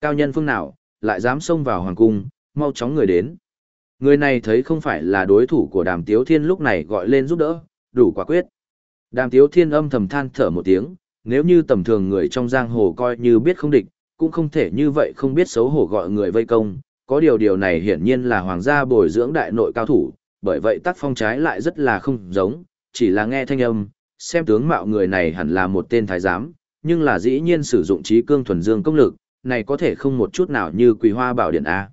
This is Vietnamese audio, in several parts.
Cao nhân phương nào, lại dám xông vào hoàng cung, mau chóng người đến. Người này thấy không phải là đối thủ của đàm tiếu thiên lúc này gọi lên giúp đỡ, đủ quả quyết. Đàm tiếu thiên âm thầm than thở một tiếng, nếu như tầm thường người trong giang hồ coi như biết không địch, cũng không thể như vậy không biết xấu hổ gọi người vây công. Có điều điều này hiển nhiên là hoàng gia bồi dưỡng đại nội cao thủ, bởi vậy tác phong trái lại rất là không giống, chỉ là nghe thanh âm, xem tướng mạo người này hẳn là một tên thái giám, nhưng là dĩ nhiên sử dụng trí cương thuần dương công lực, này có thể không một chút nào như quỳ hoa bảo điện A.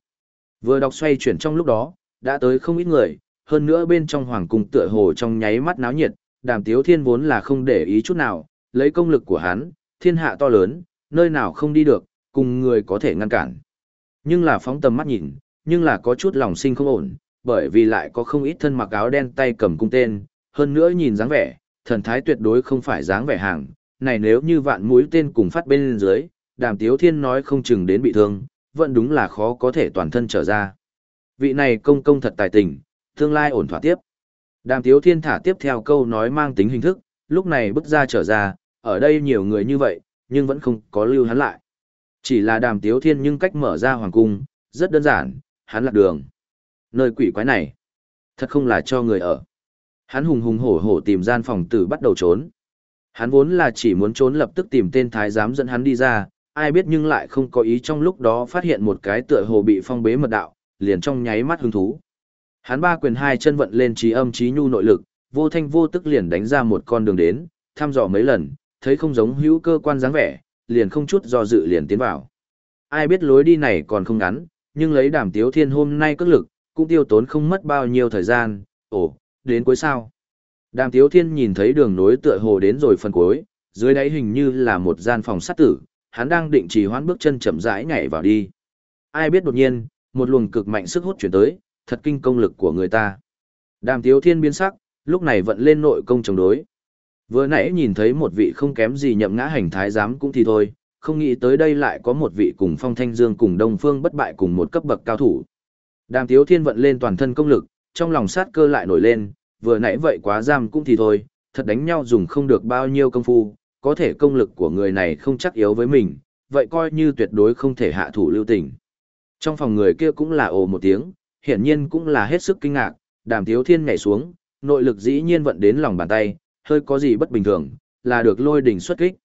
Vừa đọc xoay chuyển trong lúc đó, đã tới không ít người, hơn nữa bên trong hoàng cung tựa hồ trong nháy mắt náo nhiệt, đàm tiếu thiên vốn là không để ý chút nào, lấy công lực của hắn, thiên hạ to lớn, nơi nào không đi được, cùng người có thể ngăn cản. Nhưng là phóng tầm mắt nhìn, nhưng là có chút lòng sinh không ổn, bởi vì lại có không ít thân mặc áo đen tay cầm cung tên, hơn nữa nhìn dáng vẻ, thần thái tuyệt đối không phải dáng vẻ hàng, này nếu như vạn mũi tên cùng phát bên dưới, đàm tiếu thiên nói không chừng đến bị thương, vẫn đúng là khó có thể toàn thân trở ra. Vị này công công thật tài tình, tương lai ổn thỏa tiếp. Đàm tiếu thiên thả tiếp theo câu nói mang tính hình thức, lúc này bước ra trở ra, ở đây nhiều người như vậy, nhưng vẫn không có lưu hắn lại. Chỉ là đàm tiếu thiên nhưng cách mở ra hoàng cung, rất đơn giản, hắn lạc đường. Nơi quỷ quái này, thật không là cho người ở. Hắn hùng hùng hổ hổ tìm gian phòng tử bắt đầu trốn. Hắn vốn là chỉ muốn trốn lập tức tìm tên thái giám dẫn hắn đi ra, ai biết nhưng lại không có ý trong lúc đó phát hiện một cái tựa hồ bị phong bế mật đạo, liền trong nháy mắt hứng thú. Hắn ba quyền hai chân vận lên trí âm trí nhu nội lực, vô thanh vô tức liền đánh ra một con đường đến, thăm dò mấy lần, thấy không giống hữu cơ quan dáng vẻ, liền không chút do dự liền tiến vào. Ai biết lối đi này còn không ngắn, nhưng lấy đàm tiếu thiên hôm nay cất lực, cũng tiêu tốn không mất bao nhiêu thời gian, ồ, đến cuối sao. Đàm tiếu thiên nhìn thấy đường nối tựa hồ đến rồi phần cuối, dưới đáy hình như là một gian phòng sát tử, hắn đang định trì hoãn bước chân chậm rãi nhảy vào đi. Ai biết đột nhiên, một luồng cực mạnh sức hút chuyển tới, thật kinh công lực của người ta. Đàm tiếu thiên biến sắc, lúc này vận lên nội công chống đối. Vừa nãy nhìn thấy một vị không kém gì nhậm ngã hành thái giám cũng thì thôi, không nghĩ tới đây lại có một vị cùng phong thanh dương cùng đông phương bất bại cùng một cấp bậc cao thủ. Đàm tiếu thiên vận lên toàn thân công lực, trong lòng sát cơ lại nổi lên, vừa nãy vậy quá giam cũng thì thôi, thật đánh nhau dùng không được bao nhiêu công phu, có thể công lực của người này không chắc yếu với mình, vậy coi như tuyệt đối không thể hạ thủ lưu tình. Trong phòng người kia cũng là ồ một tiếng, hiển nhiên cũng là hết sức kinh ngạc, đàm thiếu thiên nhảy xuống, nội lực dĩ nhiên vận đến lòng bàn tay, hơi có gì bất bình thường, là được lôi đỉnh xuất kích.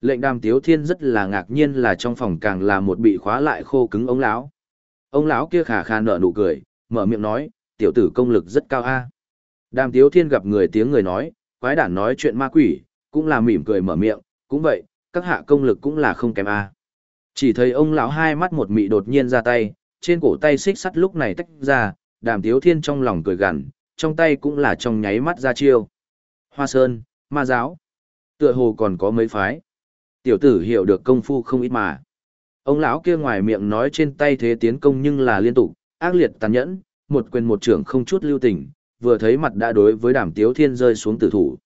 Lệnh đàm tiếu thiên rất là ngạc nhiên là trong phòng càng là một bị khóa lại khô cứng ông lão. Ông lão kia khả khà nở nụ cười, mở miệng nói, tiểu tử công lực rất cao a. Đàm tiếu thiên gặp người tiếng người nói, quái đản nói chuyện ma quỷ, cũng là mỉm cười mở miệng, cũng vậy, các hạ công lực cũng là không kém a. Chỉ thấy ông lão hai mắt một mị đột nhiên ra tay, trên cổ tay xích sắt lúc này tách ra, đàm tiếu thiên trong lòng cười gằn, trong tay cũng là trong nháy mắt ra chiêu. Hoa Sơn, ma giáo. Tựa hồ còn có mấy phái. Tiểu tử hiểu được công phu không ít mà. Ông lão kia ngoài miệng nói trên tay thế tiến công nhưng là liên tục, ác liệt tàn nhẫn, một quyền một trưởng không chút lưu tình, vừa thấy mặt đã đối với đàm tiếu thiên rơi xuống tử thủ.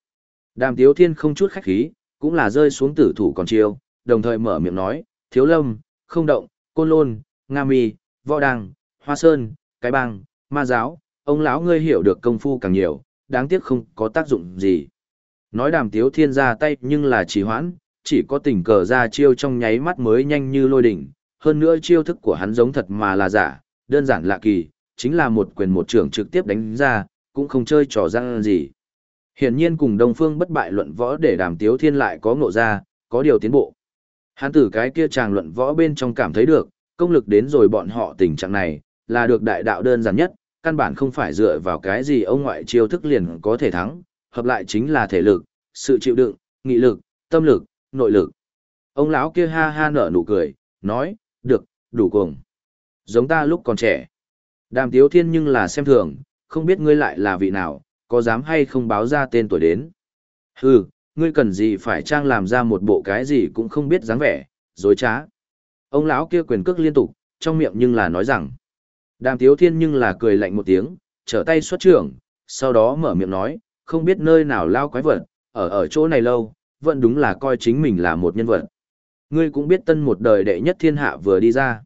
Đàm tiếu thiên không chút khách khí, cũng là rơi xuống tử thủ còn chiêu, đồng thời mở miệng nói, thiếu lâm, không động, côn lôn, nga mi, võ đăng, hoa sơn, cái bang, ma giáo, ông lão ngươi hiểu được công phu càng nhiều, đáng tiếc không có tác dụng gì. Nói đàm tiếu thiên ra tay nhưng là trì hoãn, chỉ có tình cờ ra chiêu trong nháy mắt mới nhanh như lôi đỉnh, hơn nữa chiêu thức của hắn giống thật mà là giả, đơn giản lạ kỳ, chính là một quyền một trưởng trực tiếp đánh ra, cũng không chơi trò răng gì. Hiển nhiên cùng Đông Phương bất bại luận võ để đàm tiếu thiên lại có ngộ ra, có điều tiến bộ. Hắn tử cái kia chàng luận võ bên trong cảm thấy được, công lực đến rồi bọn họ tình trạng này, là được đại đạo đơn giản nhất, căn bản không phải dựa vào cái gì ông ngoại chiêu thức liền có thể thắng, hợp lại chính là thể lực, sự chịu đựng, nghị lực, tâm lực, nội lực. Ông lão kia ha ha nở nụ cười, nói, được, đủ cùng. Giống ta lúc còn trẻ. Đàm tiếu thiên nhưng là xem thường, không biết ngươi lại là vị nào, có dám hay không báo ra tên tuổi đến. Hừ, ngươi cần gì phải trang làm ra một bộ cái gì cũng không biết dáng vẻ, dối trá. Ông lão kia quyền cước liên tục, trong miệng nhưng là nói rằng. Đàm tiếu thiên nhưng là cười lạnh một tiếng, trở tay xuất trưởng, sau đó mở miệng nói, không biết nơi nào lao quái vật, ở ở chỗ này lâu, vẫn đúng là coi chính mình là một nhân vật. Ngươi cũng biết tân một đời đệ nhất thiên hạ vừa đi ra.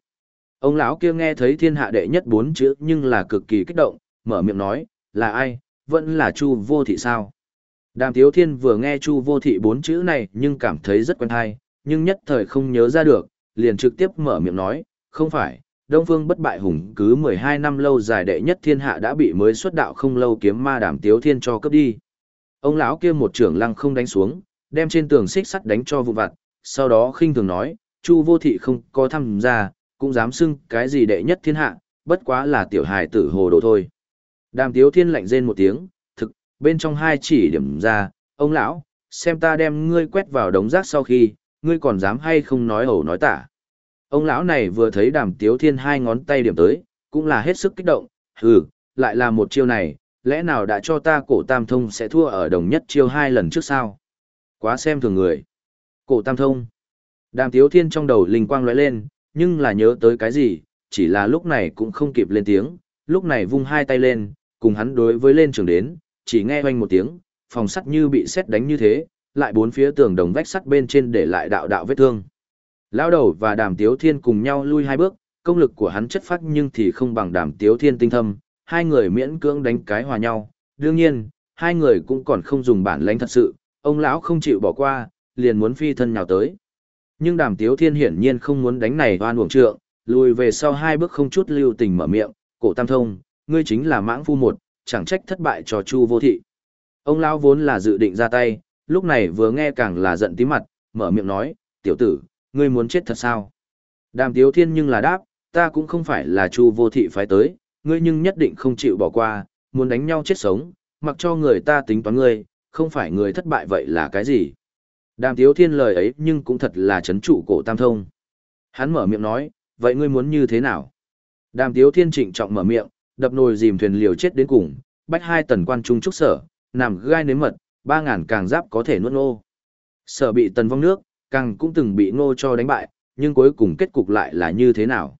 Ông lão kia nghe thấy thiên hạ đệ nhất bốn chữ nhưng là cực kỳ kích động, mở miệng nói, là ai, vẫn là Chu vô thị sao. Đàm Tiếu Thiên vừa nghe Chu vô thị bốn chữ này nhưng cảm thấy rất quen hay, nhưng nhất thời không nhớ ra được, liền trực tiếp mở miệng nói, không phải, Đông Phương bất bại hùng cứ 12 năm lâu dài đệ nhất thiên hạ đã bị mới xuất đạo không lâu kiếm ma đàm tiếu thiên cho cấp đi. Ông lão kia một trưởng lăng không đánh xuống, đem trên tường xích sắt đánh cho vụ vặt, sau đó khinh thường nói, Chu vô thị không có tham gia, cũng dám xưng cái gì đệ nhất thiên hạ, bất quá là tiểu hài tử hồ đồ thôi. Đàm tiếu thiên lạnh rên một tiếng, thực, bên trong hai chỉ điểm ra, ông lão, xem ta đem ngươi quét vào đống rác sau khi, ngươi còn dám hay không nói hổ nói tả. Ông lão này vừa thấy đàm tiếu thiên hai ngón tay điểm tới, cũng là hết sức kích động, hừ, lại là một chiêu này, lẽ nào đã cho ta cổ tam thông sẽ thua ở đồng nhất chiêu hai lần trước sao? Quá xem thường người. Cổ tam thông. Đàm tiếu thiên trong đầu linh quang lóe lên, nhưng là nhớ tới cái gì, chỉ là lúc này cũng không kịp lên tiếng, lúc này vung hai tay lên, cùng hắn đối với lên trường đến, chỉ nghe oanh một tiếng, phòng sắt như bị sét đánh như thế, lại bốn phía tường đồng vách sắt bên trên để lại đạo đạo vết thương. Lão đầu và đàm tiếu thiên cùng nhau lui hai bước, công lực của hắn chất phát nhưng thì không bằng đàm tiếu thiên tinh thâm, hai người miễn cưỡng đánh cái hòa nhau. Đương nhiên, hai người cũng còn không dùng bản lãnh thật sự, ông lão không chịu bỏ qua, liền muốn phi thân nhào tới. Nhưng đàm tiếu thiên hiển nhiên không muốn đánh này oan uổng trượng, lùi về sau hai bước không chút lưu tình mở miệng, cổ tam thông, ngươi chính là mãng phu một, chẳng trách thất bại cho chu vô thị. Ông lão vốn là dự định ra tay, lúc này vừa nghe càng là giận tí mặt, mở miệng nói, tiểu tử, ngươi muốn chết thật sao? Đàm tiếu thiên nhưng là đáp, ta cũng không phải là chu vô thị phái tới, ngươi nhưng nhất định không chịu bỏ qua, muốn đánh nhau chết sống, mặc cho người ta tính toán ngươi, không phải người thất bại vậy là cái gì? Đàm tiếu thiên lời ấy nhưng cũng thật là chấn trụ cổ tam thông. Hắn mở miệng nói, vậy ngươi muốn như thế nào? Đàm tiếu thiên trịnh trọng mở miệng, đập nồi dìm thuyền liều chết đến cùng, bách hai tần quan trung trúc sở, nằm gai nếm mật, ba ngàn càng giáp có thể nuốt ngô. Sở bị tần vong nước, càng cũng từng bị ngô cho đánh bại, nhưng cuối cùng kết cục lại là như thế nào?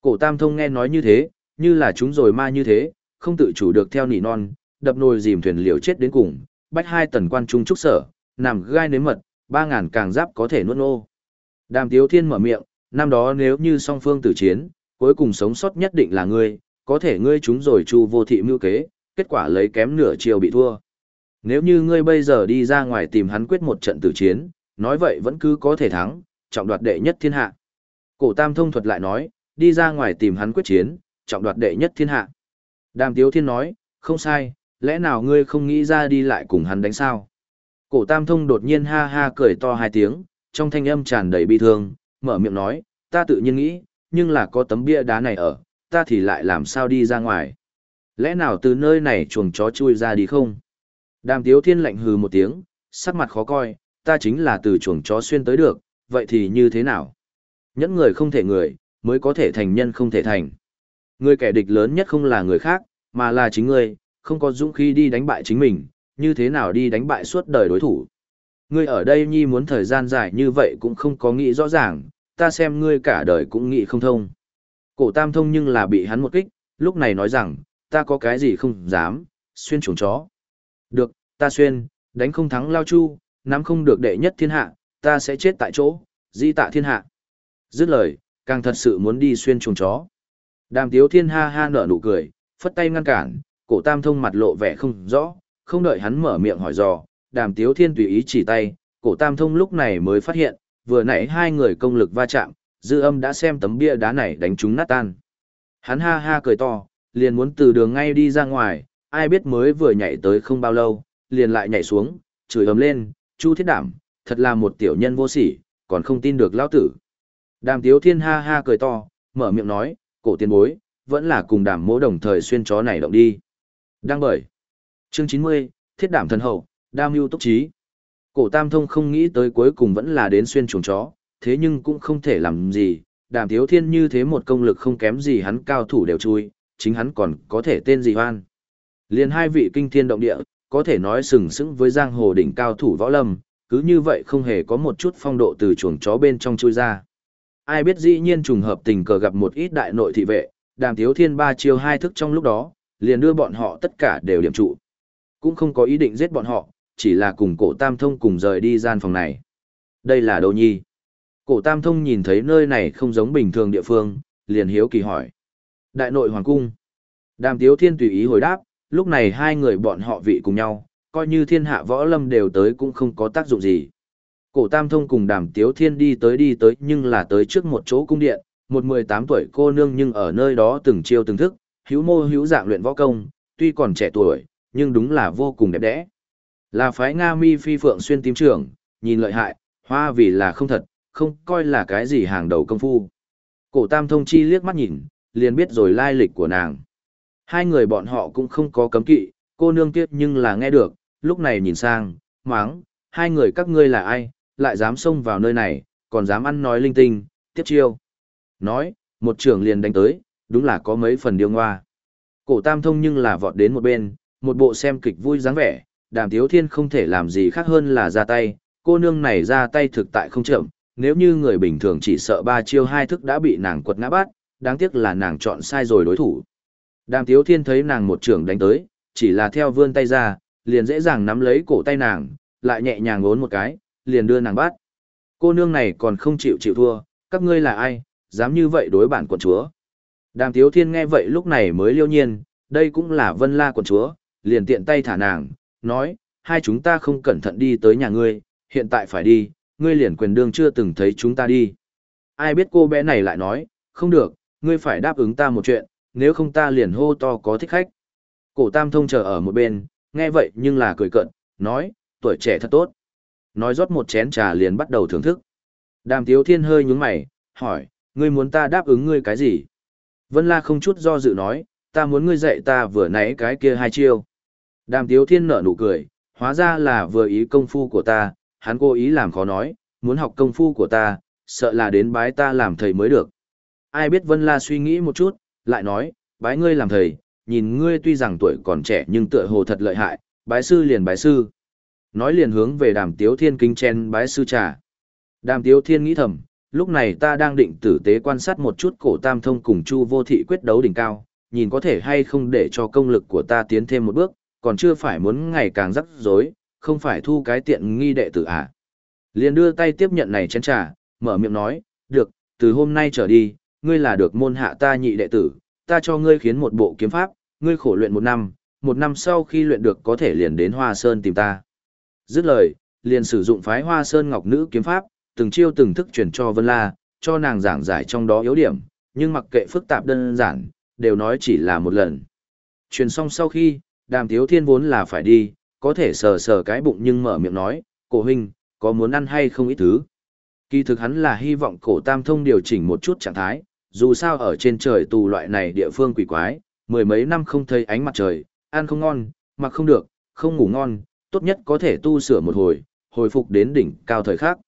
Cổ tam thông nghe nói như thế, như là chúng rồi ma như thế, không tự chủ được theo nỉ non, đập nồi dìm thuyền liều chết đến cùng, bách hai tần quan trung trúc sở, nằm gai nếm mật, ba ngàn càng giáp có thể nuốt ngô. Đàm tiếu thiên mở miệng, năm đó nếu như song phương tử chiến, cuối cùng sống sót nhất định là ngươi, có thể ngươi chúng rồi chu vô thị mưu kế, kết quả lấy kém nửa chiều bị thua. Nếu như ngươi bây giờ đi ra ngoài tìm hắn quyết một trận tử chiến, nói vậy vẫn cứ có thể thắng, trọng đoạt đệ nhất thiên hạ. Cổ tam thông thuật lại nói, đi ra ngoài tìm hắn quyết chiến, trọng đoạt đệ nhất thiên hạ. Đàm tiếu thiên nói, không sai, lẽ nào ngươi không nghĩ ra đi lại cùng hắn đánh sao? Cổ tam thông đột nhiên ha ha cười to hai tiếng, trong thanh âm tràn đầy bi thương, mở miệng nói, ta tự nhiên nghĩ, nhưng là có tấm bia đá này ở, ta thì lại làm sao đi ra ngoài. Lẽ nào từ nơi này chuồng chó chui ra đi không? Đàm tiếu thiên lạnh hừ một tiếng, sắc mặt khó coi, ta chính là từ chuồng chó xuyên tới được, vậy thì như thế nào? Nhẫn người không thể người, mới có thể thành nhân không thể thành. Người kẻ địch lớn nhất không là người khác, mà là chính ngươi, không có dũng khí đi đánh bại chính mình, như thế nào đi đánh bại suốt đời đối thủ. Ngươi ở đây nhi muốn thời gian dài như vậy cũng không có nghĩ rõ ràng, ta xem ngươi cả đời cũng nghĩ không thông. Cổ tam thông nhưng là bị hắn một kích, lúc này nói rằng, ta có cái gì không dám, xuyên chuồng chó. Được, ta xuyên, đánh không thắng lao chu, nắm không được đệ nhất thiên hạ, ta sẽ chết tại chỗ, di tạ thiên hạ. Dứt lời, càng thật sự muốn đi xuyên chuồng chó. Đàm tiếu thiên ha ha nở nụ cười, phất tay ngăn cản, cổ tam thông mặt lộ vẻ không rõ, không đợi hắn mở miệng hỏi dò, đàm tiếu thiên tùy ý chỉ tay, cổ tam thông lúc này mới phát hiện, vừa nãy hai người công lực va chạm, dư âm đã xem tấm bia đá này đánh chúng nát tan. Hắn ha ha cười to, liền muốn từ đường ngay đi ra ngoài, ai biết mới vừa nhảy tới không bao lâu, liền lại nhảy xuống, chửi ấm lên, chu thiết đảm, thật là một tiểu nhân vô sỉ, còn không tin được lão tử. Đàm tiếu thiên ha ha cười to, mở miệng nói, cổ tiền bối, vẫn là cùng đàm mỗ đồng thời xuyên chó này động đi. Đang bởi. Chương 90, thiết đảm thần hậu, đam mưu túc trí. Cổ tam thông không nghĩ tới cuối cùng vẫn là đến xuyên chuồng chó, thế nhưng cũng không thể làm gì, đàm thiếu thiên như thế một công lực không kém gì hắn cao thủ đều chui, chính hắn còn có thể tên gì hoan. Liên hai vị kinh thiên động địa, có thể nói sừng sững với giang hồ đỉnh cao thủ võ lâm, cứ như vậy không hề có một chút phong độ từ chuồng chó bên trong chui ra. Ai biết dĩ nhiên trùng hợp tình cờ gặp một ít đại nội thị vệ, đàm thiếu thiên ba chiêu hai thức trong lúc đó, liền đưa bọn họ tất cả đều điểm trụ. Cũng không có ý định giết bọn họ, chỉ là cùng cổ tam thông cùng rời đi gian phòng này. Đây là đồ nhi? Cổ tam thông nhìn thấy nơi này không giống bình thường địa phương, liền hiếu kỳ hỏi. Đại nội hoàng cung. Đàm tiếu thiên tùy ý hồi đáp, lúc này hai người bọn họ vị cùng nhau, coi như thiên hạ võ lâm đều tới cũng không có tác dụng gì. Cổ Tam Thông cùng Đàm Tiếu Thiên đi tới đi tới nhưng là tới trước một chỗ cung điện, một 18 tuổi cô nương nhưng ở nơi đó từng chiêu từng thức, hữu mô hữu dạng luyện võ công, tuy còn trẻ tuổi, nhưng đúng là vô cùng đẹp đẽ. Là phái Nga Mi Phi Phượng xuyên tím trưởng, nhìn lợi hại, hoa vì là không thật, không coi là cái gì hàng đầu công phu. Cổ Tam Thông chi liếc mắt nhìn, liền biết rồi lai lịch của nàng. Hai người bọn họ cũng không có cấm kỵ, cô nương kiếp nhưng là nghe được, lúc này nhìn sang, máng, hai người các ngươi là ai, lại dám xông vào nơi này, còn dám ăn nói linh tinh, tiếp chiêu. Nói, một trưởng liền đánh tới, đúng là có mấy phần điêu ngoa. Cổ tam thông nhưng là vọt đến một bên, một bộ xem kịch vui dáng vẻ, đàm tiếu thiên không thể làm gì khác hơn là ra tay, cô nương này ra tay thực tại không chậm, nếu như người bình thường chỉ sợ ba chiêu hai thức đã bị nàng quật ngã bát, đáng tiếc là nàng chọn sai rồi đối thủ. Đàm tiếu thiên thấy nàng một trường đánh tới, chỉ là theo vươn tay ra, liền dễ dàng nắm lấy cổ tay nàng, lại nhẹ nhàng ngốn một cái, liền đưa nàng bắt. Cô nương này còn không chịu chịu thua, các ngươi là ai, dám như vậy đối bản quận chúa. Đàm Tiếu Thiên nghe vậy lúc này mới liêu nhiên, đây cũng là vân la quận chúa, liền tiện tay thả nàng, nói, hai chúng ta không cẩn thận đi tới nhà ngươi, hiện tại phải đi, ngươi liền quyền đương chưa từng thấy chúng ta đi. Ai biết cô bé này lại nói, không được, ngươi phải đáp ứng ta một chuyện, nếu không ta liền hô to có thích khách. Cổ tam thông chờ ở một bên, nghe vậy nhưng là cười cận, nói, tuổi trẻ thật tốt. Nói rót một chén trà liền bắt đầu thưởng thức. Đàm tiếu thiên hơi nhúng mày, hỏi, ngươi muốn ta đáp ứng ngươi cái gì? Vân la không chút do dự nói, ta muốn ngươi dạy ta vừa nãy cái kia hai chiêu. Đàm tiếu thiên nở nụ cười, hóa ra là vừa ý công phu của ta, hắn cố ý làm khó nói, muốn học công phu của ta, sợ là đến bái ta làm thầy mới được. Ai biết Vân La suy nghĩ một chút, lại nói, bái ngươi làm thầy, nhìn ngươi tuy rằng tuổi còn trẻ nhưng tựa hồ thật lợi hại, bái sư liền bái sư. Nói liền hướng về đàm tiếu thiên kinh chen bái sư trà. Đàm tiếu thiên nghĩ thầm, lúc này ta đang định tử tế quan sát một chút cổ tam thông cùng chu vô thị quyết đấu đỉnh cao, nhìn có thể hay không để cho công lực của ta tiến thêm một bước, còn chưa phải muốn ngày càng rắc rối, không phải thu cái tiện nghi đệ tử à. Liền đưa tay tiếp nhận này chén trà, mở miệng nói, được, từ hôm nay trở đi, ngươi là được môn hạ ta nhị đệ tử, ta cho ngươi khiến một bộ kiếm pháp, ngươi khổ luyện một năm, một năm sau khi luyện được có thể liền đến Hoa Sơn tìm ta. Dứt lời, liền sử dụng phái Hoa Sơn Ngọc Nữ kiếm pháp, từng chiêu từng thức truyền cho Vân La, cho nàng giảng giải trong đó yếu điểm, nhưng mặc kệ phức tạp đơn giản, đều nói chỉ là một lần. Truyền xong sau khi, đàm tiếu thiên vốn là phải đi, có thể sờ sờ cái bụng nhưng mở miệng nói, cổ huynh, có muốn ăn hay không ít thứ. Kỳ thực hắn là hy vọng cổ tam thông điều chỉnh một chút trạng thái, dù sao ở trên trời tù loại này địa phương quỷ quái, mười mấy năm không thấy ánh mặt trời, ăn không ngon, mặc không được, không ngủ ngon, tốt nhất có thể tu sửa một hồi, hồi phục đến đỉnh cao thời khác.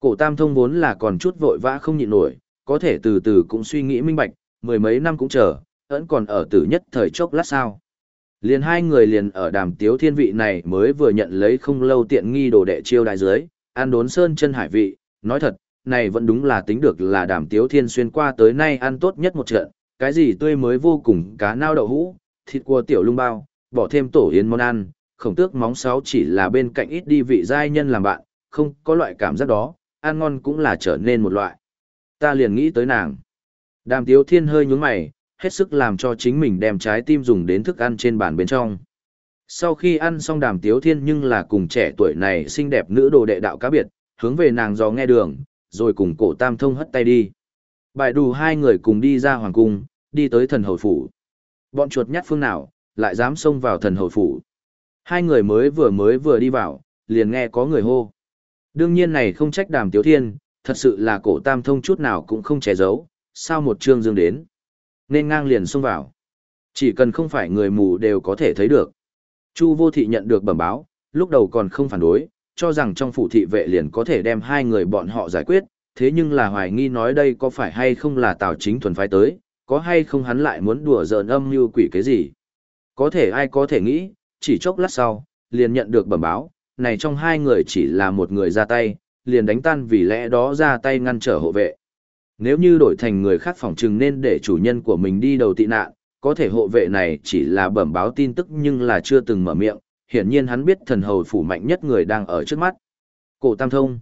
Cổ tam thông vốn là còn chút vội vã không nhịn nổi, có thể từ từ cũng suy nghĩ minh bạch, mười mấy năm cũng chờ, vẫn còn ở tử nhất thời chốc lát sao. Liền hai người liền ở đàm tiếu thiên vị này mới vừa nhận lấy không lâu tiện nghi đồ đệ chiêu đại dưới, ăn đốn sơn chân hải vị, nói thật, này vẫn đúng là tính được là đàm tiếu thiên xuyên qua tới nay ăn tốt nhất một trận, cái gì tươi mới vô cùng cá nao đậu hũ, thịt cua tiểu lung bao, bỏ thêm tổ yến món ăn, khổng tước móng sáu chỉ là bên cạnh ít đi vị giai nhân làm bạn, không có loại cảm giác đó, ăn ngon cũng là trở nên một loại. Ta liền nghĩ tới nàng. Đàm tiếu thiên hơi nhún mày, hết sức làm cho chính mình đem trái tim dùng đến thức ăn trên bàn bên trong. Sau khi ăn xong đàm tiếu thiên nhưng là cùng trẻ tuổi này xinh đẹp nữ đồ đệ đạo cá biệt, hướng về nàng do nghe đường, rồi cùng cổ tam thông hất tay đi. Bài đủ hai người cùng đi ra hoàng cung, đi tới thần hồi phủ. Bọn chuột nhắt phương nào, lại dám xông vào thần hồi phủ. Hai người mới vừa mới vừa đi vào, liền nghe có người hô. Đương nhiên này không trách đàm tiếu thiên, thật sự là cổ tam thông chút nào cũng không che giấu, sao một trương dương đến. Nên ngang liền xông vào. Chỉ cần không phải người mù đều có thể thấy được. Chu vô thị nhận được bẩm báo, lúc đầu còn không phản đối, cho rằng trong phủ thị vệ liền có thể đem hai người bọn họ giải quyết, thế nhưng là hoài nghi nói đây có phải hay không là Tào Chính thuần phái tới, có hay không hắn lại muốn đùa giỡn âm như quỷ cái gì. Có thể ai có thể nghĩ, chỉ chốc lát sau, liền nhận được bẩm báo, này trong hai người chỉ là một người ra tay, liền đánh tan vì lẽ đó ra tay ngăn trở hộ vệ. Nếu như đổi thành người khác phỏng chừng nên để chủ nhân của mình đi đầu tị nạn, có thể hộ vệ này chỉ là bẩm báo tin tức nhưng là chưa từng mở miệng, hiển nhiên hắn biết thần hầu phủ mạnh nhất người đang ở trước mắt. Cổ Tam Thông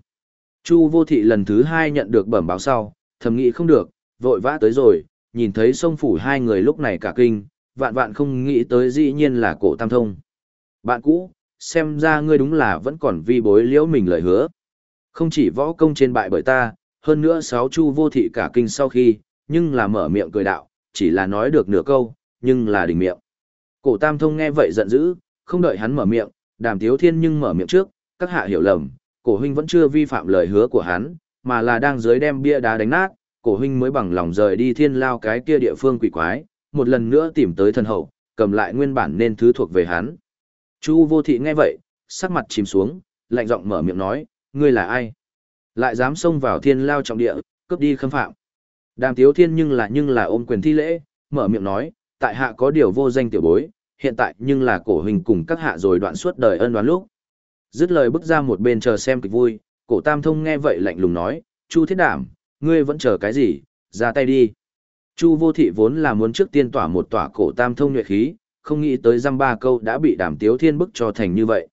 Chu vô thị lần thứ hai nhận được bẩm báo sau, thầm nghĩ không được, vội vã tới rồi, nhìn thấy sông phủ hai người lúc này cả kinh, vạn vạn không nghĩ tới dĩ nhiên là cổ Tam Thông. Bạn cũ, xem ra ngươi đúng là vẫn còn vi bối liễu mình lời hứa. không chỉ võ công trên bại bởi ta, hơn nữa sáu chu vô thị cả kinh sau khi, nhưng là mở miệng cười đạo, chỉ là nói được nửa câu, nhưng là đỉnh miệng. Cổ tam thông nghe vậy giận dữ, không đợi hắn mở miệng, đàm tiếu thiên nhưng mở miệng trước, các hạ hiểu lầm, cổ huynh vẫn chưa vi phạm lời hứa của hắn, mà là đang dưới đem bia đá đánh nát, cổ huynh mới bằng lòng rời đi thiên lao cái kia địa phương quỷ quái, một lần nữa tìm tới thân hậu, cầm lại nguyên bản nên thứ thuộc về hắn. Chu vô thị nghe vậy, sắc mặt chìm xuống, lạnh giọng mở miệng nói, ngươi là ai? Lại dám xông vào thiên lao trọng địa, cướp đi khâm phạm. Đàm tiếu thiên nhưng là nhưng là ôm quyền thi lễ, mở miệng nói, tại hạ có điều vô danh tiểu bối, hiện tại nhưng là cổ hình cùng các hạ rồi đoạn suốt đời ân đoán lúc. Dứt lời bước ra một bên chờ xem kịch vui, cổ tam thông nghe vậy lạnh lùng nói, Chu thiết đảm, ngươi vẫn chờ cái gì, ra tay đi. Chu vô thị vốn là muốn trước tiên tỏa một tỏa cổ tam thông nhuệ khí, không nghĩ tới dăm ba câu đã bị đàm tiếu thiên bức cho thành như vậy.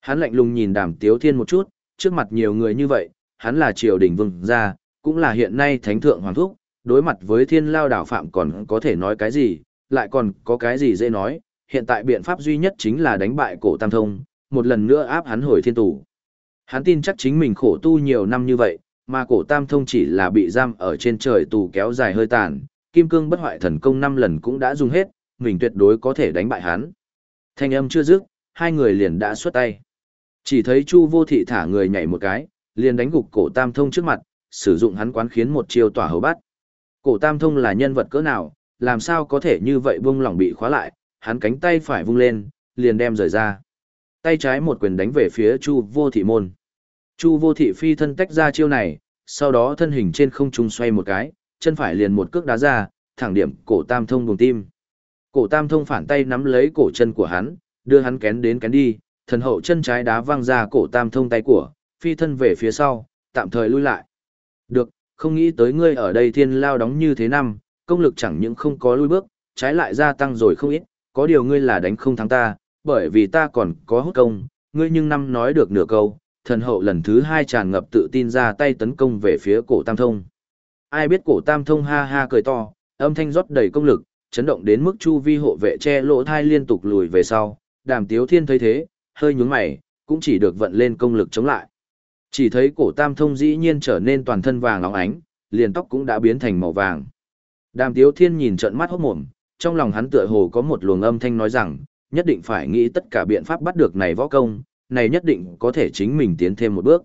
Hắn lạnh lùng nhìn đàm tiếu thiên một chút, trước mặt nhiều người như vậy, hắn là triều đình vương gia, cũng là hiện nay thánh thượng hoàng thúc, đối mặt với thiên lao đảo phạm còn có thể nói cái gì, lại còn có cái gì dễ nói, hiện tại biện pháp duy nhất chính là đánh bại cổ tam thông, một lần nữa áp hắn hồi thiên tù. Hắn tin chắc chính mình khổ tu nhiều năm như vậy, mà cổ tam thông chỉ là bị giam ở trên trời tù kéo dài hơi tàn, kim cương bất hoại thần công năm lần cũng đã dùng hết, mình tuyệt đối có thể đánh bại hắn. Thanh âm chưa dứt, hai người liền đã xuất tay. Chỉ thấy Chu Vô Thị thả người nhảy một cái, liền đánh gục cổ Tam Thông trước mặt, sử dụng hắn quán khiến một chiêu tỏa hầu bắt. Cổ Tam Thông là nhân vật cỡ nào, làm sao có thể như vậy vung lỏng bị khóa lại, hắn cánh tay phải vung lên, liền đem rời ra. Tay trái một quyền đánh về phía Chu Vô Thị môn. Chu Vô Thị phi thân tách ra chiêu này, sau đó thân hình trên không trung xoay một cái, chân phải liền một cước đá ra, thẳng điểm cổ Tam Thông vùng tim. Cổ Tam Thông phản tay nắm lấy cổ chân của hắn, đưa hắn kén đến kén đi, thần hậu chân trái đá văng ra cổ Tam Thông tay của, phi thân về phía sau, tạm thời lui lại. Được, không nghĩ tới ngươi ở đây thiên lao đóng như thế năm, công lực chẳng những không có lui bước, trái lại gia tăng rồi không ít, có điều ngươi là đánh không thắng ta, bởi vì ta còn có hút công, ngươi nhưng năm nói được nửa câu, thần hậu lần thứ hai tràn ngập tự tin ra tay tấn công về phía cổ Tam Thông. Ai biết cổ Tam Thông ha ha cười to, âm thanh rót đầy công lực, chấn động đến mức chu vi hộ vệ che lỗ thai liên tục lùi về sau, đàm tiếu thiên thấy thế, hơi nhướng mày, cũng chỉ được vận lên công lực chống lại. Chỉ thấy cổ tam thông dĩ nhiên trở nên toàn thân vàng óng ánh, liền tóc cũng đã biến thành màu vàng. Đàm tiếu thiên nhìn trận mắt hốt mồm, trong lòng hắn tựa hồ có một luồng âm thanh nói rằng, nhất định phải nghĩ tất cả biện pháp bắt được này võ công, này nhất định có thể chính mình tiến thêm một bước.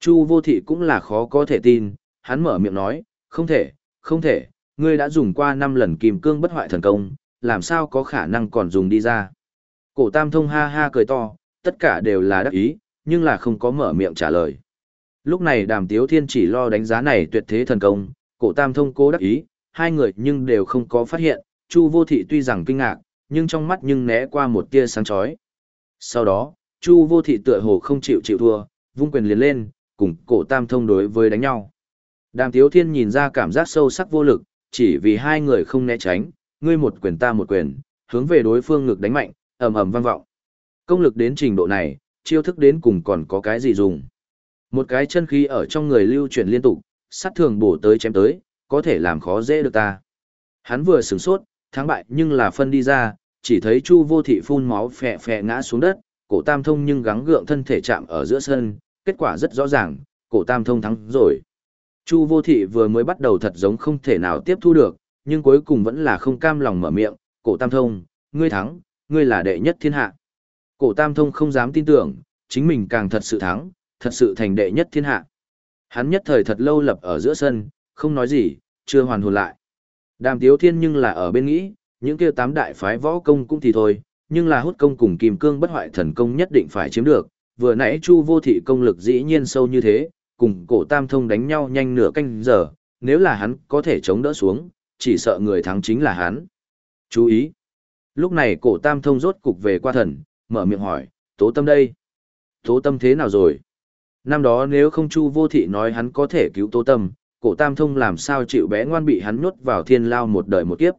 Chu vô thị cũng là khó có thể tin, hắn mở miệng nói, không thể, không thể, ngươi đã dùng qua 5 lần kim cương bất hoại thần công, làm sao có khả năng còn dùng đi ra. Cổ tam thông ha ha cười to, tất cả đều là đắc ý, nhưng là không có mở miệng trả lời. Lúc này đàm tiếu thiên chỉ lo đánh giá này tuyệt thế thần công, cổ tam thông cố đắc ý, hai người nhưng đều không có phát hiện, Chu vô thị tuy rằng kinh ngạc, nhưng trong mắt nhưng né qua một tia sáng chói. Sau đó, Chu vô thị tựa hồ không chịu chịu thua, vung quyền liền lên, cùng cổ tam thông đối với đánh nhau. Đàm tiếu thiên nhìn ra cảm giác sâu sắc vô lực, chỉ vì hai người không né tránh, ngươi một quyền ta một quyền, hướng về đối phương ngực đánh mạnh, ầm ầm vang vọng. Công lực đến trình độ này, chiêu thức đến cùng còn có cái gì dùng. Một cái chân khí ở trong người lưu chuyển liên tục, sát thường bổ tới chém tới, có thể làm khó dễ được ta. Hắn vừa sửng sốt, thắng bại nhưng là phân đi ra, chỉ thấy Chu Vô Thị phun máu phè phè ngã xuống đất, cổ Tam Thông nhưng gắng gượng thân thể chạm ở giữa sân, kết quả rất rõ ràng, cổ Tam Thông thắng rồi. Chu Vô Thị vừa mới bắt đầu thật giống không thể nào tiếp thu được, nhưng cuối cùng vẫn là không cam lòng mở miệng, cổ Tam Thông, ngươi thắng, ngươi là đệ nhất thiên hạ. Cổ Tam Thông không dám tin tưởng, chính mình càng thật sự thắng, thật sự thành đệ nhất thiên hạ. Hắn nhất thời thật lâu lập ở giữa sân, không nói gì, chưa hoàn hồn lại. Đàm Tiếu Thiên nhưng là ở bên nghĩ, những kia tám đại phái võ công cũng thì thôi, nhưng là hút công cùng kim cương bất hoại thần công nhất định phải chiếm được. Vừa nãy Chu Vô Thị công lực dĩ nhiên sâu như thế, cùng cổ Tam Thông đánh nhau nhanh nửa canh giờ, nếu là hắn có thể chống đỡ xuống, chỉ sợ người thắng chính là hắn. Chú ý! Lúc này cổ Tam Thông rốt cục về qua thần, mở miệng hỏi, tố tâm đây. Tố tâm thế nào rồi? Năm đó nếu không Chu vô thị nói hắn có thể cứu tố tâm, cổ tam thông làm sao chịu bé ngoan bị hắn nhốt vào thiên lao một đời một kiếp.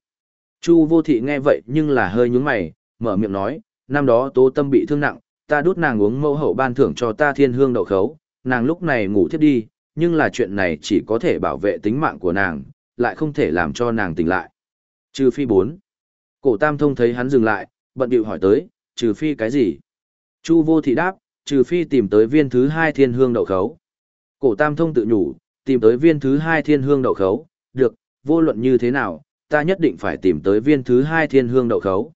Chu vô thị nghe vậy nhưng là hơi nhúng mày, mở miệng nói, năm đó tố tâm bị thương nặng, ta đút nàng uống mẫu hậu ban thưởng cho ta thiên hương đậu khấu, nàng lúc này ngủ thiếp đi, nhưng là chuyện này chỉ có thể bảo vệ tính mạng của nàng, lại không thể làm cho nàng tỉnh lại. Trừ phi bốn. Cổ tam thông thấy hắn dừng lại, bận điệu hỏi tới, trừ phi cái gì? Chu vô thị đáp, trừ phi tìm tới viên thứ hai thiên hương đậu khấu. Cổ tam thông tự nhủ, tìm tới viên thứ hai thiên hương đậu khấu, được, vô luận như thế nào, ta nhất định phải tìm tới viên thứ hai thiên hương đậu khấu.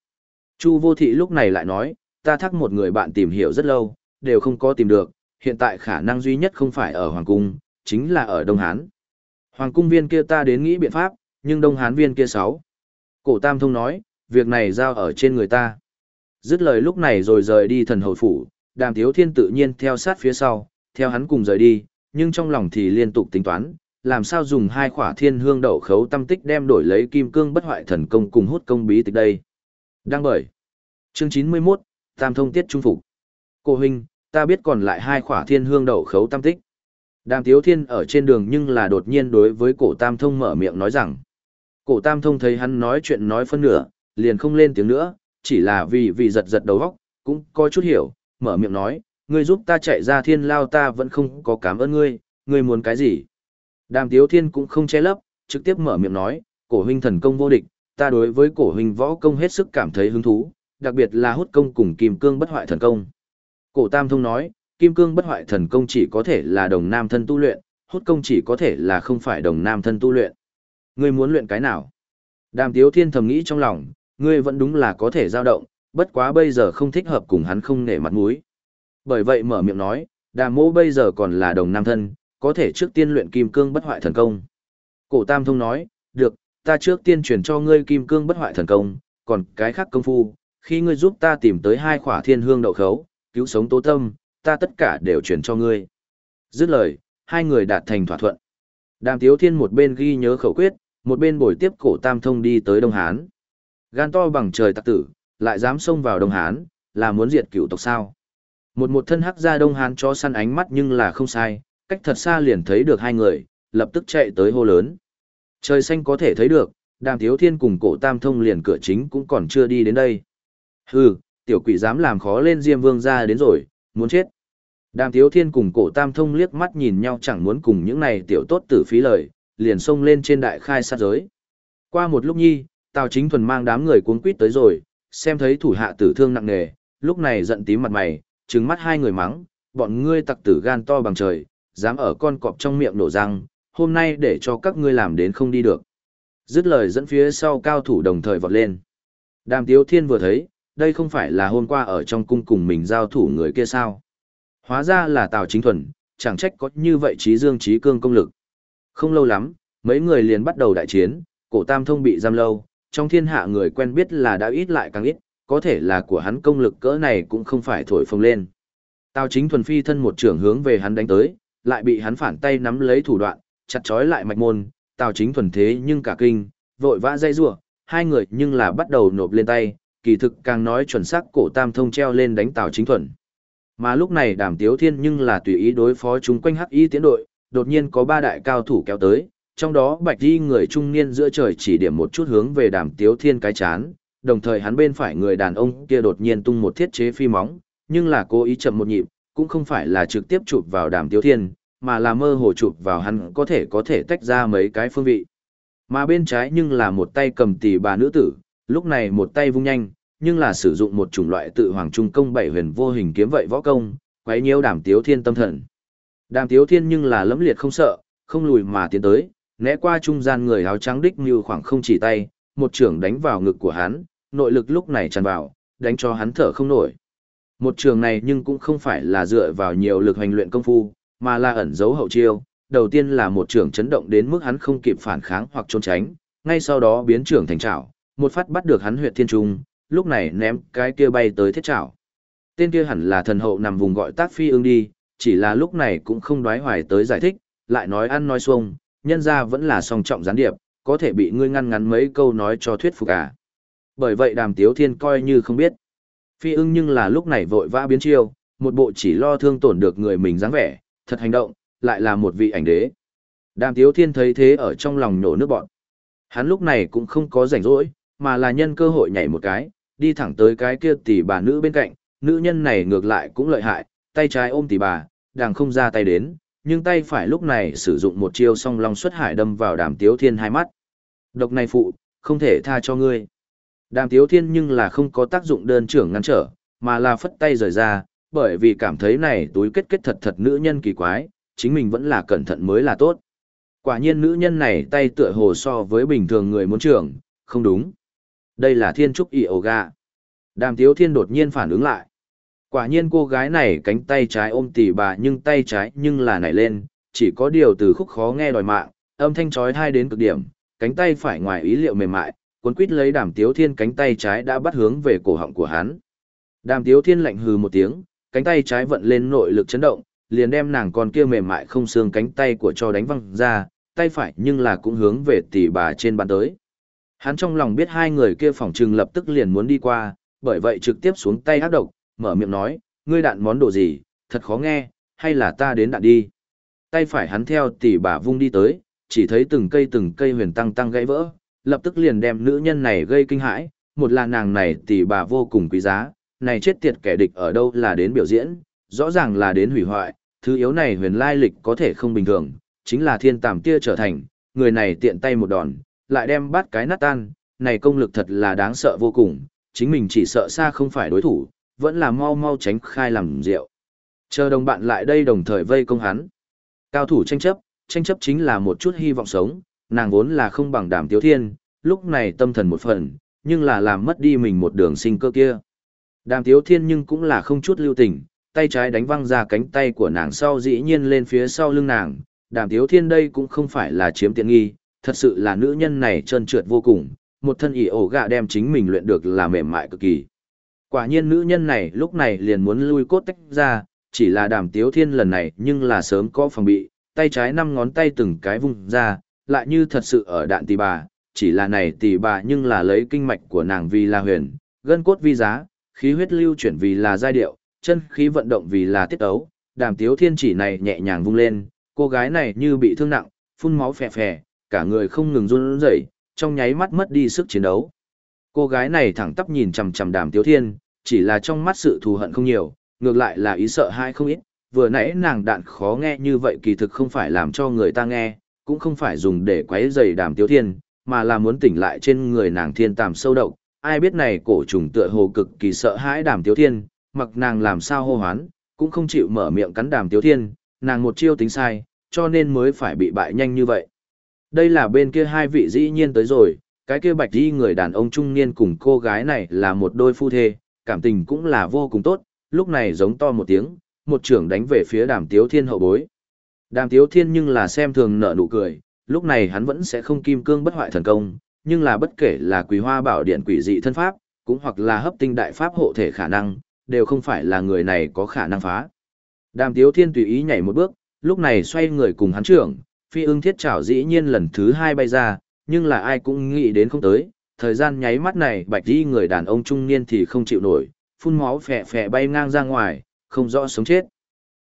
Chu vô thị lúc này lại nói, ta thắc một người bạn tìm hiểu rất lâu, đều không có tìm được, hiện tại khả năng duy nhất không phải ở Hoàng Cung, chính là ở Đông Hán. Hoàng Cung viên kia ta đến nghĩ biện pháp, nhưng Đông Hán viên kia sáu. Cổ Tam Thông nói, việc này giao ở trên người ta. Dứt lời lúc này rồi rời đi thần hồi phủ, đàm tiếu thiên tự nhiên theo sát phía sau, theo hắn cùng rời đi, nhưng trong lòng thì liên tục tính toán, làm sao dùng hai khỏa thiên hương đậu khấu tâm tích đem đổi lấy kim cương bất hoại thần công cùng hút công bí tịch đây. Đăng bởi. Chương 91, Tam thông tiết trung phục. Cô huynh, ta biết còn lại hai khỏa thiên hương đậu khấu tam tích. Đàm Tiếu Thiên ở trên đường nhưng là đột nhiên đối với cổ Tam Thông mở miệng nói rằng. Cổ Tam Thông thấy hắn nói chuyện nói phân nửa, liền không lên tiếng nữa, chỉ là vì vì giật giật đầu góc, cũng có chút hiểu, mở miệng nói, ngươi giúp ta chạy ra thiên lao ta vẫn không có cảm ơn ngươi, ngươi muốn cái gì? Đàm Tiếu Thiên cũng không che lấp, trực tiếp mở miệng nói, cổ huynh thần công vô địch, ta đối với cổ huynh võ công hết sức cảm thấy hứng thú, đặc biệt là hút công cùng kim cương bất hoại thần công. Cổ Tam Thông nói, kim cương bất hoại thần công chỉ có thể là đồng nam thân tu luyện, hút công chỉ có thể là không phải đồng nam thân tu luyện. Ngươi muốn luyện cái nào? Đàm Tiếu Thiên thầm nghĩ trong lòng, ngươi vẫn đúng là có thể dao động, bất quá bây giờ không thích hợp cùng hắn không nể mặt mũi. Bởi vậy mở miệng nói, đàm mô bây giờ còn là đồng nam thân, có thể trước tiên luyện kim cương bất hoại thần công. Cổ Tam Thông nói, được, ta trước tiên truyền cho ngươi kim cương bất hoại thần công, còn cái khác công phu, khi ngươi giúp ta tìm tới hai khỏa thiên hương đậu khấu, cứu sống tố tâm, ta tất cả đều truyền cho ngươi. Dứt lời, hai người đạt thành thỏa thuận. Đàm Tiếu Thiên một bên ghi nhớ khẩu quyết, một bên bồi tiếp cổ Tam Thông đi tới Đông Hán. Gan to bằng trời tặc tử, lại dám xông vào Đông Hán, là muốn diệt cửu tộc sao. Một một thân hắc ra Đông Hán cho săn ánh mắt nhưng là không sai, cách thật xa liền thấy được hai người, lập tức chạy tới hô lớn. Trời xanh có thể thấy được, đàm thiếu thiên cùng cổ tam thông liền cửa chính cũng còn chưa đi đến đây. Hừ, tiểu quỷ dám làm khó lên Diêm Vương ra đến rồi, muốn chết. Đàm thiếu thiên cùng cổ tam thông liếc mắt nhìn nhau chẳng muốn cùng những này tiểu tốt tử phí lời, liền xông lên trên đại khai sát giới. Qua một lúc nhi, Tào Chính Thuần mang đám người cuốn quýt tới rồi, xem thấy thủ hạ tử thương nặng nề, lúc này giận tím mặt mày, trừng mắt hai người mắng, bọn ngươi tặc tử gan to bằng trời, dám ở con cọp trong miệng nổ răng, hôm nay để cho các ngươi làm đến không đi được. Dứt lời dẫn phía sau cao thủ đồng thời vọt lên. Đàm Tiếu Thiên vừa thấy, đây không phải là hôm qua ở trong cung cùng mình giao thủ người kia sao. Hóa ra là Tào Chính Thuần, chẳng trách có như vậy trí dương trí cương công lực. Không lâu lắm, mấy người liền bắt đầu đại chiến, cổ tam thông bị giam lâu, trong thiên hạ người quen biết là đã ít lại càng ít, có thể là của hắn công lực cỡ này cũng không phải thổi phồng lên. Tào chính thuần phi thân một trưởng hướng về hắn đánh tới, lại bị hắn phản tay nắm lấy thủ đoạn, chặt chói lại mạch môn, Tào chính thuần thế nhưng cả kinh, vội vã dây rủa, hai người nhưng là bắt đầu nộp lên tay, kỳ thực càng nói chuẩn xác cổ tam thông treo lên đánh Tào chính thuần. Mà lúc này đàm tiếu thiên nhưng là tùy ý đối phó chúng quanh hắc y tiến đội, đột nhiên có ba đại cao thủ kéo tới, trong đó bạch y người trung niên giữa trời chỉ điểm một chút hướng về đàm tiếu thiên cái chán, đồng thời hắn bên phải người đàn ông kia đột nhiên tung một thiết chế phi móng, nhưng là cố ý chậm một nhịp, cũng không phải là trực tiếp chụp vào đàm tiếu thiên, mà là mơ hồ chụp vào hắn có thể có thể tách ra mấy cái phương vị. Mà bên trái nhưng là một tay cầm tỷ bà nữ tử, lúc này một tay vung nhanh, nhưng là sử dụng một chủng loại tự hoàng trung công bảy huyền vô hình kiếm vậy võ công, quấy nhiễu đàm tiếu thiên tâm thần. Đàm tiếu thiên nhưng là lẫm liệt không sợ, không lùi mà tiến tới, né qua trung gian người áo trắng đích như khoảng không chỉ tay, một trường đánh vào ngực của hắn, nội lực lúc này tràn vào, đánh cho hắn thở không nổi. Một trường này nhưng cũng không phải là dựa vào nhiều lực hành luyện công phu, mà là ẩn giấu hậu chiêu. Đầu tiên là một trường chấn động đến mức hắn không kịp phản kháng hoặc trốn tránh, ngay sau đó biến trường thành trảo, một phát bắt được hắn huyệt thiên trung, lúc này ném cái kia bay tới thiết trảo. Tên kia hẳn là thần hậu nằm vùng gọi tác phi ương đi, chỉ là lúc này cũng không đoái hoài tới giải thích, lại nói ăn nói xuông, nhân ra vẫn là song trọng gián điệp, có thể bị ngươi ngăn ngắn mấy câu nói cho thuyết phục à. Bởi vậy đàm tiếu thiên coi như không biết. Phi ưng nhưng là lúc này vội vã biến chiêu, một bộ chỉ lo thương tổn được người mình dáng vẻ, thật hành động, lại là một vị ảnh đế. Đàm tiếu thiên thấy thế ở trong lòng nổ nước bọn. Hắn lúc này cũng không có rảnh rỗi, mà là nhân cơ hội nhảy một cái, đi thẳng tới cái kia tỷ bà nữ bên cạnh, nữ nhân này ngược lại cũng lợi hại, tay trái ôm tỷ bà, đàng không ra tay đến, nhưng tay phải lúc này sử dụng một chiêu song long xuất hải đâm vào đàm tiếu thiên hai mắt. Độc này phụ, không thể tha cho ngươi. Đàm tiếu thiên nhưng là không có tác dụng đơn trưởng ngăn trở, mà là phất tay rời ra, bởi vì cảm thấy này túi kết kết thật thật nữ nhân kỳ quái, chính mình vẫn là cẩn thận mới là tốt. Quả nhiên nữ nhân này tay tựa hồ so với bình thường người muốn trưởng, không đúng. Đây là thiên trúc yoga. Đàm tiếu thiên đột nhiên phản ứng lại. Quả nhiên cô gái này cánh tay trái ôm tỉ bà nhưng tay trái nhưng là nảy lên, chỉ có điều từ khúc khó nghe đòi mạng, âm thanh trói thai đến cực điểm, cánh tay phải ngoài ý liệu mềm mại, cuốn quít lấy đàm tiếu thiên cánh tay trái đã bắt hướng về cổ họng của hắn. Đàm tiếu thiên lạnh hừ một tiếng, cánh tay trái vận lên nội lực chấn động, liền đem nàng con kia mềm mại không xương cánh tay của cho đánh văng ra, tay phải nhưng là cũng hướng về tỷ bà trên bàn tới. Hắn trong lòng biết hai người kia phỏng trừng lập tức liền muốn đi qua, bởi vậy trực tiếp xuống tay ác độc, mở miệng nói, ngươi đạn món đồ gì, thật khó nghe, hay là ta đến đạn đi. Tay phải hắn theo tỷ bà vung đi tới, chỉ thấy từng cây từng cây huyền tăng tăng gãy vỡ, lập tức liền đem nữ nhân này gây kinh hãi, một là nàng này tỷ bà vô cùng quý giá, này chết tiệt kẻ địch ở đâu là đến biểu diễn, rõ ràng là đến hủy hoại, thứ yếu này huyền lai lịch có thể không bình thường, chính là thiên tàm tia trở thành, người này tiện tay một đòn, lại đem bắt cái nát tan, này công lực thật là đáng sợ vô cùng, chính mình chỉ sợ xa không phải đối thủ, vẫn là mau mau tránh khai làm rượu. Chờ đồng bạn lại đây đồng thời vây công hắn. Cao thủ tranh chấp, tranh chấp chính là một chút hy vọng sống, nàng vốn là không bằng đàm tiếu thiên, lúc này tâm thần một phần, nhưng là làm mất đi mình một đường sinh cơ kia. Đàm tiếu thiên nhưng cũng là không chút lưu tình, tay trái đánh văng ra cánh tay của nàng sau dĩ nhiên lên phía sau lưng nàng. Đàm tiếu thiên đây cũng không phải là chiếm tiện nghi, thật sự là nữ nhân này trơn trượt vô cùng, một thân ỉ ổ gạ đem chính mình luyện được là mềm mại cực kỳ. Quả nhiên nữ nhân này lúc này liền muốn lui cốt tách ra, chỉ là đàm tiếu thiên lần này nhưng là sớm có phòng bị, tay trái năm ngón tay từng cái vung ra, lại như thật sự ở đạn tỷ bà, chỉ là này tỷ bà nhưng là lấy kinh mạch của nàng vì là huyền, gân cốt vi giá, khí huyết lưu chuyển vì là giai điệu, chân khí vận động vì là tiết ấu, đàm tiếu thiên chỉ này nhẹ nhàng vung lên, cô gái này như bị thương nặng, phun máu phè phè, cả người không ngừng run rẩy, trong nháy mắt mất đi sức chiến đấu. Cô gái này thẳng tắp nhìn chằm chằm đàm tiếu thiên, chỉ là trong mắt sự thù hận không nhiều, ngược lại là ý sợ hai không ít, vừa nãy nàng đạn khó nghe như vậy kỳ thực không phải làm cho người ta nghe, cũng không phải dùng để quấy dày đàm tiếu thiên, mà là muốn tỉnh lại trên người nàng thiên tàm sâu độc. Ai biết này cổ trùng tựa hồ cực kỳ sợ hãi đàm tiếu thiên, mặc nàng làm sao hô hoán, cũng không chịu mở miệng cắn đàm tiếu thiên, nàng một chiêu tính sai, cho nên mới phải bị bại nhanh như vậy. Đây là bên kia hai vị dĩ nhiên tới rồi, cái kia bạch đi người đàn ông trung niên cùng cô gái này là một đôi phu thê, cảm tình cũng là vô cùng tốt, lúc này giống to một tiếng, một trưởng đánh về phía đàm tiếu thiên hậu bối. Đàm tiếu thiên nhưng là xem thường nợ nụ cười, lúc này hắn vẫn sẽ không kim cương bất hoại thần công, nhưng là bất kể là quỳ hoa bảo điện quỷ dị thân pháp, cũng hoặc là hấp tinh đại pháp hộ thể khả năng, đều không phải là người này có khả năng phá. Đàm tiếu thiên tùy ý nhảy một bước, lúc này xoay người cùng hắn trưởng, phi ưng thiết chảo dĩ nhiên lần thứ hai bay ra, nhưng là ai cũng nghĩ đến không tới, thời gian nháy mắt này bạch đi người đàn ông trung niên thì không chịu nổi, phun máu phè phè bay ngang ra ngoài, không rõ sống chết.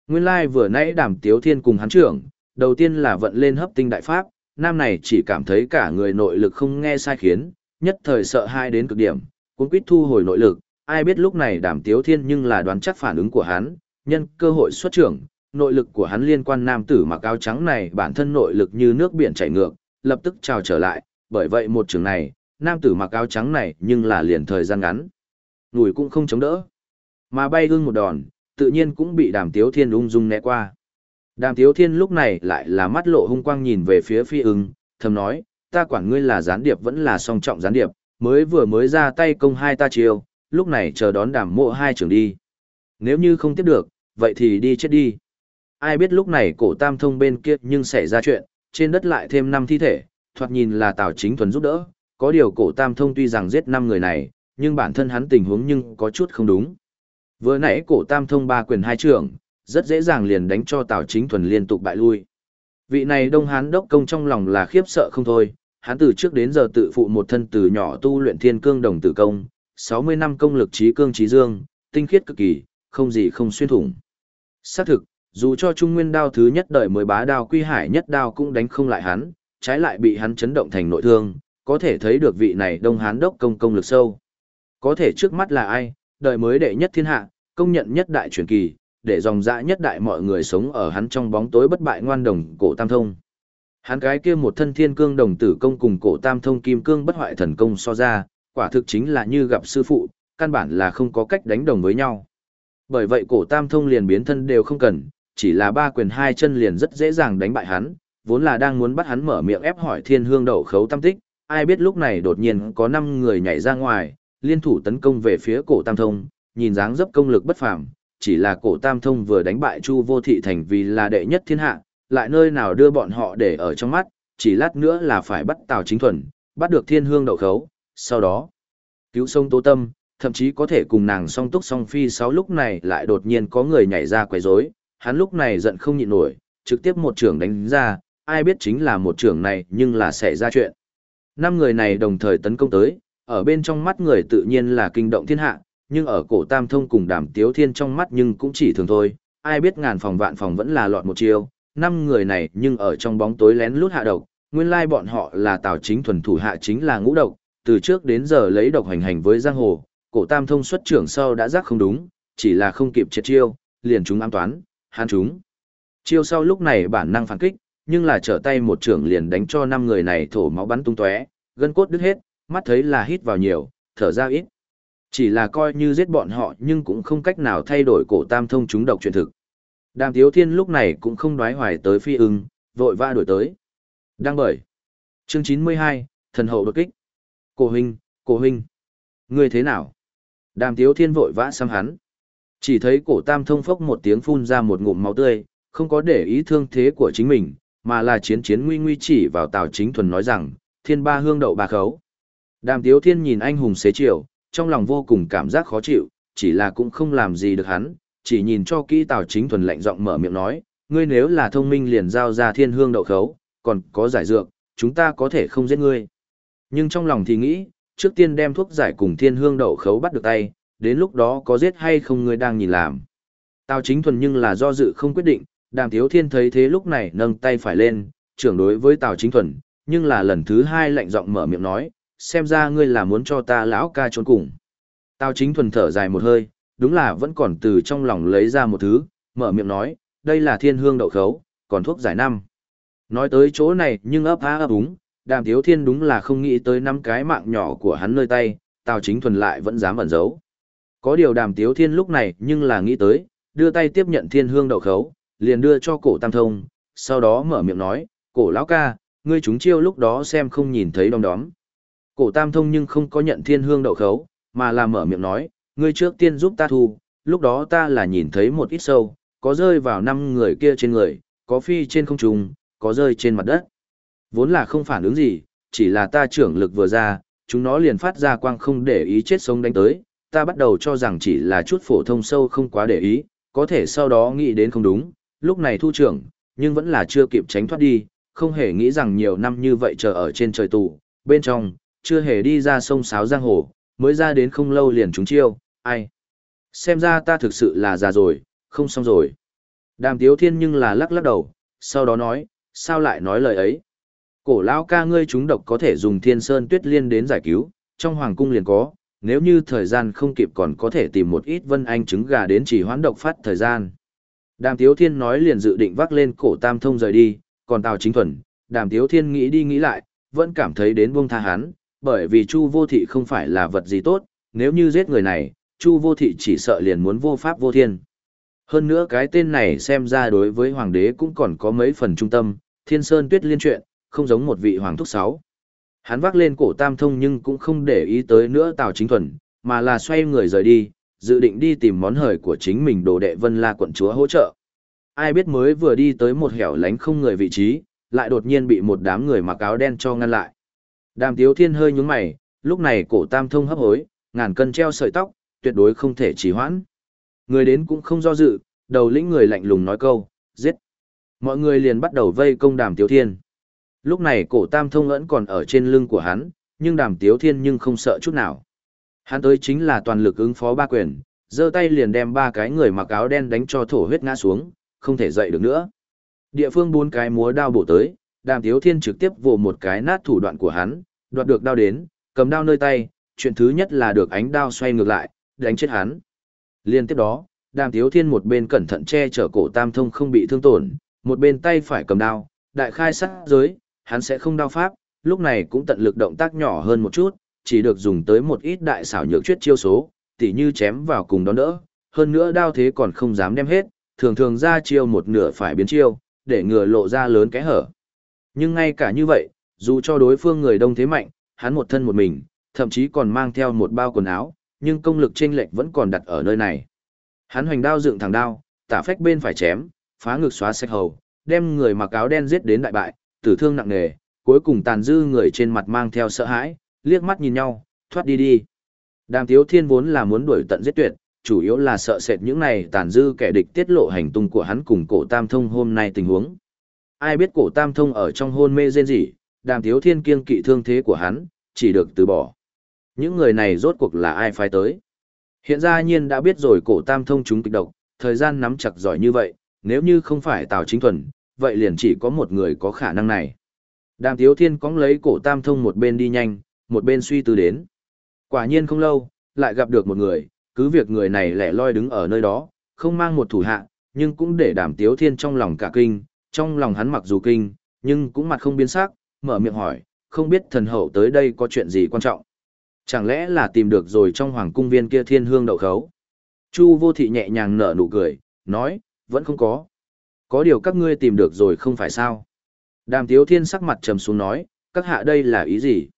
Nguyên lai vừa nãy đàm tiếu thiên cùng hắn trưởng, đầu tiên là vận lên hấp tinh đại pháp, nam này chỉ cảm thấy cả người nội lực không nghe sai khiến, nhất thời sợ hai đến cực điểm, cũng quyết thu hồi nội lực, ai biết lúc này đàm tiếu thiên nhưng là đoán chắc phản ứng của hắn, nhân cơ hội xuất trưởng, nội lực của hắn liên quan nam tử mặc áo trắng này bản thân nội lực như nước biển chảy ngược, lập tức trào trở lại, bởi vậy một trường này, nam tử mặc áo trắng này nhưng là liền thời gian ngắn. Nùi cũng không chống đỡ, mà bay hương một đòn, tự nhiên cũng bị đàm tiếu thiên ung dung né qua. Đàm tiếu thiên lúc này lại là mắt lộ hung quang nhìn về phía phi ưng, thầm nói, ta quản ngươi là gián điệp vẫn là song trọng gián điệp, mới vừa mới ra tay công hai ta chiêu, lúc này chờ đón đàm mộ hai trưởng đi. Nếu như không tiếp được, vậy thì đi chết đi. Ai biết lúc này cổ tam thông bên kia nhưng xảy ra chuyện, trên đất lại thêm năm thi thể, thoạt nhìn là Tào Chính Thuần giúp đỡ, có điều cổ tam thông tuy rằng giết năm người này, nhưng bản thân hắn tình huống nhưng có chút không đúng. Vừa nãy cổ tam thông ba quyền hai trưởng, rất dễ dàng liền đánh cho Tào Chính Thuần liên tục bại lui. Vị này Đông Hán đốc công trong lòng là khiếp sợ không thôi, hắn từ trước đến giờ tự phụ một thân từ nhỏ tu luyện thiên cương đồng tử công, 60 năm công lực trí cương trí dương, tinh khiết cực kỳ, không gì không xuyên thủng. Xác thực, dù cho Trung Nguyên đao thứ nhất đời mới bá đao quy hải nhất đao cũng đánh không lại hắn, trái lại bị hắn chấn động thành nội thương, có thể thấy được vị này Đông Hán đốc công công lực sâu. Có thể trước mắt là ai, đời mới đệ nhất thiên hạ, công nhận nhất đại truyền kỳ, để dòng dã nhất đại mọi người sống ở hắn trong bóng tối bất bại ngoan đồng cổ tam thông. Hắn cái kia một thân thiên cương đồng tử công cùng cổ tam thông kim cương bất hoại thần công so ra, quả thực chính là như gặp sư phụ, căn bản là không có cách đánh đồng với nhau. Bởi vậy cổ tam thông liền biến thân đều không cần, chỉ là ba quyền hai chân liền rất dễ dàng đánh bại hắn, vốn là đang muốn bắt hắn mở miệng ép hỏi thiên hương đậu khấu tâm tích, ai biết lúc này đột nhiên có năm người nhảy ra ngoài, liên thủ tấn công về phía cổ tam thông, nhìn dáng dấp công lực bất phàm, chỉ là cổ tam thông vừa đánh bại chu vô thị thành vì là đệ nhất thiên hạ, lại nơi nào đưa bọn họ để ở trong mắt, chỉ lát nữa là phải bắt Tào Chính Thuần, bắt được thiên hương đậu khấu, sau đó cứu sông Tố Tâm, thậm chí có thể cùng nàng song túc song phi sáu lúc này lại đột nhiên có người nhảy ra quấy rối, hắn lúc này giận không nhịn nổi, trực tiếp một trưởng đánh ra, ai biết chính là một trưởng này nhưng là sẽ ra chuyện. Năm người này đồng thời tấn công tới, ở bên trong mắt người tự nhiên là kinh động thiên hạ, nhưng ở cổ tam thông cùng đàm tiếu thiên trong mắt nhưng cũng chỉ thường thôi, ai biết ngàn phòng vạn phòng vẫn là lọt một chiêu, năm người này nhưng ở trong bóng tối lén lút hạ độc, nguyên lai bọn họ là tào chính thuần thủ hạ chính là ngũ độc, từ trước đến giờ lấy độc hành hành với giang hồ, cổ tam thông xuất trưởng sau đã giác không đúng, chỉ là không kịp triệt chiêu, liền chúng ám toán, hắn chúng. Chiêu sau lúc này bản năng phản kích, nhưng là trở tay một trưởng liền đánh cho năm người này thổ máu bắn tung tóe, gân cốt đứt hết, mắt thấy là hít vào nhiều, thở ra ít. Chỉ là coi như giết bọn họ nhưng cũng không cách nào thay đổi cổ tam thông chúng độc truyền thực. Đàm Tiếu Thiên lúc này cũng không đoái hoài tới phi ưng, vội va đuổi tới. Đang bởi. Chương 92, thần hậu đột kích. Cổ huynh, cổ huynh. Ngươi thế nào? Đàm Tiếu Thiên vội vã xăm hắn. Chỉ thấy cổ tam thông phốc một tiếng phun ra một ngụm máu tươi, không có để ý thương thế của chính mình, mà là chiến chiến nguy nguy chỉ vào Tào Chính Thuần nói rằng, thiên ba hương đậu ba khấu. Đàm Tiếu Thiên nhìn anh hùng xế chiều, trong lòng vô cùng cảm giác khó chịu, chỉ là cũng không làm gì được hắn, chỉ nhìn cho kỹ Tào Chính Thuần lạnh giọng mở miệng nói, ngươi nếu là thông minh liền giao ra thiên hương đậu khấu, còn có giải dược, chúng ta có thể không giết ngươi. Nhưng trong lòng thì nghĩ, trước tiên đem thuốc giải cùng thiên hương đậu khấu bắt được tay, đến lúc đó có giết hay không ngươi đang nhìn làm. Tào Chính Thuần nhưng là do dự không quyết định, Đàm Thiếu Thiên thấy thế lúc này nâng tay phải lên, trưởng đối với Tào Chính Thuần, nhưng là lần thứ hai lạnh giọng mở miệng nói, xem ra ngươi là muốn cho ta lão ca trốn cùng. Tào Chính Thuần thở dài một hơi, đúng là vẫn còn từ trong lòng lấy ra một thứ, mở miệng nói, đây là thiên hương đậu khấu, còn thuốc giải năm. Nói tới chỗ này nhưng ấp há ấp úng, Đàm Thiếu Thiên đúng là không nghĩ tới năm cái mạng nhỏ của hắn nơi tay, Tào Chính Thuần lại vẫn dám ẩn giấu. Có điều Đàm Tiếu Thiên lúc này nhưng là nghĩ tới, đưa tay tiếp nhận thiên hương đậu khấu, liền đưa cho cổ tam thông, sau đó mở miệng nói, cổ lão ca, ngươi chúng chiêu lúc đó xem không nhìn thấy đom đóm. Cổ tam thông nhưng không có nhận thiên hương đậu khấu, mà là mở miệng nói, ngươi trước tiên giúp ta thu, lúc đó ta là nhìn thấy một ít sâu, có rơi vào năm người kia trên người, có phi trên không trung, có rơi trên mặt đất. Vốn là không phản ứng gì, chỉ là ta trưởng lực vừa ra, chúng nó liền phát ra quang không để ý chết sống đánh tới, ta bắt đầu cho rằng chỉ là chút phổ thông sâu không quá để ý, có thể sau đó nghĩ đến không đúng, lúc này thu trưởng, nhưng vẫn là chưa kịp tránh thoát đi, không hề nghĩ rằng nhiều năm như vậy chờ ở trên trời tù, bên trong, chưa hề đi ra sông sáo giang hồ, mới ra đến không lâu liền trúng chiêu, ai. Xem ra ta thực sự là già rồi, không xong rồi. Đàm tiếu thiên nhưng là lắc lắc đầu, sau đó nói, sao lại nói lời ấy. Cổ lão ca ngươi chúng độc có thể dùng thiên sơn tuyết liên đến giải cứu, trong hoàng cung liền có, nếu như thời gian không kịp còn có thể tìm một ít vân anh trứng gà đến chỉ hoãn độc phát thời gian. Đàm Tiếu Thiên nói liền dự định vác lên cổ Tam Thông rời đi, còn Tào Chính Thuần, Đàm Tiếu Thiên nghĩ đi nghĩ lại, vẫn cảm thấy đến buông tha hắn, bởi vì Chu Vô Thị không phải là vật gì tốt, nếu như giết người này, Chu Vô Thị chỉ sợ liền muốn vô pháp vô thiên. Hơn nữa cái tên này xem ra đối với hoàng đế cũng còn có mấy phần trung tâm, Thiên Sơn Tuyết liên chuyện, không giống một vị hoàng thúc sáu. Hắn vác lên cổ Tam Thông nhưng cũng không để ý tới nữa Tào Chính Thuần, mà là xoay người rời đi, dự định đi tìm món hời của chính mình đồ đệ Vân La quận chúa hỗ trợ. Ai biết mới vừa đi tới một hẻo lánh không người vị trí, lại đột nhiên bị một đám người mặc áo đen cho ngăn lại. Đàm Tiếu Thiên hơi nhún mày, lúc này cổ tam thông hấp hối, ngàn cân treo sợi tóc, tuyệt đối không thể trì hoãn. Người đến cũng không do dự, đầu lĩnh người lạnh lùng nói câu, giết. Mọi người liền bắt đầu vây công Đàm Tiếu Thiên. Lúc này cổ tam thông ẩn còn ở trên lưng của hắn, nhưng Đàm Tiếu Thiên nhưng không sợ chút nào. Hắn tới chính là toàn lực ứng phó ba quyền, giơ tay liền đem ba cái người mặc áo đen đánh cho thổ huyết ngã xuống, không thể dậy được nữa. Địa phương bốn cái múa đao bổ tới, Đàm Tiếu Thiên trực tiếp vồ một cái nát thủ đoạn của hắn, đoạt được đao đến, cầm đao nơi tay, chuyện thứ nhất là được ánh đao xoay ngược lại, đánh chết hắn. Liên tiếp đó, Đàm Tiếu Thiên một bên cẩn thận che chở cổ Tam Thông không bị thương tổn, một bên tay phải cầm đao, đại khai sát giới, hắn sẽ không đao pháp, lúc này cũng tận lực động tác nhỏ hơn một chút, chỉ được dùng tới một ít đại xảo nhược chuyết chiêu số, tỉ như chém vào cùng đón đỡ, hơn nữa đao thế còn không dám đem hết, thường thường ra chiêu một nửa phải biến chiêu, để ngừa lộ ra lớn cái hở. Nhưng ngay cả như vậy, dù cho đối phương người đông thế mạnh, hắn một thân một mình, thậm chí còn mang theo một bao quần áo, nhưng công lực chênh lệch vẫn còn đặt ở nơi này. Hắn hoành đao dựng thẳng đao, tả phách bên phải chém, phá ngực xóa sạch hầu, đem người mặc áo đen giết đến đại bại, tử thương nặng nề, cuối cùng tàn dư người trên mặt mang theo sợ hãi, liếc mắt nhìn nhau, thoát đi đi. Đàm Tiếu Thiên vốn là muốn đuổi tận giết tuyệt, chủ yếu là sợ sệt những này tàn dư kẻ địch tiết lộ hành tung của hắn cùng cổ Tam Thông hôm nay tình huống. Ai biết cổ Tam Thông ở trong hôn mê rên rỉ, Đàm Tiếu Thiên kiêng kỵ thương thế của hắn, chỉ được từ bỏ. Những người này rốt cuộc là ai phái tới? Hiện ra nhiên đã biết rồi cổ Tam Thông chúng kịch độc, thời gian nắm chặt giỏi như vậy, nếu như không phải Tào Chính Thuần, vậy liền chỉ có một người có khả năng này. Đàm Tiếu Thiên cóng lấy cổ Tam Thông một bên đi nhanh, một bên suy tư đến. Quả nhiên không lâu, lại gặp được một người, cứ việc người này lẻ loi đứng ở nơi đó, không mang một thủ hạ, nhưng cũng để Đàm Tiếu Thiên trong lòng cả kinh, trong lòng hắn mặc dù kinh, nhưng cũng mặt không biến sắc, mở miệng hỏi, không biết thần hậu tới đây có chuyện gì quan trọng. Chẳng lẽ là tìm được rồi trong hoàng cung viên kia thiên hương đậu khấu? Chu vô thị nhẹ nhàng nở nụ cười, nói, vẫn không có. Có điều các ngươi tìm được rồi không phải sao? Đàm tiếu thiên sắc mặt trầm xuống nói, các hạ đây là ý gì?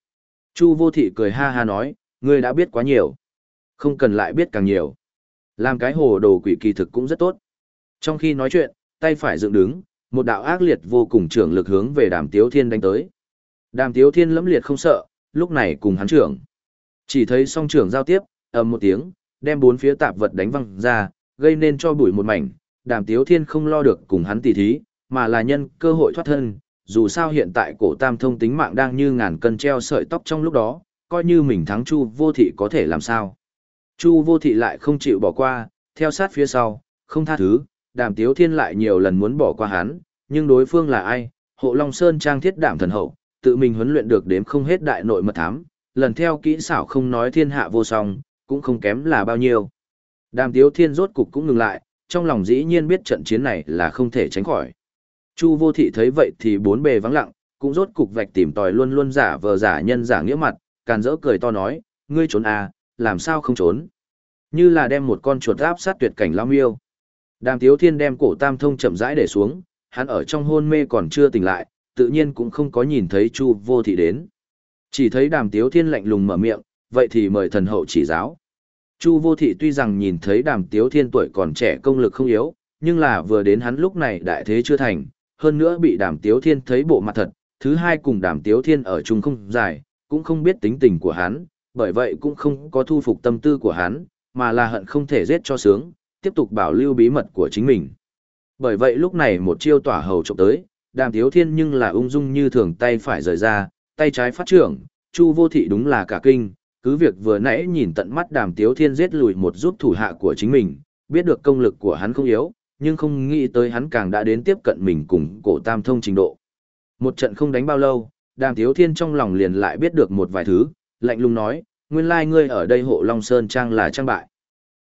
Chu vô thị cười ha ha nói, ngươi đã biết quá nhiều. Không cần lại biết càng nhiều. Làm cái hồ đồ quỷ kỳ thực cũng rất tốt. Trong khi nói chuyện, tay phải dựng đứng, một đạo ác liệt vô cùng trưởng lực hướng về đàm tiếu thiên đánh tới. Đàm tiếu thiên lẫm liệt không sợ, lúc này cùng hắn trưởng. Chỉ thấy song trưởng giao tiếp, ầm một tiếng, đem bốn phía tạp vật đánh văng ra, gây nên cho bụi một mảnh. Đàm tiếu thiên không lo được cùng hắn tỉ thí, mà là nhân cơ hội thoát thân. Dù sao hiện tại cổ tam thông tính mạng đang như ngàn cân treo sợi tóc trong lúc đó, coi như mình thắng Chu vô thị có thể làm sao. Chu vô thị lại không chịu bỏ qua, theo sát phía sau, không tha thứ, đàm tiếu thiên lại nhiều lần muốn bỏ qua hắn, nhưng đối phương là ai, hộ Long Sơn trang thiết đảm thần hậu, tự mình huấn luyện được đếm không hết đại nội mật thám, lần theo kỹ xảo không nói thiên hạ vô song, cũng không kém là bao nhiêu. Đàm tiếu thiên rốt cục cũng ngừng lại, trong lòng dĩ nhiên biết trận chiến này là không thể tránh khỏi. Chu vô thị thấy vậy thì bốn bề vắng lặng, cũng rốt cục vạch tìm tòi luôn luôn giả vờ giả nhân giả nghĩa mặt, càn rỡ cười to nói, ngươi trốn à, làm sao không trốn. Như là đem một con chuột áp sát tuyệt cảnh lao miêu. Đàm tiếu thiên đem cổ tam thông chậm rãi để xuống, hắn ở trong hôn mê còn chưa tỉnh lại, tự nhiên cũng không có nhìn thấy chu vô thị đến. Chỉ thấy đàm tiếu thiên lạnh lùng mở miệng, vậy thì mời thần hậu chỉ giáo. Chu vô thị tuy rằng nhìn thấy đàm tiếu thiên tuổi còn trẻ công lực không yếu, nhưng là vừa đến hắn lúc này đại thế chưa thành, hơn nữa bị đàm tiếu thiên thấy bộ mặt thật, thứ hai cùng đàm tiếu thiên ở chung không dài, cũng không biết tính tình của hắn, bởi vậy cũng không có thu phục tâm tư của hắn, mà là hận không thể giết cho sướng, tiếp tục bảo lưu bí mật của chính mình. Bởi vậy lúc này một chiêu tỏa hầu trộm tới, đàm tiếu thiên nhưng là ung dung như thường tay phải rời ra, tay trái phát trưởng, chu vô thị đúng là cả kinh, cứ việc vừa nãy nhìn tận mắt đàm tiếu thiên giết lùi một giúp thủ hạ của chính mình, biết được công lực của hắn không yếu, nhưng không nghĩ tới hắn càng đã đến tiếp cận mình cùng cổ tam thông trình độ. Một trận không đánh bao lâu, đàm tiếu thiên trong lòng liền lại biết được một vài thứ, lạnh lùng nói, nguyên lai ngươi ở đây hộ Long Sơn Trang là trang bại.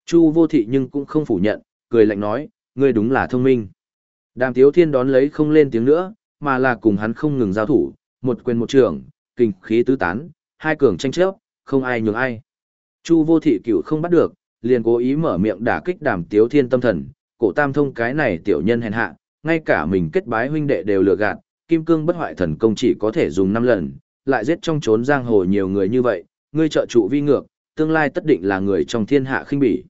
Chu vô thị nhưng cũng không phủ nhận, cười lạnh nói, ngươi đúng là thông minh. Đàm tiếu thiên đón lấy không lên tiếng nữa, mà là cùng hắn không ngừng giao thủ, một quyền một trường, kinh khí tứ tán, hai cường tranh chấp, không ai nhường ai. Chu vô thị cửu không bắt được, liền cố ý mở miệng đả kích đàm tiếu thiên tâm thần, cổ tam thông cái này tiểu nhân hèn hạ, ngay cả mình kết bái huynh đệ đều lừa gạt, kim cương bất hoại thần công chỉ có thể dùng 5 lần, lại giết trong trốn giang hồ nhiều người như vậy, ngươi trợ trụ vi ngược, tương lai tất định là người trong thiên hạ khinh bỉ.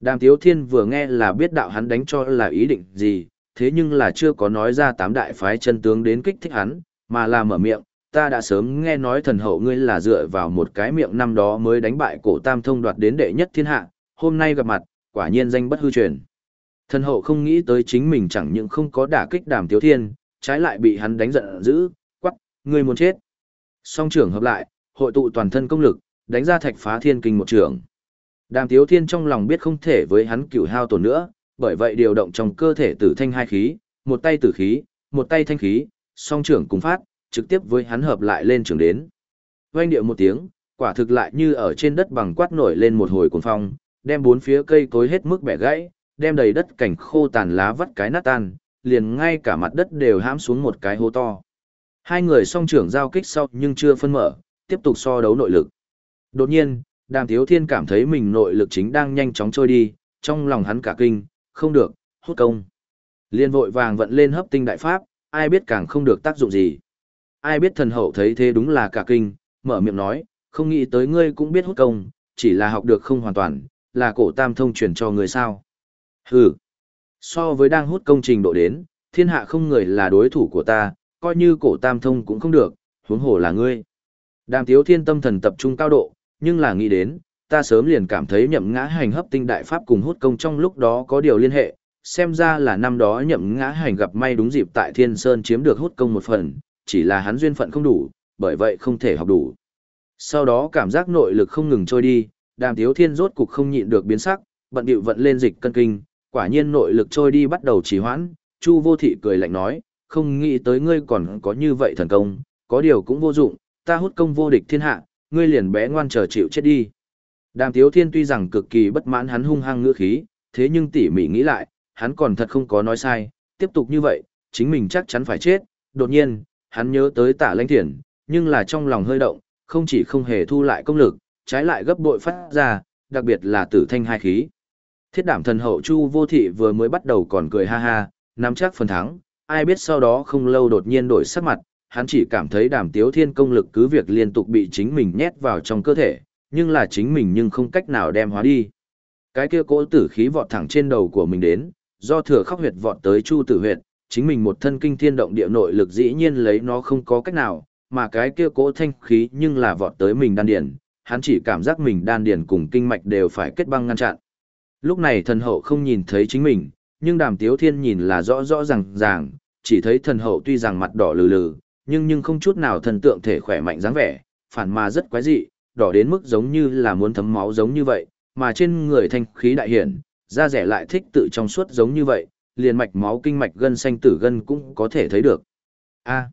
Đàm Tiếu Thiên vừa nghe là biết đạo hắn đánh cho là ý định gì, thế nhưng là chưa có nói ra tám đại phái chân tướng đến kích thích hắn, mà là mở miệng, ta đã sớm nghe nói thần hậu ngươi là dựa vào một cái miệng năm đó mới đánh bại cổ tam thông đoạt đến đệ nhất thiên hạ, hôm nay gặp mặt, quả nhiên danh bất hư truyền. Thần hậu không nghĩ tới chính mình chẳng những không có đả kích đàm tiếu thiên, trái lại bị hắn đánh giận dữ, quắc, ngươi muốn chết. Song trưởng hợp lại, hội tụ toàn thân công lực, đánh ra thạch phá thiên kinh một trường. Đàm Tiếu Thiên trong lòng biết không thể với hắn cửu hao tổn nữa, bởi vậy điều động trong cơ thể tử thanh hai khí, một tay tử khí, một tay thanh khí, song trưởng cùng phát, trực tiếp với hắn hợp lại lên trường đến. Oanh điệu một tiếng, quả thực lại như ở trên đất bằng quát nổi lên một hồi cuồng phong, đem bốn phía cây cối hết mức bẻ gãy, đem đầy đất cảnh khô tàn lá vắt cái nát tan, liền ngay cả mặt đất đều hãm xuống một cái hố to. Hai người song trưởng giao kích sau nhưng chưa phân mở, tiếp tục so đấu nội lực. Đột nhiên, Đàm Thiếu Thiên cảm thấy mình nội lực chính đang nhanh chóng trôi đi, trong lòng hắn cả kinh, không được, hút công. Liên vội vàng vận lên hấp tinh đại pháp, ai biết càng không được tác dụng gì. Ai biết thần hậu thấy thế đúng là cả kinh, mở miệng nói, không nghĩ tới ngươi cũng biết hút công, chỉ là học được không hoàn toàn, là cổ tam thông truyền cho người sao. Hừ, so với đang hút công trình độ đến, thiên hạ không người là đối thủ của ta, coi như cổ tam thông cũng không được, huống hồ là ngươi. Đàm tiếu thiên tâm thần tập trung cao độ, nhưng là nghĩ đến, ta sớm liền cảm thấy nhậm ngã hành hấp tinh đại pháp cùng hút công trong lúc đó có điều liên hệ, xem ra là năm đó nhậm ngã hành gặp may đúng dịp tại Thiên Sơn chiếm được hút công một phần, chỉ là hắn duyên phận không đủ, bởi vậy không thể học đủ. Sau đó cảm giác nội lực không ngừng trôi đi, đàm tiếu thiên rốt cục không nhịn được biến sắc, bận điệu vận lên dịch cân kinh, quả nhiên nội lực trôi đi bắt đầu trì hoãn, Chu vô thị cười lạnh nói, không nghĩ tới ngươi còn có như vậy thần công, có điều cũng vô dụng, ta hút công vô địch thiên hạ, ngươi liền bé ngoan chờ chịu chết đi. Đàm tiếu thiên tuy rằng cực kỳ bất mãn hắn hung hăng ngữ khí, thế nhưng tỉ mỉ nghĩ lại, hắn còn thật không có nói sai, tiếp tục như vậy, chính mình chắc chắn phải chết, đột nhiên, hắn nhớ tới tả lãnh thiền, nhưng là trong lòng hơi động, không chỉ không hề thu lại công lực, trái lại gấp bội phát ra, đặc biệt là tử thanh hai khí. Thiết đảm thần hậu Chu vô thị vừa mới bắt đầu còn cười ha ha, nắm chắc phần thắng, ai biết sau đó không lâu đột nhiên đổi sắc mặt, hắn chỉ cảm thấy đàm tiếu thiên công lực cứ việc liên tục bị chính mình nhét vào trong cơ thể, nhưng là chính mình nhưng không cách nào đem hóa đi. Cái kia cỗ tử khí vọt thẳng trên đầu của mình đến, do thừa khóc huyệt vọt tới chu tử huyệt, chính mình một thân kinh thiên động địa nội lực dĩ nhiên lấy nó không có cách nào, mà cái kia cỗ thanh khí nhưng là vọt tới mình đan điền, hắn chỉ cảm giác mình đan điền cùng kinh mạch đều phải kết băng ngăn chặn. Lúc này thần hậu không nhìn thấy chính mình, nhưng đàm tiếu thiên nhìn là rõ rõ ràng ràng, chỉ thấy thần hậu tuy rằng mặt đỏ lừ lừ, nhưng nhưng không chút nào thần tượng thể khỏe mạnh dáng vẻ, phản mà rất quái dị, đỏ đến mức giống như là muốn thấm máu giống như vậy, mà trên người thanh khí đại hiển, da rẻ lại thích tự trong suốt giống như vậy, liền mạch máu kinh mạch gân xanh tử gân cũng có thể thấy được. A.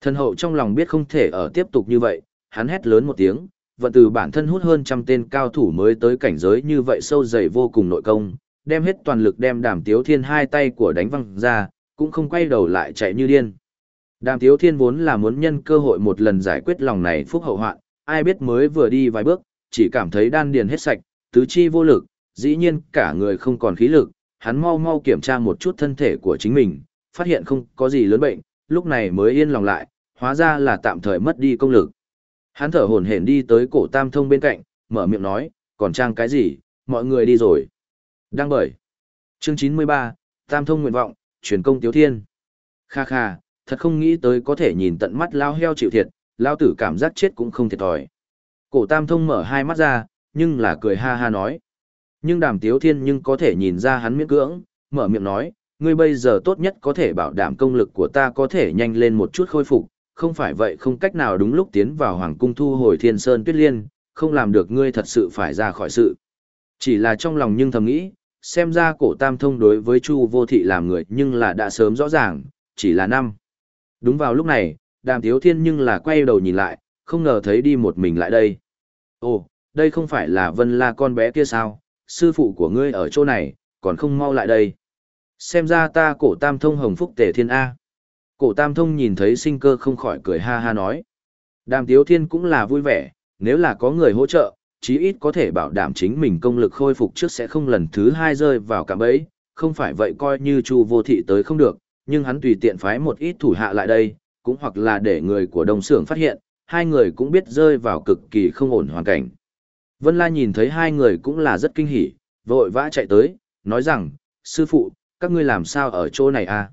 thần hậu trong lòng biết không thể ở tiếp tục như vậy, hắn hét lớn một tiếng, vận từ bản thân hút hơn trăm tên cao thủ mới tới cảnh giới như vậy sâu dày vô cùng nội công, đem hết toàn lực đem đàm tiếu thiên hai tay của đánh văng ra, cũng không quay đầu lại chạy như điên. Đàm tiếu thiên vốn là muốn nhân cơ hội một lần giải quyết lòng này phúc hậu hoạn, ai biết mới vừa đi vài bước, chỉ cảm thấy đan điền hết sạch, tứ chi vô lực, dĩ nhiên cả người không còn khí lực, hắn mau mau kiểm tra một chút thân thể của chính mình, phát hiện không có gì lớn bệnh, lúc này mới yên lòng lại, hóa ra là tạm thời mất đi công lực. Hắn thở hổn hển đi tới cổ tam thông bên cạnh, mở miệng nói, còn trang cái gì, mọi người đi rồi. Đăng bởi. Chương 93, Tam thông nguyện vọng, truyền công tiếu thiên. Kha kha, thật không nghĩ tới có thể nhìn tận mắt lao heo chịu thiệt, lao tử cảm giác chết cũng không thiệt thòi. Cổ tam thông mở hai mắt ra, nhưng là cười ha ha nói. Nhưng đàm tiếu thiên nhưng có thể nhìn ra hắn miễn cưỡng, mở miệng nói, ngươi bây giờ tốt nhất có thể bảo đảm công lực của ta có thể nhanh lên một chút khôi phục, không phải vậy không cách nào đúng lúc tiến vào hoàng cung thu hồi thiên sơn tuyết liên, không làm được ngươi thật sự phải ra khỏi sự. Chỉ là trong lòng nhưng thầm nghĩ, xem ra cổ tam thông đối với chu vô thị làm người nhưng là đã sớm rõ ràng, chỉ là năm. Đúng vào lúc này, đàm tiếu thiên nhưng là quay đầu nhìn lại, không ngờ thấy đi một mình lại đây. Ồ, đây không phải là vân la con bé kia sao, sư phụ của ngươi ở chỗ này, còn không mau lại đây. Xem ra ta cổ tam thông hồng phúc tề thiên A. Cổ tam thông nhìn thấy sinh cơ không khỏi cười ha ha nói. Đàm tiếu thiên cũng là vui vẻ, nếu là có người hỗ trợ, chí ít có thể bảo đảm chính mình công lực khôi phục trước sẽ không lần thứ hai rơi vào cạm bẫy, không phải vậy coi như chu vô thị tới không được, nhưng hắn tùy tiện phái một ít thủ hạ lại đây, cũng hoặc là để người của đồng xưởng phát hiện, hai người cũng biết rơi vào cực kỳ không ổn hoàn cảnh. Vân La nhìn thấy hai người cũng là rất kinh hỉ, vội vã chạy tới, nói rằng, sư phụ, các ngươi làm sao ở chỗ này à?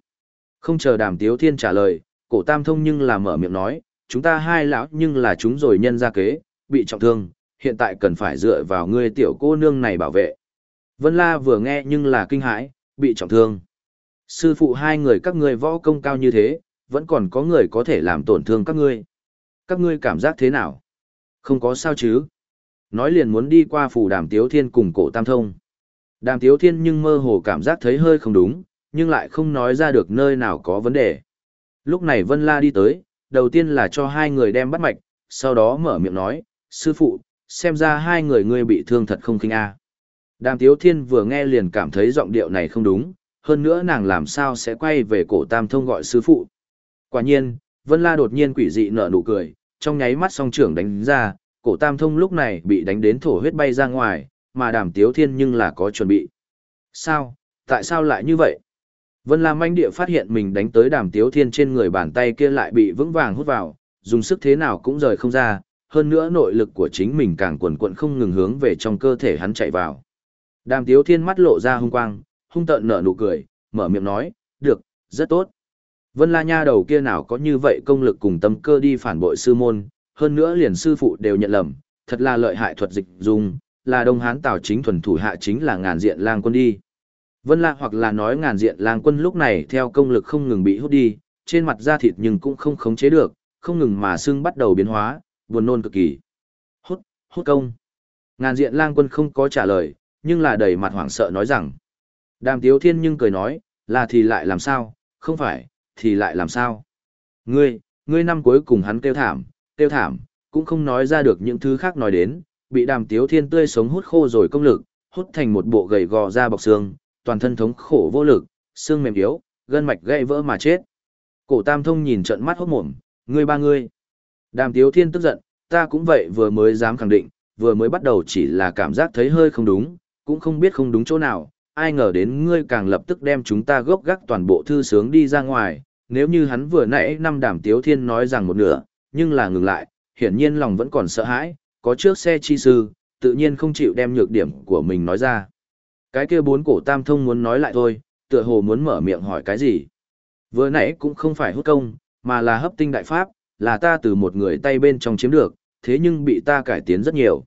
Không chờ đàm tiếu thiên trả lời, cổ tam thông nhưng là mở miệng nói, chúng ta hai lão nhưng là chúng rồi nhân ra kế, bị trọng thương, hiện tại cần phải dựa vào ngươi tiểu cô nương này bảo vệ. Vân La vừa nghe nhưng là kinh hãi, bị trọng thương. Sư phụ hai người các ngươi võ công cao như thế, vẫn còn có người có thể làm tổn thương các ngươi. Các ngươi cảm giác thế nào? Không có sao chứ? Nói liền muốn đi qua phủ đàm tiếu thiên cùng cổ tam thông. Đàm tiếu thiên nhưng mơ hồ cảm giác thấy hơi không đúng, nhưng lại không nói ra được nơi nào có vấn đề. Lúc này Vân La đi tới, đầu tiên là cho hai người đem bắt mạch, sau đó mở miệng nói, sư phụ, xem ra hai người ngươi bị thương thật không kinh a. Đàm tiếu thiên vừa nghe liền cảm thấy giọng điệu này không đúng, hơn nữa nàng làm sao sẽ quay về cổ tam thông gọi sư phụ. Quả nhiên, Vân La đột nhiên quỷ dị nở nụ cười, trong nháy mắt song trưởng đánh ra, cổ tam thông lúc này bị đánh đến thổ huyết bay ra ngoài, mà đàm tiếu thiên nhưng là có chuẩn bị. Sao, Tại sao lại như vậy? Vân Lam Anh Địa phát hiện mình đánh tới đàm tiếu thiên trên người bàn tay kia lại bị vững vàng hút vào, dùng sức thế nào cũng rời không ra, hơn nữa nội lực của chính mình càng quần quận không ngừng hướng về trong cơ thể hắn chạy vào. Đàm tiếu thiên mắt lộ ra hung quang, hung tợn nở nụ cười, mở miệng nói, được, rất tốt. Vân La Nha đầu kia nào có như vậy công lực cùng tâm cơ đi phản bội sư môn, hơn nữa liền sư phụ đều nhận lầm, thật là lợi hại thuật dịch dùng, là Đông Hán Tào chính thuần thủ hạ chính là ngàn diện lang quân đi. Vân La hoặc là nói ngàn diện lang quân lúc này theo công lực không ngừng bị hút đi, trên mặt da thịt nhưng cũng không khống chế được, không ngừng mà xương bắt đầu biến hóa, buồn nôn cực kỳ. Hút, hút công. Ngàn diện lang quân không có trả lời, nhưng là đầy mặt hoảng sợ nói rằng. Đàm Tiếu Thiên nhưng cười nói, là thì lại làm sao, không phải, thì lại làm sao. Ngươi, ngươi năm cuối cùng hắn kêu thảm, Tiêu thảm, cũng không nói ra được những thứ khác nói đến, bị đàm tiếu thiên tươi sống hút khô rồi công lực, hút thành một bộ gầy gò da bọc xương, toàn thân thống khổ vô lực, xương mềm yếu, gân mạch gãy vỡ mà chết. Cổ tam thông nhìn trận mắt hốt mồm, ngươi ba ngươi. Đàm tiếu thiên tức giận, ta cũng vậy vừa mới dám khẳng định, vừa mới bắt đầu chỉ là cảm giác thấy hơi không đúng, cũng không biết không đúng chỗ nào, ai ngờ đến ngươi càng lập tức đem chúng ta gốc gác toàn bộ thư sướng đi ra ngoài, nếu như hắn vừa nãy năm đàm tiếu thiên nói rằng một nửa, nhưng là ngừng lại, hiển nhiên lòng vẫn còn sợ hãi, có trước xe chi sư, tự nhiên không chịu đem nhược điểm của mình nói ra. Cái kia bốn cổ tam thông muốn nói lại thôi, tựa hồ muốn mở miệng hỏi cái gì. Vừa nãy cũng không phải hút công, mà là hấp tinh đại pháp, là ta từ một người tay bên trong chiếm được, thế nhưng bị ta cải tiến rất nhiều.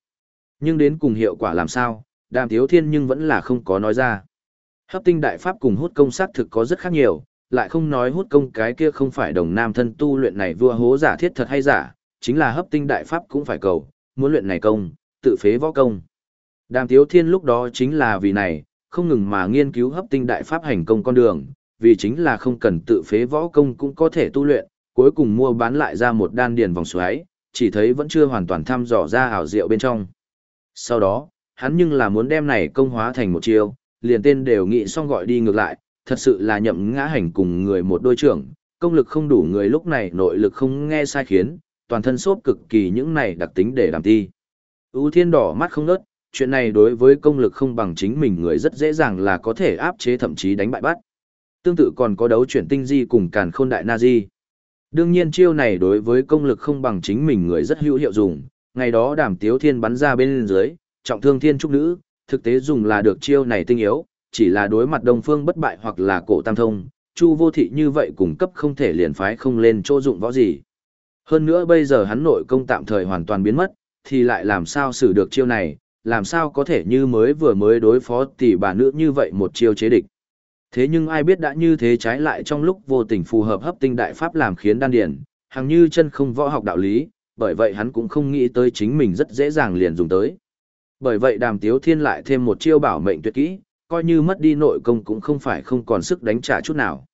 Nhưng đến cùng hiệu quả làm sao, đàm thiếu thiên nhưng vẫn là không có nói ra. Hấp tinh đại pháp cùng hút công sát thực có rất khác nhiều, lại không nói hút công cái kia không phải đồng nam thân tu luyện này vua hố giả thiết thật hay giả, chính là hấp tinh đại pháp cũng phải cầu, muốn luyện này công, tự phế võ công. Đàm Tiếu Thiên lúc đó chính là vì này, không ngừng mà nghiên cứu hấp tinh đại pháp hành công con đường, vì chính là không cần tự phế võ công cũng có thể tu luyện, cuối cùng mua bán lại ra một đan điền vòng xoáy, chỉ thấy vẫn chưa hoàn toàn thăm dò ra ảo diệu bên trong. Sau đó, hắn nhưng là muốn đem này công hóa thành một chiêu, liền tên đều nghĩ xong gọi đi ngược lại, thật sự là nhậm ngã hành cùng người một đôi trưởng, công lực không đủ người lúc này nội lực không nghe sai khiến, toàn thân xốp cực kỳ những này đặc tính để làm ti. Ú thiên đỏ mắt không nớt, chuyện này đối với công lực không bằng chính mình người rất dễ dàng là có thể áp chế thậm chí đánh bại bắt. Tương tự còn có đấu chuyển tinh di cùng càn khôn đại na di. Đương nhiên chiêu này đối với công lực không bằng chính mình người rất hữu hiệu dùng, ngày đó đàm tiếu thiên bắn ra bên dưới, trọng thương thiên trúc nữ, thực tế dùng là được chiêu này tinh yếu, chỉ là đối mặt đông phương bất bại hoặc là cổ tam thông, chu vô thị như vậy cung cấp không thể liền phái không lên chỗ dụng võ gì. Hơn nữa bây giờ hắn nội công tạm thời hoàn toàn biến mất, thì lại làm sao xử được chiêu này, làm sao có thể như mới vừa mới đối phó tỷ bà nữ như vậy một chiêu chế địch. Thế nhưng ai biết đã như thế trái lại trong lúc vô tình phù hợp hấp tinh đại pháp làm khiến đan điển, hằng như chân không võ học đạo lý, bởi vậy hắn cũng không nghĩ tới chính mình rất dễ dàng liền dùng tới. Bởi vậy đàm tiếu thiên lại thêm một chiêu bảo mệnh tuyệt kỹ, coi như mất đi nội công cũng không phải không còn sức đánh trả chút nào.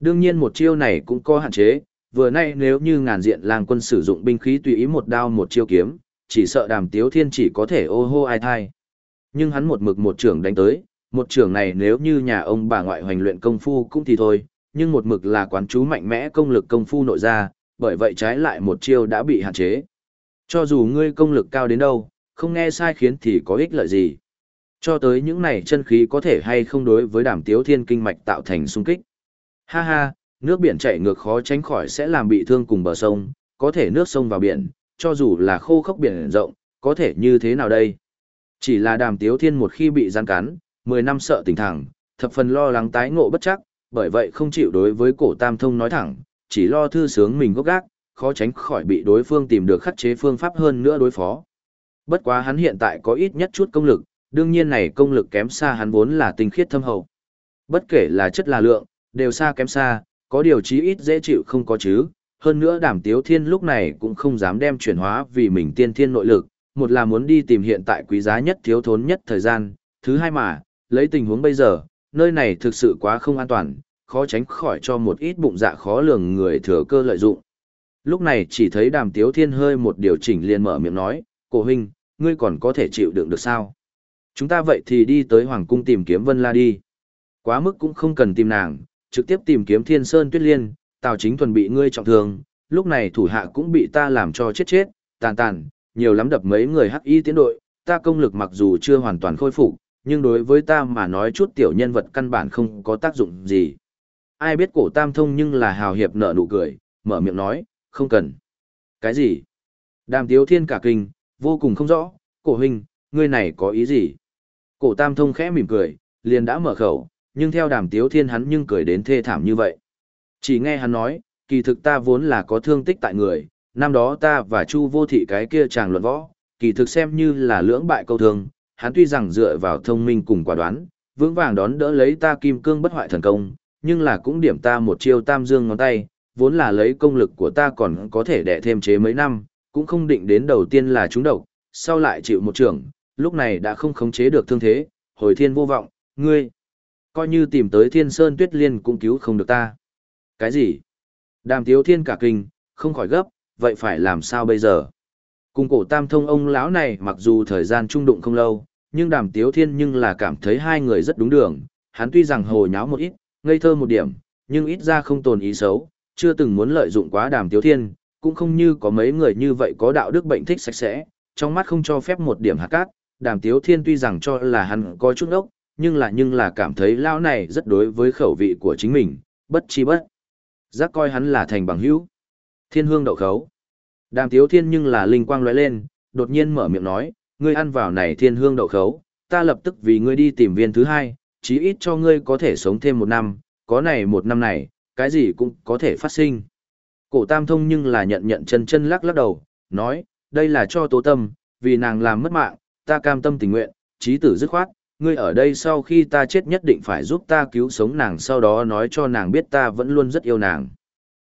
Đương nhiên một chiêu này cũng có hạn chế, vừa nay nếu như ngàn diện làng quân sử dụng binh khí tùy ý một đao một chiêu kiếm, chỉ sợ đàm tiếu thiên chỉ có thể ô hô ai thai. Nhưng hắn một mực một trưởng đánh tới, một trưởng này nếu như nhà ông bà ngoại hoành luyện công phu cũng thì thôi, nhưng một mực là quán chú mạnh mẽ công lực công phu nội ra, bởi vậy trái lại một chiêu đã bị hạn chế. Cho dù ngươi công lực cao đến đâu, không nghe sai khiến thì có ích lợi gì. Cho tới những này chân khí có thể hay không đối với đàm tiếu thiên kinh mạch tạo thành sung kích. Ha ha, nước biển chảy ngược khó tránh khỏi sẽ làm bị thương cùng bờ sông, có thể nước sông vào biển, cho dù là khô khốc biển rộng, có thể như thế nào đây? Chỉ là đàm tiếu thiên một khi bị gian cắn, 10 năm sợ tỉnh thẳng, thập phần lo lắng tái ngộ bất chắc, bởi vậy không chịu đối với cổ tam thông nói thẳng, chỉ lo thư sướng mình gốc gác, khó tránh khỏi bị đối phương tìm được khắc chế phương pháp hơn nữa đối phó. Bất quá hắn hiện tại có ít nhất chút công lực, đương nhiên này công lực kém xa hắn vốn là tinh khiết thâm hậu. Bất kể là chất là lượng, đều xa kém xa, có điều chí ít dễ chịu không có chứ. Hơn nữa đàm tiếu thiên lúc này cũng không dám đem chuyển hóa vì mình tiên thiên nội lực, một là muốn đi tìm hiện tại quý giá nhất thiếu thốn nhất thời gian, thứ hai mà, lấy tình huống bây giờ, nơi này thực sự quá không an toàn, khó tránh khỏi cho một ít bụng dạ khó lường người thừa cơ lợi dụng. Lúc này chỉ thấy đàm tiếu thiên hơi một điều chỉnh liền mở miệng nói, cổ huynh, ngươi còn có thể chịu đựng được sao? Chúng ta vậy thì đi tới Hoàng Cung tìm kiếm Vân La đi. Quá mức cũng không cần tìm nàng, trực tiếp tìm kiếm Thiên Sơn Tuyết Liên, Tào Chính Thuần bị ngươi trọng thương, lúc này thủ hạ cũng bị ta làm cho chết chết, tàn tàn, nhiều lắm đập mấy người hắc y tiến đội, ta công lực mặc dù chưa hoàn toàn khôi phục, nhưng đối với ta mà nói chút tiểu nhân vật căn bản không có tác dụng gì. Ai biết cổ tam thông nhưng là hào hiệp nở nụ cười, mở miệng nói, không cần. Cái gì? Đàm tiếu thiên cả kinh, vô cùng không rõ, cổ huynh, ngươi này có ý gì? Cổ tam thông khẽ mỉm cười, liền đã mở khẩu, nhưng theo đàm tiếu thiên hắn nhưng cười đến thê thảm như vậy. Chỉ nghe hắn nói, kỳ thực ta vốn là có thương tích tại người, năm đó ta và Chu vô thị cái kia chàng luận võ, kỳ thực xem như là lưỡng bại câu thương, hắn tuy rằng dựa vào thông minh cùng quả đoán, vững vàng đón đỡ lấy ta kim cương bất hoại thần công, nhưng là cũng điểm ta một chiêu tam dương ngón tay, vốn là lấy công lực của ta còn có thể đẻ thêm chế mấy năm, cũng không định đến đầu tiên là trúng độc, sau lại chịu một trưởng, lúc này đã không khống chế được thương thế, hồi thiên vô vọng, ngươi, coi như tìm tới thiên sơn tuyết liên cũng cứu không được ta. Cái gì? Đàm tiếu thiên cả kinh, không khỏi gấp, vậy phải làm sao bây giờ? Cùng cổ tam thông ông lão này mặc dù thời gian trung đụng không lâu, nhưng đàm tiếu thiên nhưng là cảm thấy hai người rất đúng đường, hắn tuy rằng hồ nháo một ít, ngây thơ một điểm, nhưng ít ra không tồn ý xấu, chưa từng muốn lợi dụng quá đàm tiếu thiên, cũng không như có mấy người như vậy có đạo đức bệnh thích sạch sẽ, trong mắt không cho phép một điểm hạt cát, đàm tiếu thiên tuy rằng cho là hắn có chút ốc, nhưng là nhưng là cảm thấy lão này rất đối với khẩu vị của chính mình, bất chi bất. Giác coi hắn là thành bằng hữu. Thiên hương đậu khấu. Đàm tiếu thiên nhưng là linh quang lóe lên, đột nhiên mở miệng nói, ngươi ăn vào này thiên hương đậu khấu, ta lập tức vì ngươi đi tìm viên thứ hai, chí ít cho ngươi có thể sống thêm một năm, có này một năm này, cái gì cũng có thể phát sinh. Cổ tam thông nhưng là nhận nhận chân chân lắc lắc đầu, nói, đây là cho tố tâm, vì nàng làm mất mạng, ta cam tâm tình nguyện, trí tử dứt khoát, ngươi ở đây sau khi ta chết nhất định phải giúp ta cứu sống nàng sau đó nói cho nàng biết ta vẫn luôn rất yêu nàng.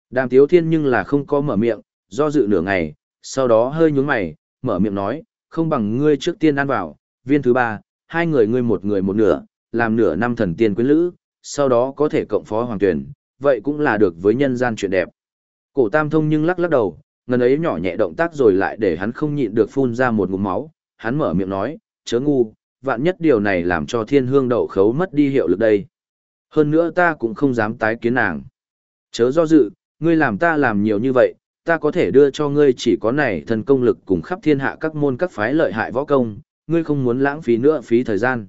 Đàm tiếu thiên nhưng là không có mở miệng, do dự nửa ngày, sau đó hơi nhún mày, mở miệng nói, không bằng ngươi trước tiên ăn vào, viên thứ ba, hai người ngươi một người một nửa, làm nửa năm thần tiên quyến lữ, sau đó có thể cộng phó hoàng tuyển, vậy cũng là được với nhân gian chuyện đẹp. Cổ tam thông nhưng lắc lắc đầu, ngần ấy nhỏ nhẹ động tác rồi lại để hắn không nhịn được phun ra một ngụm máu, hắn mở miệng nói, chớ ngu, vạn nhất điều này làm cho thiên hương đậu khấu mất đi hiệu lực đây. Hơn nữa ta cũng không dám tái kiến nàng. Chớ do dự, ngươi làm ta làm nhiều như vậy, ta có thể đưa cho ngươi chỉ có này thần công lực cùng khắp thiên hạ các môn các phái lợi hại võ công, ngươi không muốn lãng phí nữa phí thời gian.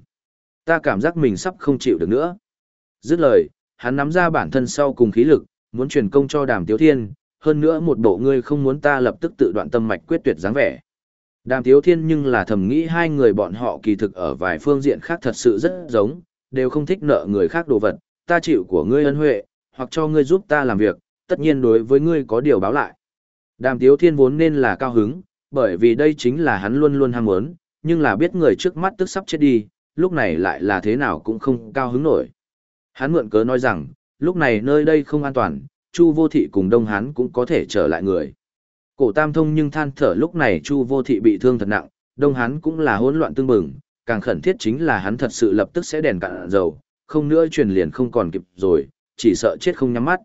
Ta cảm giác mình sắp không chịu được nữa. Dứt lời, hắn nắm ra bản thân sau cùng khí lực, muốn truyền công cho đàm tiếu thiên, hơn nữa một bộ ngươi không muốn ta lập tức tự đoạn tâm mạch quyết tuyệt dáng vẻ. Đàm tiếu thiên nhưng là thầm nghĩ hai người bọn họ kỳ thực ở vài phương diện khác thật sự rất giống, đều không thích nợ người khác đồ vật, ta chịu của ngươi ân huệ, hoặc cho ngươi giúp ta làm việc, tất nhiên đối với ngươi có điều báo lại. Đàm tiếu thiên vốn nên là cao hứng, bởi vì đây chính là hắn luôn luôn ham muốn, nhưng là biết người trước mắt tức sắp chết đi, lúc này lại là thế nào cũng không cao hứng nổi. Hắn mượn cớ nói rằng, lúc này nơi đây không an toàn, Chu Vô Thị cùng Đông Hán cũng có thể trở lại người. Cổ Tam Thông nhưng than thở lúc này Chu Vô Thị bị thương thật nặng, Đông Hán cũng là hỗn loạn tương bừng, càng khẩn thiết chính là hắn thật sự lập tức sẽ đèn cạn dầu, không nữa truyền liền không còn kịp rồi, chỉ sợ chết không nhắm mắt.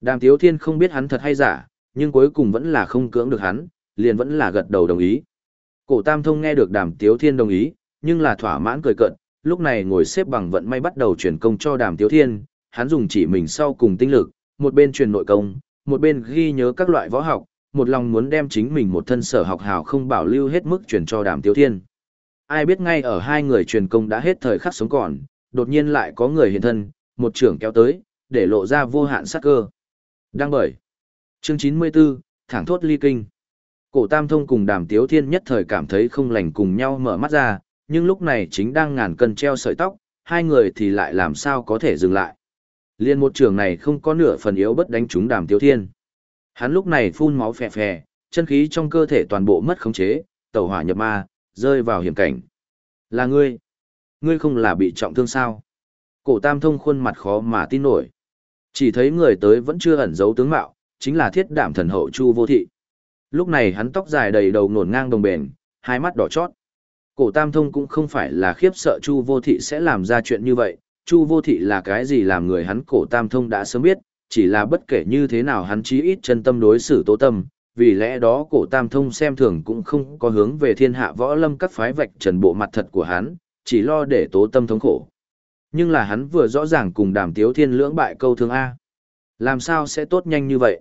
Đàm Tiếu Thiên không biết hắn thật hay giả, nhưng cuối cùng vẫn là không cưỡng được hắn, liền vẫn là gật đầu đồng ý. Cổ Tam Thông nghe được Đàm Tiếu Thiên đồng ý, nhưng là thỏa mãn cười cận, lúc này ngồi xếp bằng vận may bắt đầu truyền công cho Đàm Tiếu Thiên, hắn dùng chỉ mình sau cùng tinh lực, một bên truyền nội công, một bên ghi nhớ các loại võ học, một lòng muốn đem chính mình một thân sở học hào không bảo lưu hết mức truyền cho Đàm Tiếu Thiên. Ai biết ngay ở hai người truyền công đã hết thời khắc sống còn, đột nhiên lại có người hiện thân, một trưởng kéo tới, để lộ ra vô hạn sát cơ. Đang bởi. Chương 94, thẳng thốt ly kinh. Cổ Tam Thông cùng Đàm Tiếu Thiên nhất thời cảm thấy không lành cùng nhau mở mắt ra, nhưng lúc này chính đang ngàn cân treo sợi tóc, hai người thì lại làm sao có thể dừng lại. Liên một trường này không có nửa phần yếu bất đánh trúng Đàm Tiếu Thiên. Hắn lúc này phun máu phè phè, chân khí trong cơ thể toàn bộ mất khống chế, tẩu hỏa nhập ma, rơi vào hiểm cảnh. Là ngươi. Ngươi không là bị trọng thương sao? Cổ Tam Thông khuôn mặt khó mà tin nổi. Chỉ thấy người tới vẫn chưa ẩn giấu tướng mạo, chính là thiết đảm thần hậu Chu Vô Thị. Lúc này hắn tóc dài đầy đầu nổn ngang đồng bền, hai mắt đỏ chót. Cổ Tam Thông cũng không phải là khiếp sợ Chu Vô Thị sẽ làm ra chuyện như vậy, Chu Vô Thị là cái gì làm người hắn Cổ Tam Thông đã sớm biết, chỉ là bất kể như thế nào hắn chí ít chân tâm đối xử tố tâm, vì lẽ đó Cổ Tam Thông xem thường cũng không có hướng về thiên hạ võ lâm các phái vạch trần bộ mặt thật của hắn, chỉ lo để tố tâm thống khổ. Nhưng là hắn vừa rõ ràng cùng đàm tiếu thiên lưỡng bại câu thương A. Làm sao sẽ tốt nhanh như vậy?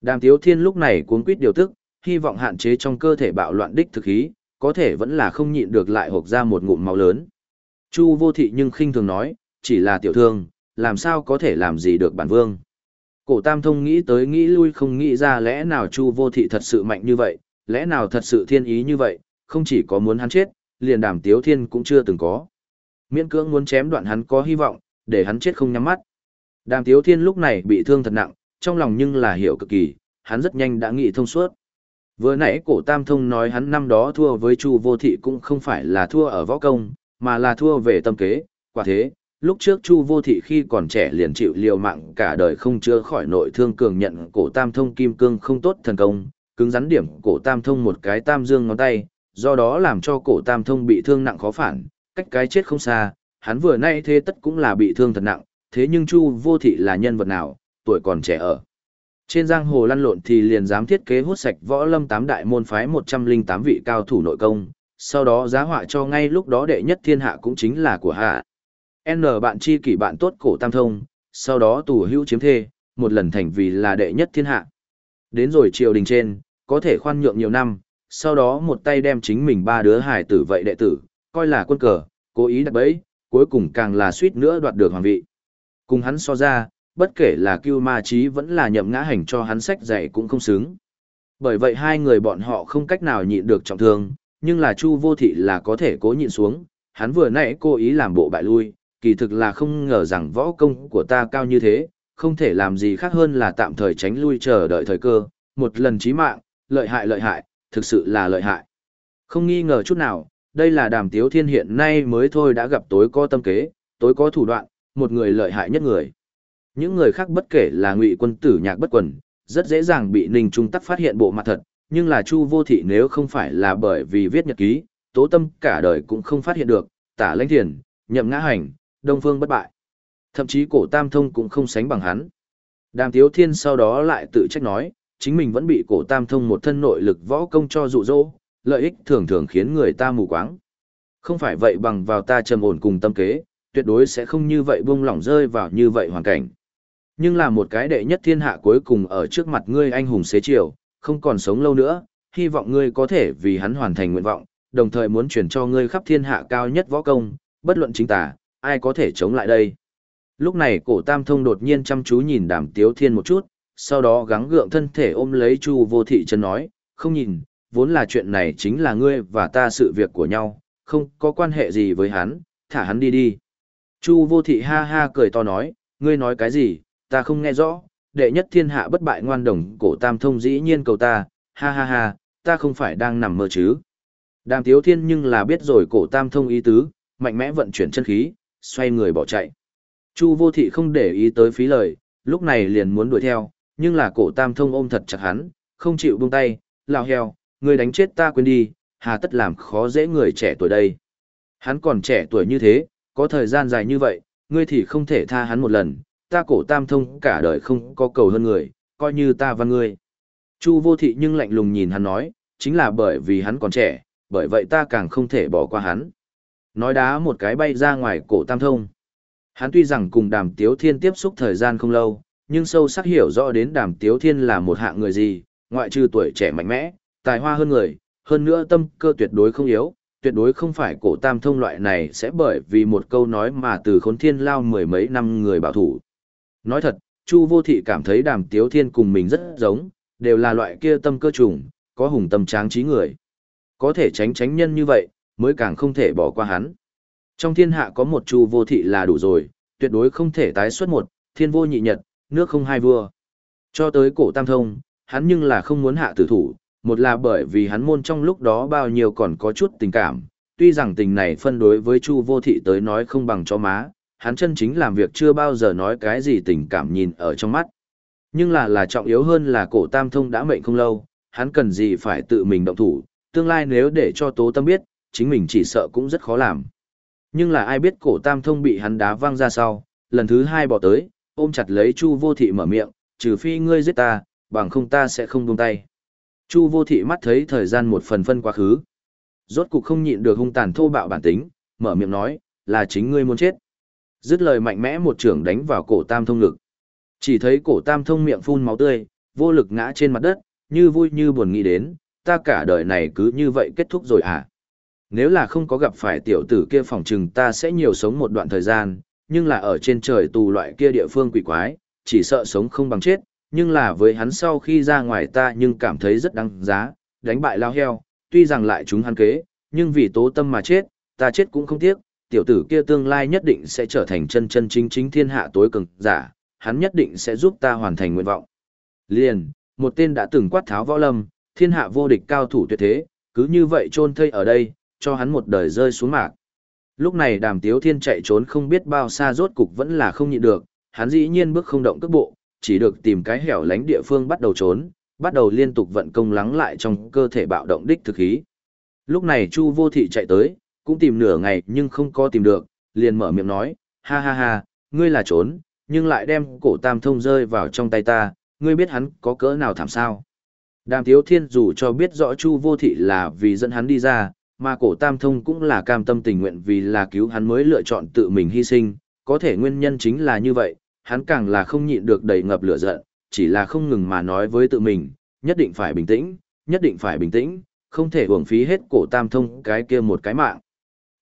Đàm tiếu thiên lúc này cuốn quýt điều tức, hy vọng hạn chế trong cơ thể bạo loạn đích thực khí, có thể vẫn là không nhịn được lại hộp ra một ngụm máu lớn. Chu vô thị nhưng khinh thường nói, chỉ là tiểu thương, làm sao có thể làm gì được bản vương. Cổ tam thông nghĩ tới nghĩ lui không nghĩ ra lẽ nào chu vô thị thật sự mạnh như vậy, lẽ nào thật sự thiên ý như vậy, không chỉ có muốn hắn chết, liền đàm tiếu thiên cũng chưa từng có. Miễn cưỡng muốn chém đoạn hắn có hy vọng, để hắn chết không nhắm mắt. Đàm tiếu thiên lúc này bị thương thật nặng, trong lòng nhưng là hiểu cực kỳ, hắn rất nhanh đã nghĩ thông suốt. Vừa nãy cổ tam thông nói hắn năm đó thua với chu vô thị cũng không phải là thua ở võ công, mà là thua về tâm kế, quả thế, lúc trước Chu Vô Thị khi còn trẻ liền chịu liều mạng cả đời không chữa khỏi nội thương cường nhận cổ tam thông kim cương không tốt thần công, cứng rắn điểm cổ tam thông một cái tam dương ngón tay, do đó làm cho cổ tam thông bị thương nặng khó phản, cách cái chết không xa, hắn vừa nay thế tất cũng là bị thương thật nặng, thế nhưng Chu Vô Thị là nhân vật nào, tuổi còn trẻ ở. Trên giang hồ lăn lộn thì liền dám thiết kế hút sạch võ lâm tám đại môn phái 108 vị cao thủ nội công, sau đó giá họa cho ngay lúc đó đệ nhất thiên hạ cũng chính là của hạ. N bạn chi kỷ bạn tốt cổ tam thông, sau đó tù hữu chiếm thê, một lần thành vì là đệ nhất thiên hạ. Đến rồi triều đình trên, có thể khoan nhượng nhiều năm, sau đó một tay đem chính mình ba đứa hải tử vậy đệ tử, coi là quân cờ, cố ý đặt bẫy, cuối cùng càng là suýt nữa đoạt được hoàng vị. Cùng hắn so ra, bất kể là cưu ma trí vẫn là nhậm ngã hành cho hắn sách dạy cũng không xứng. Bởi vậy hai người bọn họ không cách nào nhịn được trọng thương, nhưng là Chu Vô Thị là có thể cố nhịn xuống, hắn vừa nãy cố ý làm bộ bại lui, kỳ thực là không ngờ rằng võ công của ta cao như thế, không thể làm gì khác hơn là tạm thời tránh lui chờ đợi thời cơ, một lần chí mạng, lợi hại lợi hại, thực sự là lợi hại. Không nghi ngờ chút nào, đây là đàm tiếu thiên hiện nay mới thôi đã gặp tối có tâm kế, tối có thủ đoạn, một người lợi hại nhất người. Những người khác bất kể là ngụy quân tử nhạc bất quần, rất dễ dàng bị Ninh Trung Tắc phát hiện bộ mặt thật, nhưng là Chu Vô Thị nếu không phải là bởi vì viết nhật ký, tố tâm cả đời cũng không phát hiện được, tả lãnh thiền, nhậm ngã hành, đông phương bất bại. Thậm chí cổ tam thông cũng không sánh bằng hắn. Đàm Tiếu Thiên sau đó lại tự trách nói, chính mình vẫn bị cổ tam thông một thân nội lực võ công cho dụ dỗ, lợi ích thường thường khiến người ta mù quáng. Không phải vậy bằng vào ta trầm ổn cùng tâm kế, tuyệt đối sẽ không như vậy buông lỏng rơi vào như vậy hoàn cảnh. Nhưng là một cái đệ nhất thiên hạ cuối cùng ở trước mặt ngươi anh hùng xế chiều, không còn sống lâu nữa, hy vọng ngươi có thể vì hắn hoàn thành nguyện vọng, đồng thời muốn truyền cho ngươi khắp thiên hạ cao nhất võ công, bất luận chính tả, ai có thể chống lại đây. Lúc này cổ tam thông đột nhiên chăm chú nhìn đàm tiếu thiên một chút, sau đó gắng gượng thân thể ôm lấy chu vô thị chân nói, không nhìn, vốn là chuyện này chính là ngươi và ta sự việc của nhau, không có quan hệ gì với hắn, thả hắn đi đi. Chu vô thị ha ha cười to nói, ngươi nói cái gì, ta không nghe rõ, đệ nhất thiên hạ bất bại ngoan đồng cổ tam thông dĩ nhiên cầu ta, ha ha ha, ta không phải đang nằm mơ chứ. Đàm tiếu thiên nhưng là biết rồi cổ tam thông ý tứ, mạnh mẽ vận chuyển chân khí, xoay người bỏ chạy. Chu vô thị không để ý tới phí lời, lúc này liền muốn đuổi theo, nhưng là cổ tam thông ôm thật chặt hắn, không chịu buông tay, lao heo, người đánh chết ta quên đi, hà tất làm khó dễ người trẻ tuổi đây. Hắn còn trẻ tuổi như thế, có thời gian dài như vậy, ngươi thì không thể tha hắn một lần, ta cổ tam thông cả đời không có cầu hơn người, coi như ta và ngươi. Chu vô thị nhưng lạnh lùng nhìn hắn nói, chính là bởi vì hắn còn trẻ, bởi vậy ta càng không thể bỏ qua hắn. Nói đá một cái bay ra ngoài cổ tam thông. Hắn tuy rằng cùng đàm tiếu thiên tiếp xúc thời gian không lâu, nhưng sâu sắc hiểu rõ đến đàm tiếu thiên là một hạng người gì, ngoại trừ tuổi trẻ mạnh mẽ, tài hoa hơn người, hơn nữa tâm cơ tuyệt đối không yếu, tuyệt đối không phải cổ tam thông loại này sẽ bởi vì một câu nói mà từ khốn thiên lao mười mấy năm người bảo thủ. Nói thật, Chu vô thị cảm thấy đàm tiếu thiên cùng mình rất giống, đều là loại kia tâm cơ trùng, có hùng tâm tráng trí người. Có thể tránh tránh nhân như vậy, mới càng không thể bỏ qua hắn. Trong thiên hạ có một chu vô thị là đủ rồi, tuyệt đối không thể tái xuất một, thiên vô nhị nhật, nước không hai vua. Cho tới cổ tam thông, hắn nhưng là không muốn hạ tử thủ, một là bởi vì hắn môn trong lúc đó bao nhiêu còn có chút tình cảm, tuy rằng tình này phân đối với chu vô thị tới nói không bằng cho má, hắn chân chính làm việc chưa bao giờ nói cái gì tình cảm nhìn ở trong mắt. Nhưng là là trọng yếu hơn là cổ tam thông đã mệnh không lâu, hắn cần gì phải tự mình động thủ, tương lai nếu để cho tố tâm biết, chính mình chỉ sợ cũng rất khó làm. Nhưng là ai biết cổ tam thông bị hắn đá văng ra sau, lần thứ hai bỏ tới, ôm chặt lấy Chu vô thị mở miệng, trừ phi ngươi giết ta, bằng không ta sẽ không buông tay. Chu vô thị mắt thấy thời gian một phần phân quá khứ. Rốt cục không nhịn được hung tàn thô bạo bản tính, mở miệng nói, là chính ngươi muốn chết. Dứt lời mạnh mẽ một trưởng đánh vào cổ tam thông lực Chỉ thấy cổ tam thông miệng phun máu tươi, vô lực ngã trên mặt đất, như vui như buồn nghĩ đến, ta cả đời này cứ như vậy kết thúc rồi à. Nếu là không có gặp phải tiểu tử kia phòng trừng ta sẽ nhiều sống một đoạn thời gian, nhưng là ở trên trời tù loại kia địa phương quỷ quái, chỉ sợ sống không bằng chết, nhưng là với hắn sau khi ra ngoài ta nhưng cảm thấy rất đáng giá, đánh bại lao heo, tuy rằng lại chúng hắn kế, nhưng vì tố tâm mà chết, ta chết cũng không tiếc, tiểu tử kia tương lai nhất định sẽ trở thành chân chân chính chính thiên hạ tối cường giả, hắn nhất định sẽ giúp ta hoàn thành nguyện vọng. Liền, một tên đã từng quát tháo võ lâm, thiên hạ vô địch cao thủ tuyệt thế, cứ như vậy chôn thây ở đây, cho hắn một đời rơi xuống mạc. Lúc này đàm tiếu thiên chạy trốn không biết bao xa rốt cục vẫn là không nhịn được, hắn dĩ nhiên bước không động cước bộ, chỉ được tìm cái hẻo lánh địa phương bắt đầu trốn, bắt đầu liên tục vận công lắng lại trong cơ thể bạo động đích thực khí. Lúc này Chu vô thị chạy tới, cũng tìm nửa ngày nhưng không có tìm được, liền mở miệng nói, ha ha ha, ngươi là trốn, nhưng lại đem cổ tam thông rơi vào trong tay ta, ngươi biết hắn có cỡ nào thảm sao. Đàm Tiếu Thiên dù cho biết rõ Chu vô thị là vì dẫn hắn đi ra, mà cổ tam thông cũng là cam tâm tình nguyện vì là cứu hắn mới lựa chọn tự mình hy sinh, có thể nguyên nhân chính là như vậy, hắn càng là không nhịn được đầy ngập lửa giận, chỉ là không ngừng mà nói với tự mình, nhất định phải bình tĩnh, nhất định phải bình tĩnh, không thể uổng phí hết cổ tam thông cái kia một cái mạng.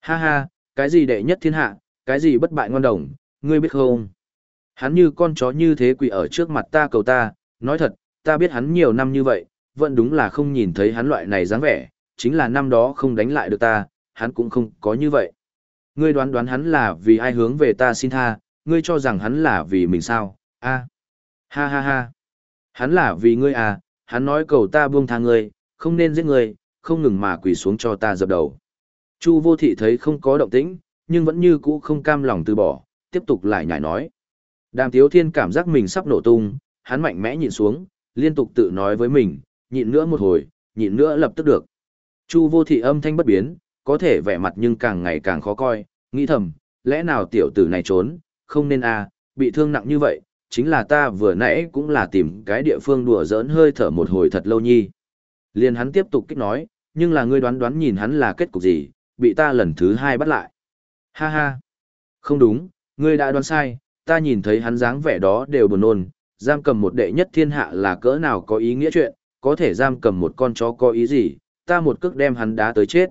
Ha ha, cái gì đệ nhất thiên hạ, cái gì bất bại ngon đồng, ngươi biết không? Hắn như con chó như thế quỳ ở trước mặt ta cầu ta, nói thật, ta biết hắn nhiều năm như vậy, vẫn đúng là không nhìn thấy hắn loại này dáng vẻ, chính là năm đó không đánh lại được ta, hắn cũng không có như vậy. Ngươi đoán đoán hắn là vì ai hướng về ta xin tha, ngươi cho rằng hắn là vì mình sao, a ha ha ha. Hắn là vì ngươi à, hắn nói cầu ta buông tha ngươi, không nên giết ngươi, không ngừng mà quỳ xuống cho ta dập đầu. Chu vô thị thấy không có động tĩnh, nhưng vẫn như cũ không cam lòng từ bỏ, tiếp tục lại nhảy nói. Đàm Tiếu Thiên cảm giác mình sắp nổ tung, hắn mạnh mẽ nhịn xuống, liên tục tự nói với mình, nhịn nữa một hồi, nhịn nữa lập tức được. Chu vô thị âm thanh bất biến, có thể vẻ mặt nhưng càng ngày càng khó coi, nghĩ thầm, lẽ nào tiểu tử này trốn, không nên à, bị thương nặng như vậy, chính là ta vừa nãy cũng là tìm cái địa phương đùa giỡn hơi thở một hồi thật lâu nhi. Liền hắn tiếp tục kích nói, nhưng là ngươi đoán đoán nhìn hắn là kết cục gì, bị ta lần thứ hai bắt lại. Ha ha, không đúng, ngươi đã đoán sai, ta nhìn thấy hắn dáng vẻ đó đều buồn nôn, giam cầm một đệ nhất thiên hạ là cỡ nào có ý nghĩa chuyện, có thể giam cầm một con chó có ý gì, ta một cước đem hắn đá tới chết.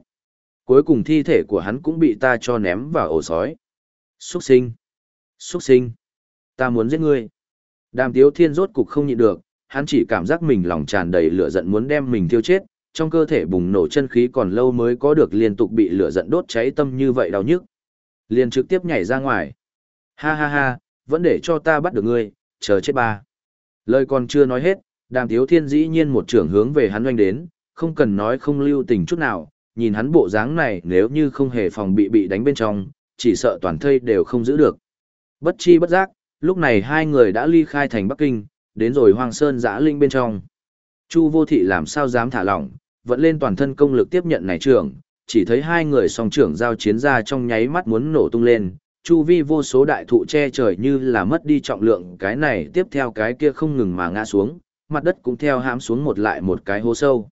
Cuối cùng thi thể của hắn cũng bị ta cho ném vào ổ sói. Xuất sinh! Xuất sinh! Ta muốn giết ngươi! Đàm tiếu thiên rốt cục không nhịn được, hắn chỉ cảm giác mình lòng tràn đầy lửa giận muốn đem mình thiêu chết, trong cơ thể bùng nổ chân khí còn lâu mới có được liên tục bị lửa giận đốt cháy tâm như vậy đau nhức. Liền trực tiếp nhảy ra ngoài. Ha ha ha, vẫn để cho ta bắt được ngươi, chờ chết ba. Lời còn chưa nói hết, đàm tiếu thiên dĩ nhiên một trưởng hướng về hắn oanh đến, không cần nói không lưu tình chút nào, nhìn hắn bộ dáng này nếu như không hề phòng bị bị đánh bên trong, chỉ sợ toàn thây đều không giữ được. Bất chi bất giác, lúc này hai người đã ly khai thành Bắc Kinh, đến rồi Hoàng Sơn giã linh bên trong. Chu vô thị làm sao dám thả lỏng, vẫn lên toàn thân công lực tiếp nhận này trưởng, chỉ thấy hai người song trưởng giao chiến ra trong nháy mắt muốn nổ tung lên, chu vi vô số đại thụ che trời như là mất đi trọng lượng cái này tiếp theo cái kia không ngừng mà ngã xuống, mặt đất cũng theo hãm xuống một lại một cái hố sâu.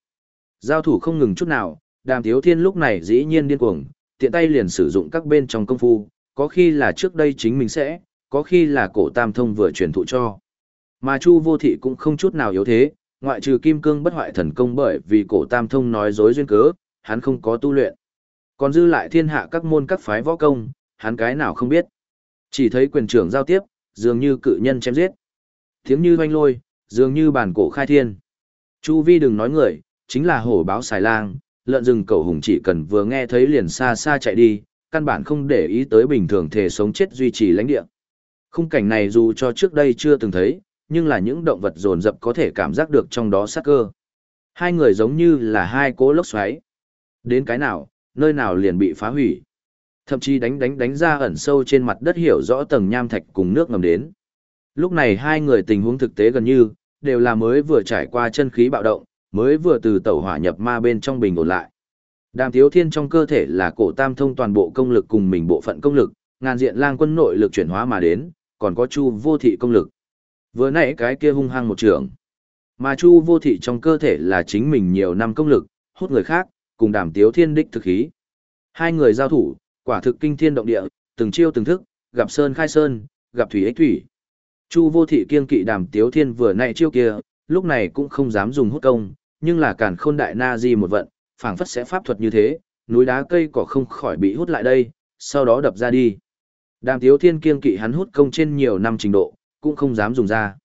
Giao thủ không ngừng chút nào, đàm thiếu thiên lúc này dĩ nhiên điên cuồng, tiện tay liền sử dụng các bên trong công phu, có khi là trước đây chính mình sẽ, có khi là cổ tam thông vừa truyền thụ cho. Mà chu vô thị cũng không chút nào yếu thế, ngoại trừ kim cương bất hoại thần công bởi vì cổ tam thông nói dối duyên cớ, hắn không có tu luyện. Còn dư lại thiên hạ các môn các phái võ công, hắn cái nào không biết. Chỉ thấy quyền trưởng giao tiếp, dường như cự nhân chém giết. Tiếng như hoanh lôi, dường như bản cổ khai thiên. Chu vi đừng nói người, chính là hổ báo xài lang, lợn rừng cầu hùng chỉ cần vừa nghe thấy liền xa xa chạy đi, căn bản không để ý tới bình thường thể sống chết duy trì lãnh địa. Khung cảnh này dù cho trước đây chưa từng thấy, nhưng là những động vật dồn dập có thể cảm giác được trong đó sát cơ. Hai người giống như là hai cố lốc xoáy. Đến cái nào, nơi nào liền bị phá hủy. Thậm chí đánh đánh đánh ra ẩn sâu trên mặt đất hiểu rõ tầng nham thạch cùng nước ngầm đến. Lúc này hai người tình huống thực tế gần như, đều là mới vừa trải qua chân khí bạo động, mới vừa từ tẩu hỏa nhập ma bên trong bình ổn lại. Đàm Tiếu Thiên trong cơ thể là cổ tam thông toàn bộ công lực cùng mình bộ phận công lực, ngàn diện lang quân nội lực chuyển hóa mà đến, còn có chu vô thị công lực. Vừa nãy cái kia hung hăng một trường. Mà chu vô thị trong cơ thể là chính mình nhiều năm công lực, hút người khác, cùng đàm Tiếu Thiên đích thực khí. Hai người giao thủ, quả thực kinh thiên động địa, từng chiêu từng thức, gặp sơn khai sơn, gặp thủy ích thủy. Chu vô thị kiên kỵ đàm Tiếu Thiên vừa nãy chiêu kia, lúc này cũng không dám dùng hút công, nhưng là càn khôn đại na di một vận, phảng phất sẽ pháp thuật như thế, núi đá cây cỏ không khỏi bị hút lại đây, sau đó đập ra đi. Đàm Tiếu Thiên kiên kỵ hắn hút công trên nhiều năm trình độ, cũng không dám dùng ra.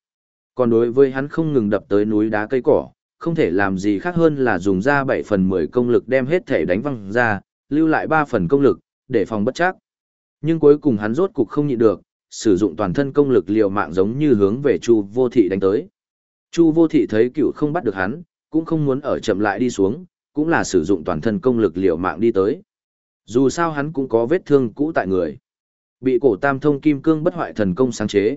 Còn đối với hắn không ngừng đập tới núi đá cây cỏ, không thể làm gì khác hơn là dùng ra 7 phần 10 công lực đem hết thể đánh văng ra, lưu lại 3 phần công lực, để phòng bất chắc. Nhưng cuối cùng hắn rốt cục không nhịn được, sử dụng toàn thân công lực liều mạng giống như hướng về Chu Vô Thị đánh tới. Chu Vô Thị thấy cựu không bắt được hắn, cũng không muốn ở chậm lại đi xuống, cũng là sử dụng toàn thân công lực liều mạng đi tới. Dù sao hắn cũng có vết thương cũ tại người. Bị cổ tam thông kim cương bất hoại thần công sáng chế.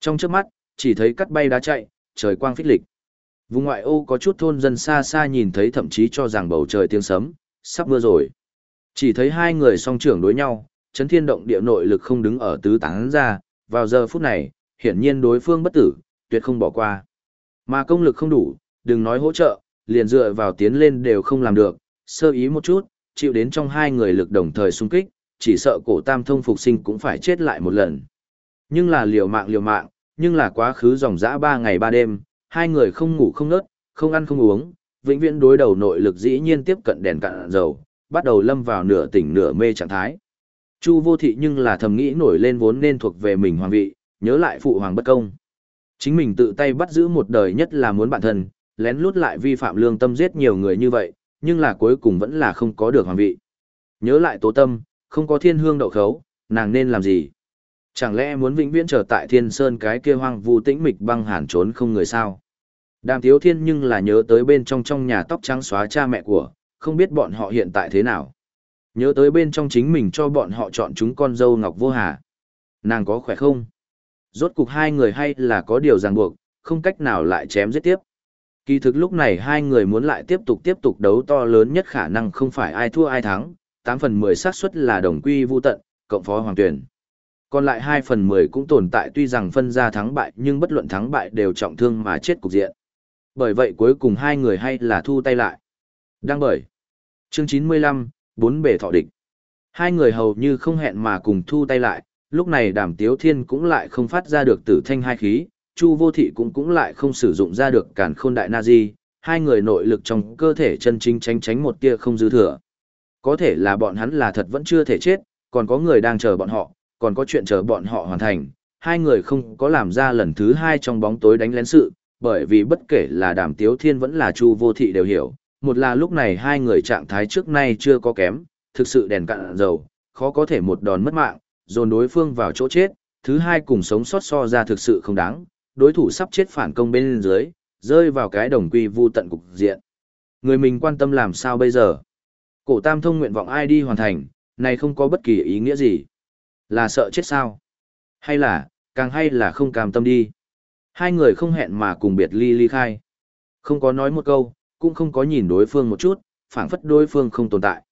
Trong trước mắt, chỉ thấy cắt bay đá chạy, trời quang phích lịch. Vùng ngoại ô có chút thôn dân xa xa nhìn thấy thậm chí cho rằng bầu trời tiếng sấm, sắp mưa rồi. Chỉ thấy hai người song trưởng đối nhau, chấn thiên động địa nội lực không đứng ở tứ tán ra, vào giờ phút này, hiển nhiên đối phương bất tử, tuyệt không bỏ qua. Mà công lực không đủ, đừng nói hỗ trợ, liền dựa vào tiến lên đều không làm được, sơ ý một chút, chịu đến trong hai người lực đồng thời xung kích, chỉ sợ cổ tam thông phục sinh cũng phải chết lại một lần. Nhưng là liều mạng liều mạng, nhưng là quá khứ dòng dã ba ngày ba đêm, hai người không ngủ không nớt, không ăn không uống, vĩnh viễn đối đầu nội lực dĩ nhiên tiếp cận đèn cạn dầu, bắt đầu lâm vào nửa tỉnh nửa mê trạng thái. Chu vô thị nhưng là thầm nghĩ nổi lên vốn nên thuộc về mình hoàng vị, nhớ lại phụ hoàng bất công. Chính mình tự tay bắt giữ một đời nhất là muốn bản thân, lén lút lại vi phạm lương tâm giết nhiều người như vậy, nhưng là cuối cùng vẫn là không có được hoàng vị. Nhớ lại tố tâm, không có thiên hương đậu khấu, nàng nên làm gì? Chẳng lẽ muốn vĩnh viễn trở tại thiên sơn cái kia hoang vu tĩnh mịch băng hàn trốn không người sao? Đàm thiếu thiên nhưng là nhớ tới bên trong trong nhà tóc trắng xóa cha mẹ của, không biết bọn họ hiện tại thế nào. Nhớ tới bên trong chính mình cho bọn họ chọn chúng con dâu Ngọc Vô Hà. Nàng có khỏe không? Rốt cục hai người hay là có điều ràng buộc, không cách nào lại chém giết tiếp. Kỳ thực lúc này hai người muốn lại tiếp tục tiếp tục đấu to lớn nhất khả năng không phải ai thua ai thắng, 8 phần 10 xác suất là đồng quy vu tận, cộng phó hoàng tuyển. Còn lại 2 phần 10 cũng tồn tại tuy rằng phân ra thắng bại nhưng bất luận thắng bại đều trọng thương mà chết cục diện. Bởi vậy cuối cùng hai người hay là thu tay lại. Đăng bởi. Chương 95, bốn bề thọ địch. Hai người hầu như không hẹn mà cùng thu tay lại, lúc này đàm tiếu thiên cũng lại không phát ra được tử thanh hai khí, chu vô thị cũng cũng lại không sử dụng ra được cản khôn đại na di, hai người nội lực trong cơ thể chân chính tránh tránh một tia không dư thừa. Có thể là bọn hắn là thật vẫn chưa thể chết, còn có người đang chờ bọn họ, còn có chuyện chờ bọn họ hoàn thành, hai người không có làm ra lần thứ hai trong bóng tối đánh lén sự, bởi vì bất kể là đàm tiếu thiên vẫn là chu vô thị đều hiểu, một là lúc này hai người trạng thái trước nay chưa có kém, thực sự đèn cạn dầu, khó có thể một đòn mất mạng, dồn đối phương vào chỗ chết, thứ hai cùng sống sót so ra thực sự không đáng, đối thủ sắp chết phản công bên dưới, rơi vào cái đồng quy vu tận cục diện. Người mình quan tâm làm sao bây giờ? Cổ tam thông nguyện vọng ai đi hoàn thành, này không có bất kỳ ý nghĩa gì. Là sợ chết sao? Hay là, càng hay là không cam tâm đi? Hai người không hẹn mà cùng biệt ly ly khai. Không có nói một câu, cũng không có nhìn đối phương một chút, phảng phất đối phương không tồn tại.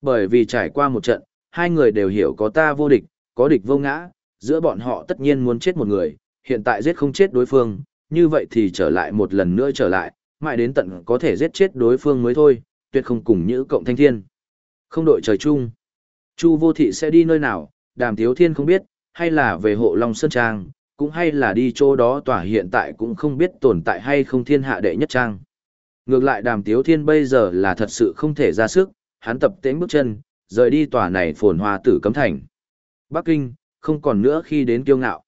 Bởi vì trải qua một trận, hai người đều hiểu có ta vô địch, có địch vô ngã, giữa bọn họ tất nhiên muốn chết một người, hiện tại giết không chết đối phương, như vậy thì trở lại một lần nữa trở lại, mãi đến tận có thể giết chết đối phương mới thôi, tuyệt không cùng Nhữ cộng thanh thiên. Không đội trời chung. Chu vô thị sẽ đi nơi nào, đàm thiếu thiên không biết, hay là về hộ Long Sơn Trang, cũng hay là đi chỗ đó tỏa hiện tại cũng không biết tồn tại hay không thiên hạ đệ nhất trang. Ngược lại đàm tiếu thiên bây giờ là thật sự không thể ra sức, hắn tập tễnh bước chân, rời đi tòa này phồn hoa tử cấm thành. Bắc Kinh, không còn nữa khi đến kiêu ngạo.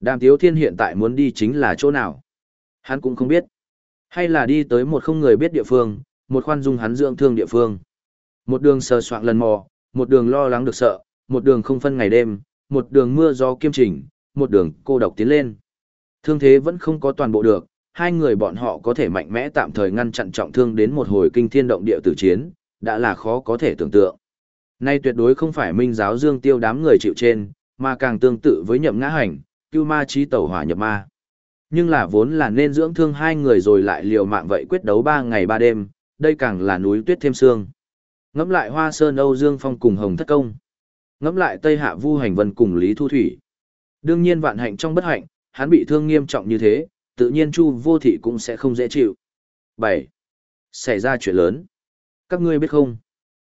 Đàm tiếu thiên hiện tại muốn đi chính là chỗ nào? Hắn cũng không biết. Hay là đi tới một không người biết địa phương, một khoan dung hắn dưỡng thương địa phương. Một đường sờ soạn lần mò, một đường lo lắng được sợ, một đường không phân ngày đêm, một đường mưa gió kiêm chỉnh, một đường cô độc tiến lên. Thương thế vẫn không có toàn bộ được, hai người bọn họ có thể mạnh mẽ tạm thời ngăn chặn trọng thương đến một hồi kinh thiên động địa tử chiến, đã là khó có thể tưởng tượng. Nay tuyệt đối không phải minh giáo dương tiêu đám người chịu trên, mà càng tương tự với nhậm ngã hành, cưu ma trí tẩu hỏa nhập ma. Nhưng là vốn là nên dưỡng thương hai người rồi lại liều mạng vậy quyết đấu ba ngày ba đêm, đây càng là núi tuyết thêm sương. Ngắm lại hoa sơn Âu Dương Phong cùng Hồng Thất Công. Ngắm lại Tây Hạ Vu Hành Vân cùng Lý Thu Thủy. Đương nhiên vạn hạnh trong bất hạnh, hắn bị thương nghiêm trọng như thế, tự nhiên Chu Vô Thị cũng sẽ không dễ chịu. 7. Xảy ra chuyện lớn. Các ngươi biết không?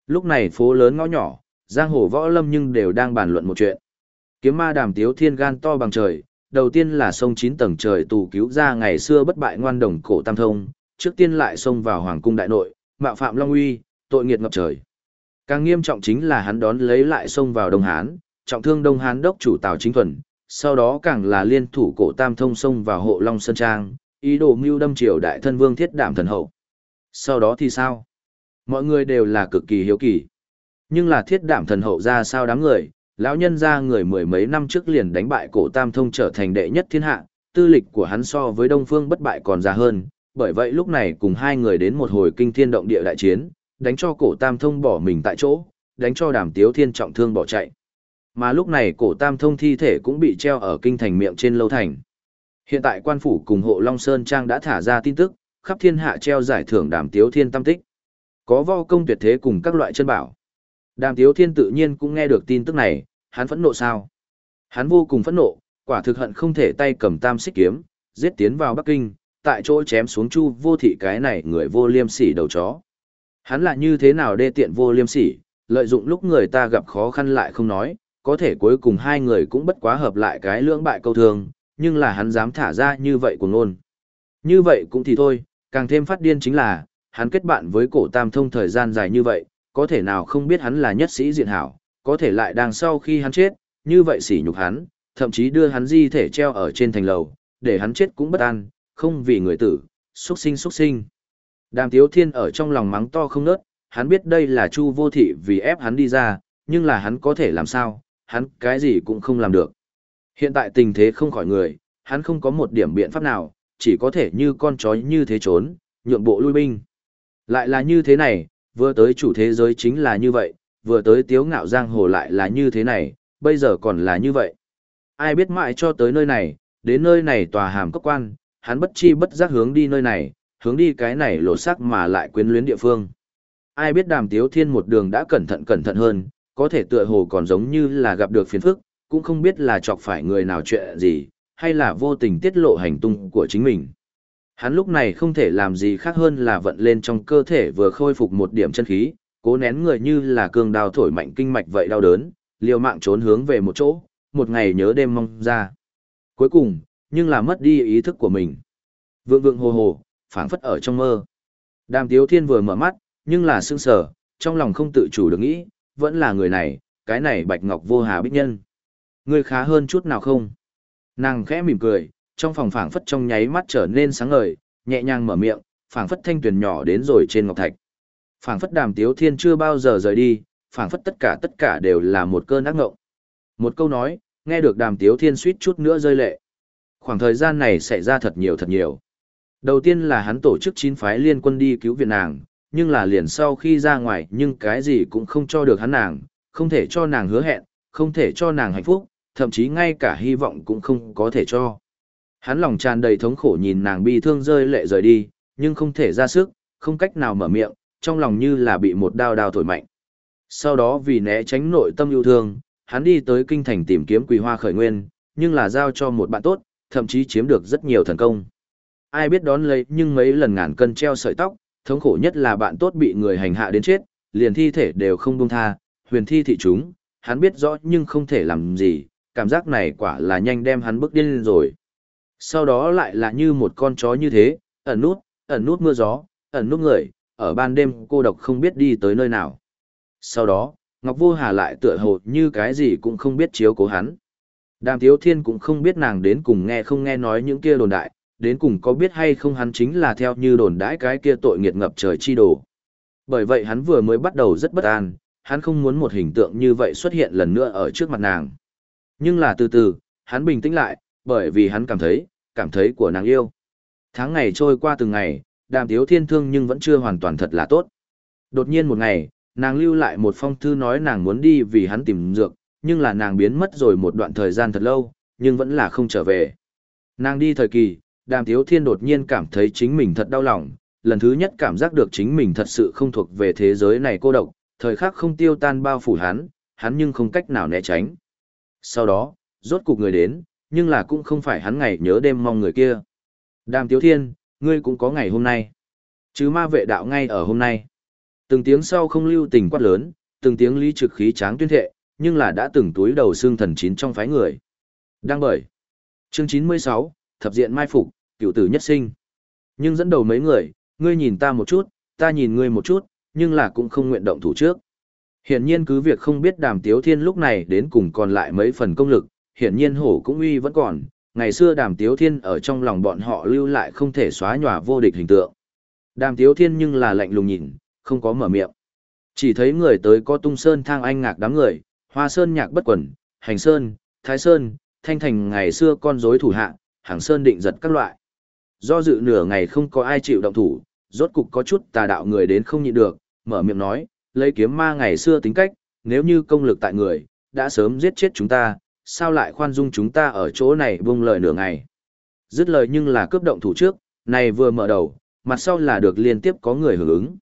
Lúc này phố lớn ngõ nhỏ, giang hồ võ lâm nhưng đều đang bàn luận một chuyện. Kiếm ma đàm tiếu thiên gan to bằng trời, đầu tiên là sông chín tầng trời tù cứu ra ngày xưa bất bại ngoan đồng cổ tam thông, trước tiên lại xông vào hoàng cung đại nội, mạo phạm long uy, tội nghiệt ngập trời. Càng nghiêm trọng chính là hắn đón lấy lại xông vào Đông Hán, trọng thương Đông Hán đốc chủ Tào Chính Thuần, sau đó càng là liên thủ cổ Tam Thông xông vào hộ Long Sơn Trang, ý đồ mưu đâm triều đại thân vương thiết đảm thần hậu. Sau đó thì sao? Mọi người đều là cực kỳ hiếu kỳ. Nhưng là thiết đảm thần hậu ra sao đám người, lão nhân ra người mười mấy năm trước liền đánh bại cổ Tam Thông trở thành đệ nhất thiên hạ, tư lịch của hắn so với Đông Phương bất bại còn già hơn, bởi vậy lúc này cùng hai người đến một hồi kinh thiên động địa đại chiến, đánh cho cổ Tam Thông bỏ mình tại chỗ, đánh cho đàm tiếu thiên trọng thương bỏ chạy. Mà lúc này cổ Tam Thông thi thể cũng bị treo ở kinh thành miệng trên lâu thành. Hiện tại quan phủ cùng hộ Long Sơn Trang đã thả ra tin tức, khắp thiên hạ treo giải thưởng đàm tiếu thiên tam tích. Có vo công tuyệt thế cùng các loại chân bảo. Đàm tiếu thiên tự nhiên cũng nghe được tin tức này, hắn phẫn nộ sao? Hắn vô cùng phẫn nộ, quả thực hận không thể tay cầm tam xích kiếm, giết tiến vào Bắc Kinh, tại chỗ chém xuống chu vô thị cái này người vô liêm sỉ đầu chó. Hắn là như thế nào đê tiện vô liêm sỉ, lợi dụng lúc người ta gặp khó khăn lại không nói, có thể cuối cùng hai người cũng bất quá hợp lại cái lưỡng bại câu thường, nhưng là hắn dám thả ra như vậy của ngôn. Như vậy cũng thì thôi, càng thêm phát điên chính là, hắn kết bạn với cổ tam thông thời gian dài như vậy, có thể nào không biết hắn là nhất sĩ diện hảo, có thể lại đằng sau khi hắn chết, như vậy sỉ nhục hắn, thậm chí đưa hắn di thể treo ở trên thành lầu, để hắn chết cũng bất an, không vì người tử, xuất sinh xuất sinh. Đàm Tiếu Thiên ở trong lòng mắng to không nớt, hắn biết đây là Chu vô thị vì ép hắn đi ra, nhưng là hắn có thể làm sao, hắn cái gì cũng không làm được. Hiện tại tình thế không khỏi người, hắn không có một điểm biện pháp nào, chỉ có thể như con chó như thế trốn, nhượng bộ lui binh. Lại là như thế này, vừa tới chủ thế giới chính là như vậy, vừa tới tiếu ngạo giang hồ lại là như thế này, bây giờ còn là như vậy. Ai biết mãi cho tới nơi này, đến nơi này tòa hàm cấp quan, hắn bất chi bất giác hướng đi nơi này, hướng đi cái này lộ sắc mà lại quyến luyến địa phương. Ai biết đàm tiếu thiên một đường đã cẩn thận cẩn thận hơn, có thể tựa hồ còn giống như là gặp được phiền phức, cũng không biết là chọc phải người nào chuyện gì, hay là vô tình tiết lộ hành tung của chính mình. Hắn lúc này không thể làm gì khác hơn là vận lên trong cơ thể vừa khôi phục một điểm chân khí, cố nén người như là cương đao thổi mạnh kinh mạch vậy đau đớn, liều mạng trốn hướng về một chỗ, một ngày nhớ đêm mong ra. Cuối cùng, nhưng là mất đi ý thức của mình. Vượng vượng hồ hồ, phảng phất ở trong mơ. Đàm Tiếu Thiên vừa mở mắt, nhưng là sững sờ, trong lòng không tự chủ được nghĩ, vẫn là người này, cái này Bạch Ngọc Vô Hà Bích Nhân. Người khá hơn chút nào không? Nàng khẽ mỉm cười, trong phòng phảng phất trong nháy mắt trở nên sáng ngời, nhẹ nhàng mở miệng, phảng phất thanh tuyển nhỏ đến rồi trên ngọc thạch. Phảng phất Đàm Tiếu Thiên chưa bao giờ rời đi, phảng phất tất cả tất cả đều là một cơn ác ngộng. Một câu nói, nghe được Đàm Tiếu Thiên suýt chút nữa rơi lệ. Khoảng thời gian này xảy ra thật nhiều thật nhiều. Đầu tiên là hắn tổ chức chín phái liên quân đi cứu viện nàng, nhưng là liền sau khi ra ngoài nhưng cái gì cũng không cho được hắn nàng, không thể cho nàng hứa hẹn, không thể cho nàng hạnh phúc, thậm chí ngay cả hy vọng cũng không có thể cho. Hắn lòng tràn đầy thống khổ nhìn nàng bi thương rơi lệ rời đi, nhưng không thể ra sức, không cách nào mở miệng, trong lòng như là bị một đao đao thổi mạnh. Sau đó vì né tránh nội tâm yêu thương, hắn đi tới kinh thành tìm kiếm quỳ hoa khởi nguyên, nhưng là giao cho một bạn tốt, thậm chí chiếm được rất nhiều thần công. Ai biết đón lấy nhưng mấy lần ngàn cân treo sợi tóc, thống khổ nhất là bạn tốt bị người hành hạ đến chết, liền thi thể đều không buông tha, huyền thi thị chúng, hắn biết rõ nhưng không thể làm gì, cảm giác này quả là nhanh đem hắn bước điên lên rồi. Sau đó lại là như một con chó như thế, ẩn nút, ẩn nút mưa gió, ẩn nút người, ở ban đêm cô độc không biết đi tới nơi nào. Sau đó, Ngọc Vô Hà lại tựa hồ như cái gì cũng không biết chiếu cố hắn. Đàm Tiếu Thiên cũng không biết nàng đến cùng nghe không nghe nói những kia đồn đại, đến cùng có biết hay không hắn chính là theo như đồn đãi cái kia tội nghiệt ngập trời chi đồ. Bởi vậy hắn vừa mới bắt đầu rất bất an, hắn không muốn một hình tượng như vậy xuất hiện lần nữa ở trước mặt nàng. Nhưng là từ từ, hắn bình tĩnh lại, bởi vì hắn cảm thấy, cảm thấy của nàng yêu. Tháng ngày trôi qua từng ngày, đàm tiếu thiên thương nhưng vẫn chưa hoàn toàn thật là tốt. Đột nhiên một ngày, nàng lưu lại một phong thư nói nàng muốn đi vì hắn tìm dược, nhưng là nàng biến mất rồi một đoạn thời gian thật lâu, nhưng vẫn là không trở về. Nàng đi thời kỳ, đàm tiếu thiên đột nhiên cảm thấy chính mình thật đau lòng, lần thứ nhất cảm giác được chính mình thật sự không thuộc về thế giới này cô độc, thời khắc không tiêu tan bao phủ hắn, hắn nhưng không cách nào né tránh. Sau đó, rốt cục người đến, nhưng là cũng không phải hắn ngày nhớ đêm mong người kia. Đàm tiếu thiên, ngươi cũng có ngày hôm nay. Chứ ma vệ đạo ngay ở hôm nay. Từng tiếng sau không lưu tình quát lớn, từng tiếng lý trực khí tráng tuyên thệ, nhưng là đã từng túi đầu xương thần chín trong phái người. Đang bởi. Chương 96, thập diện mai phục, cựu tử nhất sinh. Nhưng dẫn đầu mấy người, ngươi nhìn ta một chút, ta nhìn ngươi một chút, nhưng là cũng không nguyện động thủ trước. Hiển nhiên cứ việc không biết đàm tiếu thiên lúc này đến cùng còn lại mấy phần công lực, hiển nhiên hổ cũng uy vẫn còn, ngày xưa đàm tiếu thiên ở trong lòng bọn họ lưu lại không thể xóa nhòa vô địch hình tượng. Đàm tiếu thiên nhưng là lạnh lùng nhìn, không có mở miệng. Chỉ thấy người tới có tung sơn thang anh ngạc đám người, hoa sơn nhạc bất quẩn, hành sơn, thái sơn, thanh thành ngày xưa con rối thủ hạ, hàng sơn định giật các loại. Do dự nửa ngày không có ai chịu động thủ, rốt cục có chút tà đạo người đến không nhịn được, mở miệng nói, lấy kiếm ma ngày xưa tính cách, nếu như công lực tại người, đã sớm giết chết chúng ta, sao lại khoan dung chúng ta ở chỗ này buông lời nửa ngày. Dứt lời nhưng là cướp động thủ trước, này vừa mở đầu, mặt sau là được liên tiếp có người hưởng ứng.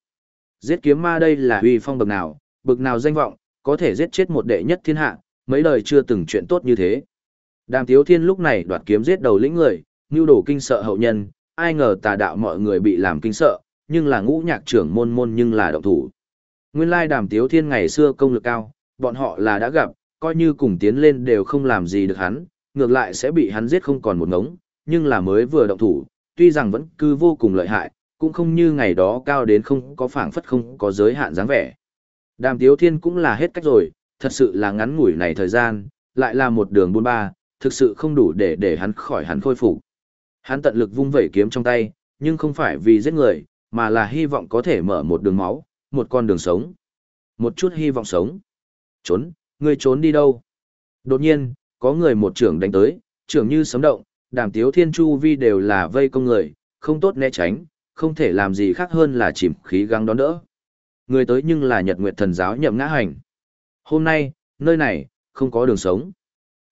Giết kiếm ma đây là huy phong bậc nào, bậc nào danh vọng, có thể giết chết một đệ nhất thiên hạ, mấy đời chưa từng chuyện tốt như thế. Đàm Tiếu Thiên lúc này đoạt kiếm giết đầu lĩnh người, nưu đổ kinh sợ hậu nhân, ai ngờ tà đạo mọi người bị làm kinh sợ, nhưng là ngũ nhạc trưởng môn môn nhưng là động thủ. Nguyên lai Đàm Tiếu Thiên ngày xưa công lực cao, bọn họ là đã gặp, coi như cùng tiến lên đều không làm gì được hắn, ngược lại sẽ bị hắn giết không còn một ngống, nhưng là mới vừa động thủ, tuy rằng vẫn cứ vô cùng lợi hại, cũng không như ngày đó cao đến không có phảng phất không có giới hạn dáng vẻ. Đàm Tiếu Thiên cũng là hết cách rồi, thật sự là ngắn ngủi này thời gian, lại là một đường buôn ba, thực sự không đủ để để hắn khỏi hắn khôi phục. Hắn tận lực vung vẩy kiếm trong tay, nhưng không phải vì giết người, mà là hy vọng có thể mở một đường máu, một con đường sống. Một chút hy vọng sống. Trốn, ngươi trốn đi đâu? Đột nhiên, có người một trưởng đánh tới, trưởng như sấm động, đàm tiếu thiên chu vi đều là vây công người, không tốt né tránh, không thể làm gì khác hơn là chìm khí găng đón đỡ. Người tới nhưng là nhật nguyệt thần giáo nhậm ngã hành. Hôm nay, nơi này, không có đường sống.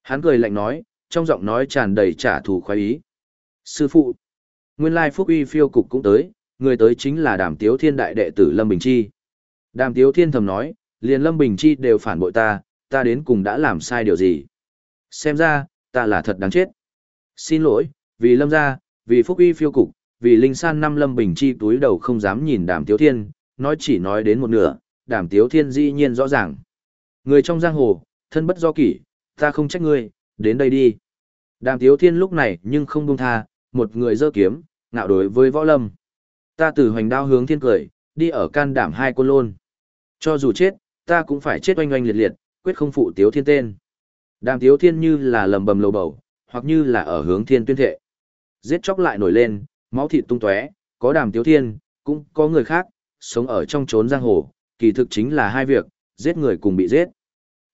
Hắn cười lạnh nói, trong giọng nói tràn đầy trả thù khoái ý. Sư phụ, nguyên lai phúc uy phiêu cục cũng tới, người tới chính là đàm tiếu thiên đại đệ tử Lâm Bình Chi. Đàm tiếu thiên thầm nói, liền Lâm Bình Chi đều phản bội ta, ta đến cùng đã làm sai điều gì. Xem ra, ta là thật đáng chết. Xin lỗi, vì Lâm gia, vì phúc uy phiêu cục, vì linh san năm Lâm Bình Chi túi đầu không dám nhìn đàm tiếu thiên, nói chỉ nói đến một nửa, đàm tiếu thiên dĩ nhiên rõ ràng. Người trong giang hồ, thân bất do kỷ, ta không trách ngươi, đến đây đi. Đàm tiếu thiên lúc này nhưng không buông tha, một người dơ kiếm, ngạo đối với võ lâm. Ta từ hoành đao hướng thiên cười, đi ở can đảm hai côn lôn. Cho dù chết, ta cũng phải chết oanh oanh liệt liệt, quyết không phụ tiếu thiên tên. Đàm tiếu thiên như là lầm bầm lầu bầu, hoặc như là ở hướng thiên tuyên thệ. Giết chóc lại nổi lên, máu thịt tung tóe, có đàm tiếu thiên, cũng có người khác, sống ở trong trốn giang hồ, kỳ thực chính là hai việc, giết người cùng bị giết.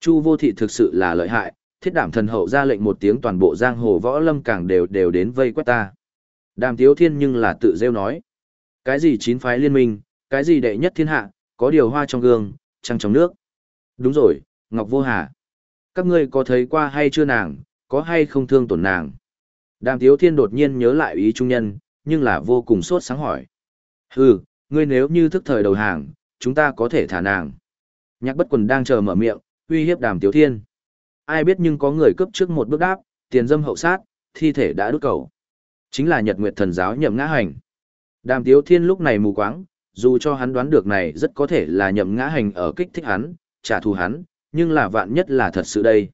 Chu vô thị thực sự là lợi hại, thiết đảm thần hậu ra lệnh một tiếng toàn bộ giang hồ võ lâm càng đều đều đến vây quét ta. Đàm tiếu thiên nhưng là tự rêu nói. Cái gì chín phái liên minh, cái gì đệ nhất thiên hạ, có điều hoa trong gương, trăng trong nước. Đúng rồi, Ngọc Vô Hà. Các ngươi có thấy qua hay chưa nàng, có hay không thương tổn nàng? Đàm tiếu thiên đột nhiên nhớ lại ý trung nhân, nhưng là vô cùng sốt sáng hỏi. Hừ, ngươi nếu như thức thời đầu hàng, chúng ta có thể thả nàng. Nhạc bất quần đang chờ mở miệng, uy hiếp đàm tiếu thiên. Ai biết nhưng có người cướp trước một bước đáp, tiền dâm hậu sát, thi thể đã đốt cầu. Chính là nhật nguyệt thần giáo nhậm ngã hành. Đàm tiếu thiên lúc này mù quáng, dù cho hắn đoán được này rất có thể là nhậm ngã hành ở kích thích hắn, trả thù hắn, nhưng là vạn nhất là thật sự đây.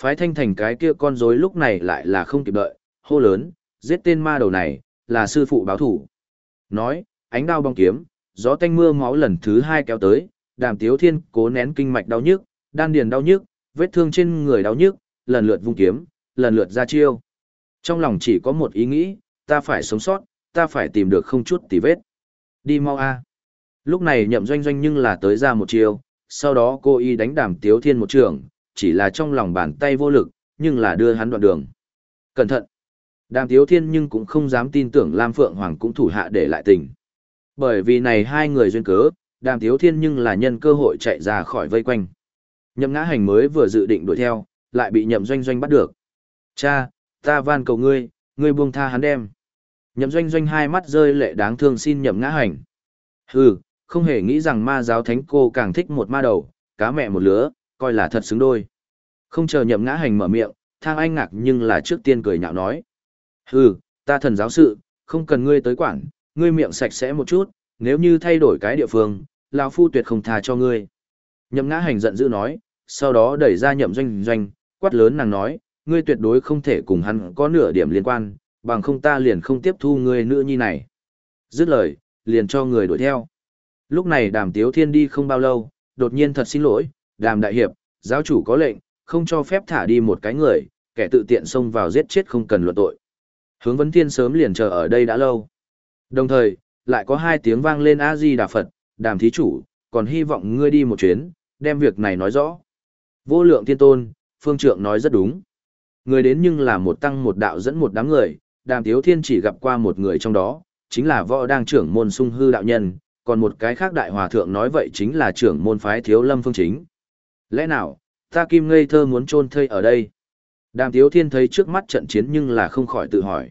Phái thanh thành cái kia con rối lúc này lại là không kịp đợi, hô lớn, giết tên ma đầu này, là sư phụ báo thủ. Nói, ánh đao bong kiếm, gió tanh mưa máu lần thứ hai kéo tới, đàm tiếu thiên cố nén kinh mạch đau nhức, đan điền đau nhức, vết thương trên người đau nhức, lần lượt vung kiếm, lần lượt ra chiêu. Trong lòng chỉ có một ý nghĩ, ta phải sống sót, ta phải tìm được không chút tì vết. Đi mau a. Lúc này nhậm doanh doanh nhưng là tới ra một chiêu, sau đó cô y đánh đàm tiếu thiên một trường, chỉ là trong lòng bàn tay vô lực, nhưng là đưa hắn đoạn đường. Cẩn thận! Đàm tiếu thiên nhưng cũng không dám tin tưởng Lam Phượng Hoàng cũng thủ hạ để lại tình. Bởi vì này hai người duyên cớ, đàm tiếu thiên nhưng là nhân cơ hội chạy ra khỏi vây quanh. Nhậm ngã hành mới vừa dự định đuổi theo, lại bị nhậm doanh doanh bắt được. Cha, ta van cầu ngươi, ngươi buông tha hắn đem. Nhậm doanh doanh hai mắt rơi lệ đáng thương xin nhậm ngã hành. Hừ, không hề nghĩ rằng ma giáo thánh cô càng thích một ma đầu, cá mẹ một lứa, coi là thật xứng đôi. Không chờ nhậm ngã hành mở miệng, thang anh ngạc nhưng là trước tiên cười nhạo nói. Hừ, ta thần giáo sự, không cần ngươi tới quản, ngươi miệng sạch sẽ một chút, nếu như thay đổi cái địa phương, lão phu tuyệt không tha cho ngươi. Nhậm ngã hành giận dữ nói, sau đó đẩy ra nhậm doanh doanh, quát lớn nàng nói, ngươi tuyệt đối không thể cùng hắn có nửa điểm liên quan, bằng không ta liền không tiếp thu ngươi nữa như này. Dứt lời, liền cho người đuổi theo. Lúc này đàm tiếu thiên đi không bao lâu, đột nhiên thật xin lỗi, đàm đại hiệp, giáo chủ có lệnh, không cho phép thả đi một cái người, kẻ tự tiện xông vào giết chết không cần luận tội. Hướng vấn thiên sớm liền chờ ở đây đã lâu. Đồng thời, lại có hai tiếng vang lên A-di Đà Phật, đàm thí chủ, còn hy vọng ngươi đi một chuyến, đem việc này nói rõ. Vô lượng thiên tôn, phương trượng nói rất đúng. Người đến nhưng là một tăng một đạo dẫn một đám người, đàm tiếu thiên chỉ gặp qua một người trong đó, chính là võ đang trưởng môn sung hư đạo nhân, còn một cái khác đại hòa thượng nói vậy chính là trưởng môn phái thiếu lâm phương chính. Lẽ nào, ta kim ngây thơ muốn chôn thây ở đây? Đàm tiếu thiên thấy trước mắt trận chiến nhưng là không khỏi tự hỏi.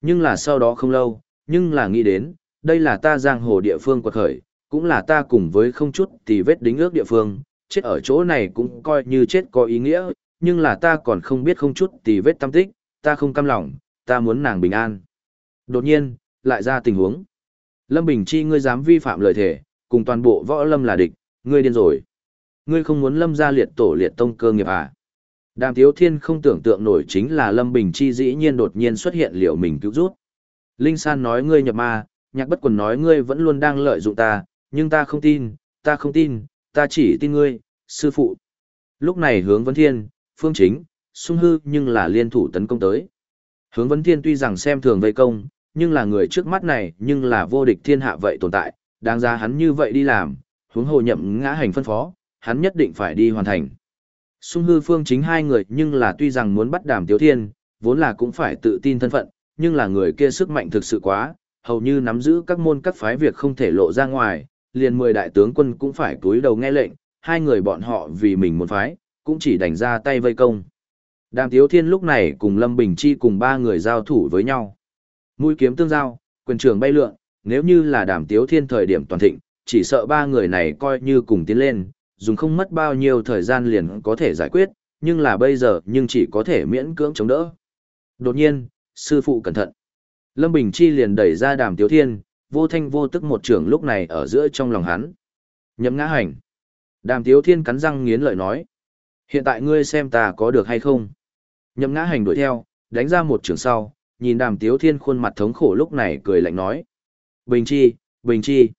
Nhưng là sau đó không lâu, nhưng là nghĩ đến, đây là ta giang hồ địa phương quật khởi, cũng là ta cùng với không chút thì vết đính ước địa phương, chết ở chỗ này cũng coi như chết có ý nghĩa, nhưng là ta còn không biết không chút thì vết tâm tích, ta không cam lòng, ta muốn nàng bình an. Đột nhiên, lại ra tình huống. Lâm Bình Chi ngươi dám vi phạm lời thể, cùng toàn bộ võ lâm là địch, ngươi điên rồi. Ngươi không muốn lâm ra liệt tổ liệt tông cơ nghiệp à? Đàm Tiếu Thiên không tưởng tượng nổi chính là Lâm Bình Chi dĩ nhiên đột nhiên xuất hiện liệu mình cứu rút. Linh San nói ngươi nhập ma, nhạc bất quần nói ngươi vẫn luôn đang lợi dụng ta, nhưng ta không tin, ta không tin, ta chỉ tin ngươi, sư phụ. Lúc này hướng vấn thiên, phương chính, sung hư nhưng là liên thủ tấn công tới. Hướng vấn thiên tuy rằng xem thường vây công, nhưng là người trước mắt này nhưng là vô địch thiên hạ vậy tồn tại, đáng ra hắn như vậy đi làm, huống hồ nhậm ngã hành phân phó, hắn nhất định phải đi hoàn thành. Sung hư phương chính hai người nhưng là tuy rằng muốn bắt đàm tiếu thiên, vốn là cũng phải tự tin thân phận, nhưng là người kia sức mạnh thực sự quá, hầu như nắm giữ các môn các phái việc không thể lộ ra ngoài, liền mười đại tướng quân cũng phải túi đầu nghe lệnh, hai người bọn họ vì mình muốn phái, cũng chỉ đánh ra tay vây công. Đàm Tiếu Thiên lúc này cùng Lâm Bình Chi cùng ba người giao thủ với nhau. Mũi kiếm tương giao, quyền trường bay lượn, nếu như là Đàm Tiếu Thiên thời điểm toàn thịnh, chỉ sợ ba người này coi như cùng tiến lên, dùng không mất bao nhiêu thời gian liền có thể giải quyết, nhưng là bây giờ nhưng chỉ có thể miễn cưỡng chống đỡ. Đột nhiên, sư phụ cẩn thận. Lâm Bình Chi liền đẩy ra Đàm Tiếu Thiên, vô thanh vô tức một trường lúc này ở giữa trong lòng hắn. Nhậm ngã hành. Đàm Tiếu Thiên cắn răng nghiến lợi nói. Hiện tại ngươi xem ta có được hay không? Nhậm ngã hành đuổi theo, đánh ra một trường sau, nhìn đàm Tiếu Thiên khuôn mặt thống khổ lúc này cười lạnh nói. Bình chi, bình chi.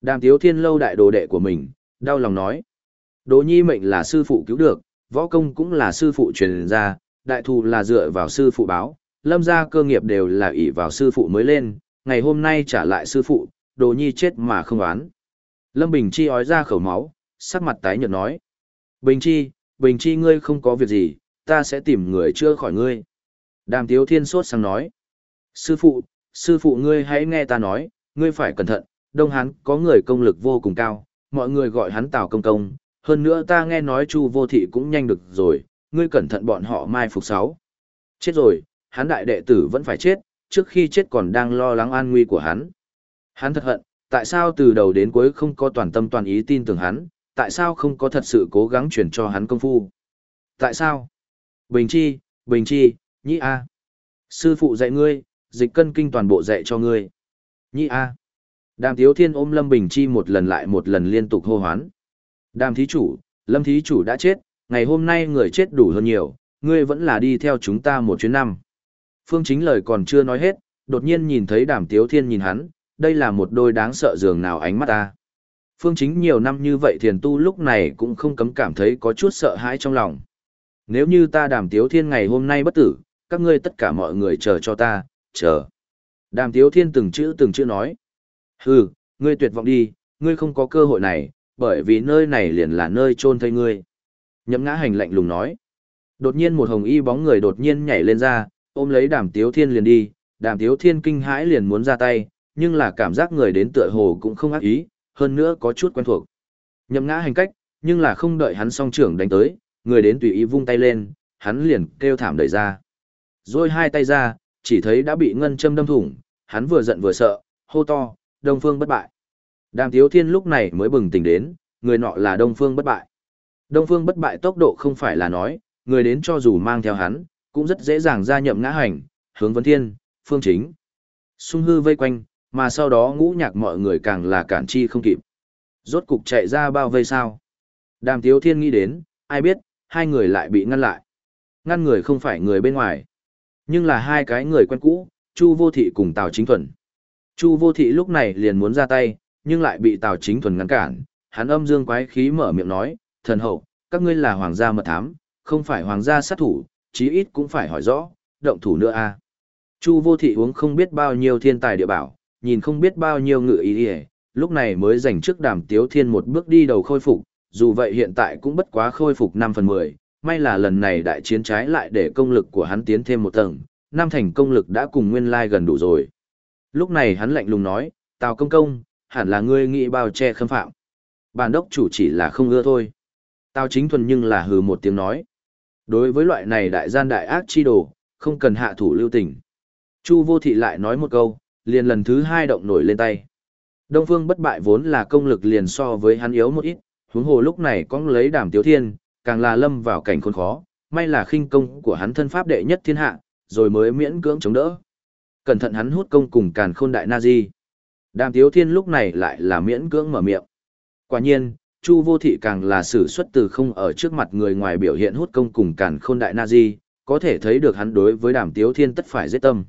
Đàm Tiếu Thiên lâu đại đồ đệ của mình, đau lòng nói. Đồ nhi mệnh là sư phụ cứu được, võ công cũng là sư phụ truyền ra, đại thù là dựa vào sư phụ báo, lâm gia cơ nghiệp đều là ỷ vào sư phụ mới lên, ngày hôm nay trả lại sư phụ, đồ nhi chết mà không oán. Lâm Bình Chi ói ra khẩu máu, sắc mặt tái nhợt nói. Bình Chi, Bình Chi ngươi không có việc gì, ta sẽ tìm người chữa khỏi ngươi. Đàm Tiếu Thiên sốt sang nói. Sư phụ, sư phụ ngươi hãy nghe ta nói, ngươi phải cẩn thận, Đông Hán có người công lực vô cùng cao, mọi người gọi hắn Tào Công Công, hơn nữa ta nghe nói Chu Vô Thị cũng nhanh được rồi, ngươi cẩn thận bọn họ mai phục sáu. Chết rồi, hắn đại đệ tử vẫn phải chết, trước khi chết còn đang lo lắng an nguy của hắn. Hắn thật hận, tại sao từ đầu đến cuối không có toàn tâm toàn ý tin tưởng hắn, tại sao không có thật sự cố gắng truyền cho hắn công phu. Tại sao? Bình chi, bình chi, nhĩ A. Sư phụ dạy ngươi, dịch cân kinh toàn bộ dạy cho ngươi. Nhĩ A. Đàm Tiếu Thiên ôm Lâm Bình Chi một lần lại một lần liên tục hô hoán. Đàm thí chủ, Lâm thí chủ đã chết, ngày hôm nay người chết đủ hơn nhiều, ngươi vẫn là đi theo chúng ta một chuyến năm. Phương chính lời còn chưa nói hết, đột nhiên nhìn thấy đàm tiếu thiên nhìn hắn, đây là một đôi đáng sợ dường nào ánh mắt ta. Phương chính nhiều năm như vậy thiền tu lúc này cũng không cấm cảm thấy có chút sợ hãi trong lòng. Nếu như ta đàm tiếu thiên ngày hôm nay bất tử, các ngươi tất cả mọi người chờ cho ta, chờ. Đàm tiếu thiên từng chữ từng chữ nói. Hừ, ngươi tuyệt vọng đi, ngươi không có cơ hội này, bởi vì nơi này liền là nơi chôn thây ngươi. Nhậm ngã hành lạnh lùng nói. Đột nhiên một hồng y bóng người đột nhiên nhảy lên ra, ôm lấy đàm tiếu thiên liền đi, đàm tiếu thiên kinh hãi liền muốn ra tay, nhưng là cảm giác người đến tựa hồ cũng không ác ý, hơn nữa có chút quen thuộc. Nhậm ngã hành cách, nhưng là không đợi hắn song trưởng đánh tới, người đến tùy ý vung tay lên, hắn liền kêu thảm đẩy ra. Rồi hai tay ra, chỉ thấy đã bị ngân châm đâm thủng, hắn vừa giận vừa sợ, hô to, Đông Phương bất bại. Đàm Tiếu Thiên lúc này mới bừng tỉnh đến, người nọ là Đông Phương bất bại. Đông Phương bất bại tốc độ không phải là nói, người đến cho dù mang theo hắn, cũng rất dễ dàng ra nhậm ngã hành, hướng vấn thiên, phương chính. Sung hư vây quanh, mà sau đó ngũ nhạc mọi người càng là cản chi không kịp. Rốt cục chạy ra bao vây sao. Đàm tiếu thiên nghĩ đến, ai biết, hai người lại bị ngăn lại. Ngăn người không phải người bên ngoài, nhưng là hai cái người quen cũ, Chu Vô Thị cùng Tào Chính Thuần. Chu Vô Thị lúc này liền muốn ra tay, nhưng lại bị Tào Chính Thuần ngăn cản, hắn âm dương quái khí mở miệng nói, thần hậu, các ngươi là hoàng gia mật thám, không phải hoàng gia sát thủ, chí ít cũng phải hỏi rõ, động thủ nữa a. À. Chu vô thị uống không biết bao nhiêu thiên tài địa bảo, nhìn không biết bao nhiêu ngự ý ý, lúc này mới giành trước đàm tiếu thiên một bước đi đầu khôi phục, dù vậy hiện tại cũng bất quá khôi phục 5 phần 10, may là lần này đại chiến trái lại để công lực của hắn tiến thêm một tầng, năm thành công lực đã cùng nguyên lai gần đủ rồi. Lúc này hắn lạnh lùng nói, Tào công công, hẳn là ngươi nghĩ bao che khâm phạm. Bản đốc chủ chỉ là không ưa thôi. Tào chính thuần nhưng là hừ một tiếng nói. Đối với loại này đại gian đại ác chi đồ, không cần hạ thủ lưu tình. Chu vô thị lại nói một câu, liền lần thứ hai động nổi lên tay. Đông phương bất bại vốn là công lực liền so với hắn yếu một ít, huống hồ lúc này có lấy đàm tiếu thiên, càng là lâm vào cảnh khốn khó, may là khinh công của hắn thân pháp đệ nhất thiên hạ, rồi mới miễn cưỡng chống đỡ. Cẩn thận hắn hút công cùng càn khôn đại na di. Đàm tiếu thiên lúc này lại là miễn cưỡng mở miệng. Quả nhiên, Chu vô thị càng là sử xuất từ không ở trước mặt người ngoài biểu hiện hút công cùng càn khôn đại na di, có thể thấy được hắn đối với đàm tiếu thiên tất phải giết tâm.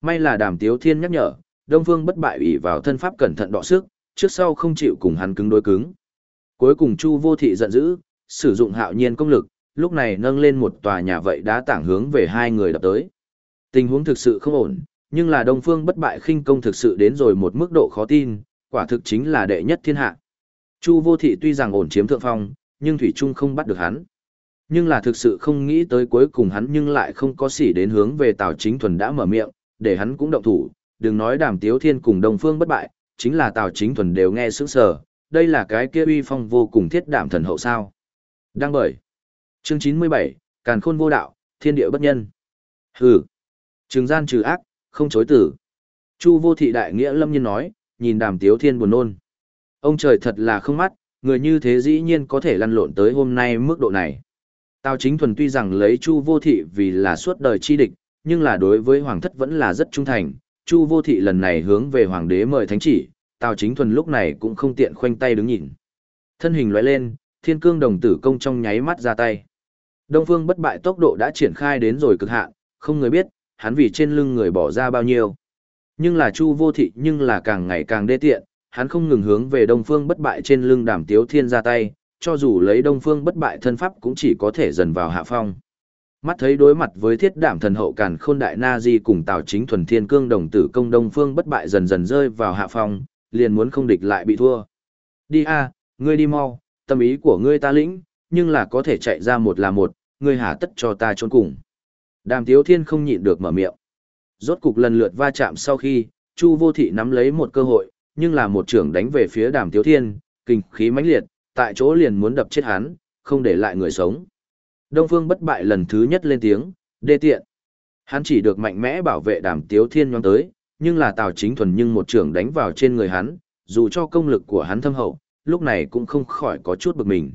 May là đàm tiếu thiên nhắc nhở, Đông Phương bất bại ủy vào thân pháp cẩn thận đọ sức, trước sau không chịu cùng hắn cứng đối cứng. Cuối cùng Chu vô thị giận dữ, sử dụng hạo nhiên công lực, lúc này nâng lên một tòa nhà vậy đã tảng hướng về hai người đập tới. Tình huống thực sự không ổn, nhưng là Đông Phương bất bại khinh công thực sự đến rồi một mức độ khó tin, quả thực chính là đệ nhất thiên hạ. Chu vô thị tuy rằng ổn chiếm thượng phong, nhưng Thủy Trung không bắt được hắn. Nhưng là thực sự không nghĩ tới cuối cùng hắn nhưng lại không có xỉ đến hướng về Tào Chính Thuần đã mở miệng, để hắn cũng động thủ, đừng nói đàm tiếu thiên cùng Đông Phương bất bại, chính là Tào Chính Thuần đều nghe sững sờ, đây là cái kia uy phong vô cùng thiết đảm thần hậu sao. Đang bởi. Chương 97, Càn khôn vô đạo, thiên địa bất nhân. Hừ. Trừng gian trừ ác, không chối tử. Chu vô thị đại nghĩa lâm nhân nói, nhìn đàm tiếu thiên buồn nôn. Ông trời thật là không mắt, người như thế dĩ nhiên có thể lăn lộn tới hôm nay mức độ này. Tào chính thuần tuy rằng lấy Chu vô thị vì là suốt đời chi địch, nhưng là đối với hoàng thất vẫn là rất trung thành. Chu vô thị lần này hướng về hoàng đế mời thánh chỉ, Tào chính thuần lúc này cũng không tiện khoanh tay đứng nhìn. Thân hình lóe lên, thiên cương đồng tử công trong nháy mắt ra tay. Đông phương bất bại tốc độ đã triển khai đến rồi cực hạn, không người biết, hắn vì trên lưng người bỏ ra bao nhiêu. Nhưng là Chu vô thị nhưng là càng ngày càng đê tiện, hắn không ngừng hướng về Đông Phương bất bại trên lưng Đàm Tiếu Thiên ra tay, cho dù lấy Đông Phương bất bại thân pháp cũng chỉ có thể dần vào hạ phong. Mắt thấy đối mặt với thiết đảm thần hậu càn khôn đại na di cùng Tào Chính thuần thiên cương đồng tử công Đông Phương bất bại dần dần rơi vào hạ phong, liền muốn không địch lại bị thua. Đi a, ngươi đi mau, tâm ý của ngươi ta lĩnh, nhưng là có thể chạy ra một là một, ngươi hà tất cho ta trốn cùng. Đàm Tiếu Thiên không nhịn được mở miệng. Rốt cục lần lượt va chạm sau khi, Chu Vô Thị nắm lấy một cơ hội, nhưng là một trưởng đánh về phía Đàm Tiếu Thiên, kinh khí mãnh liệt, tại chỗ liền muốn đập chết hắn, không để lại người sống. Đông Phương bất bại lần thứ nhất lên tiếng, đê tiện. Hắn chỉ được mạnh mẽ bảo vệ Đàm Tiếu Thiên nhóm tới, nhưng là Tào Chính Thuần nhưng một trưởng đánh vào trên người hắn, dù cho công lực của hắn thâm hậu, lúc này cũng không khỏi có chút bực mình.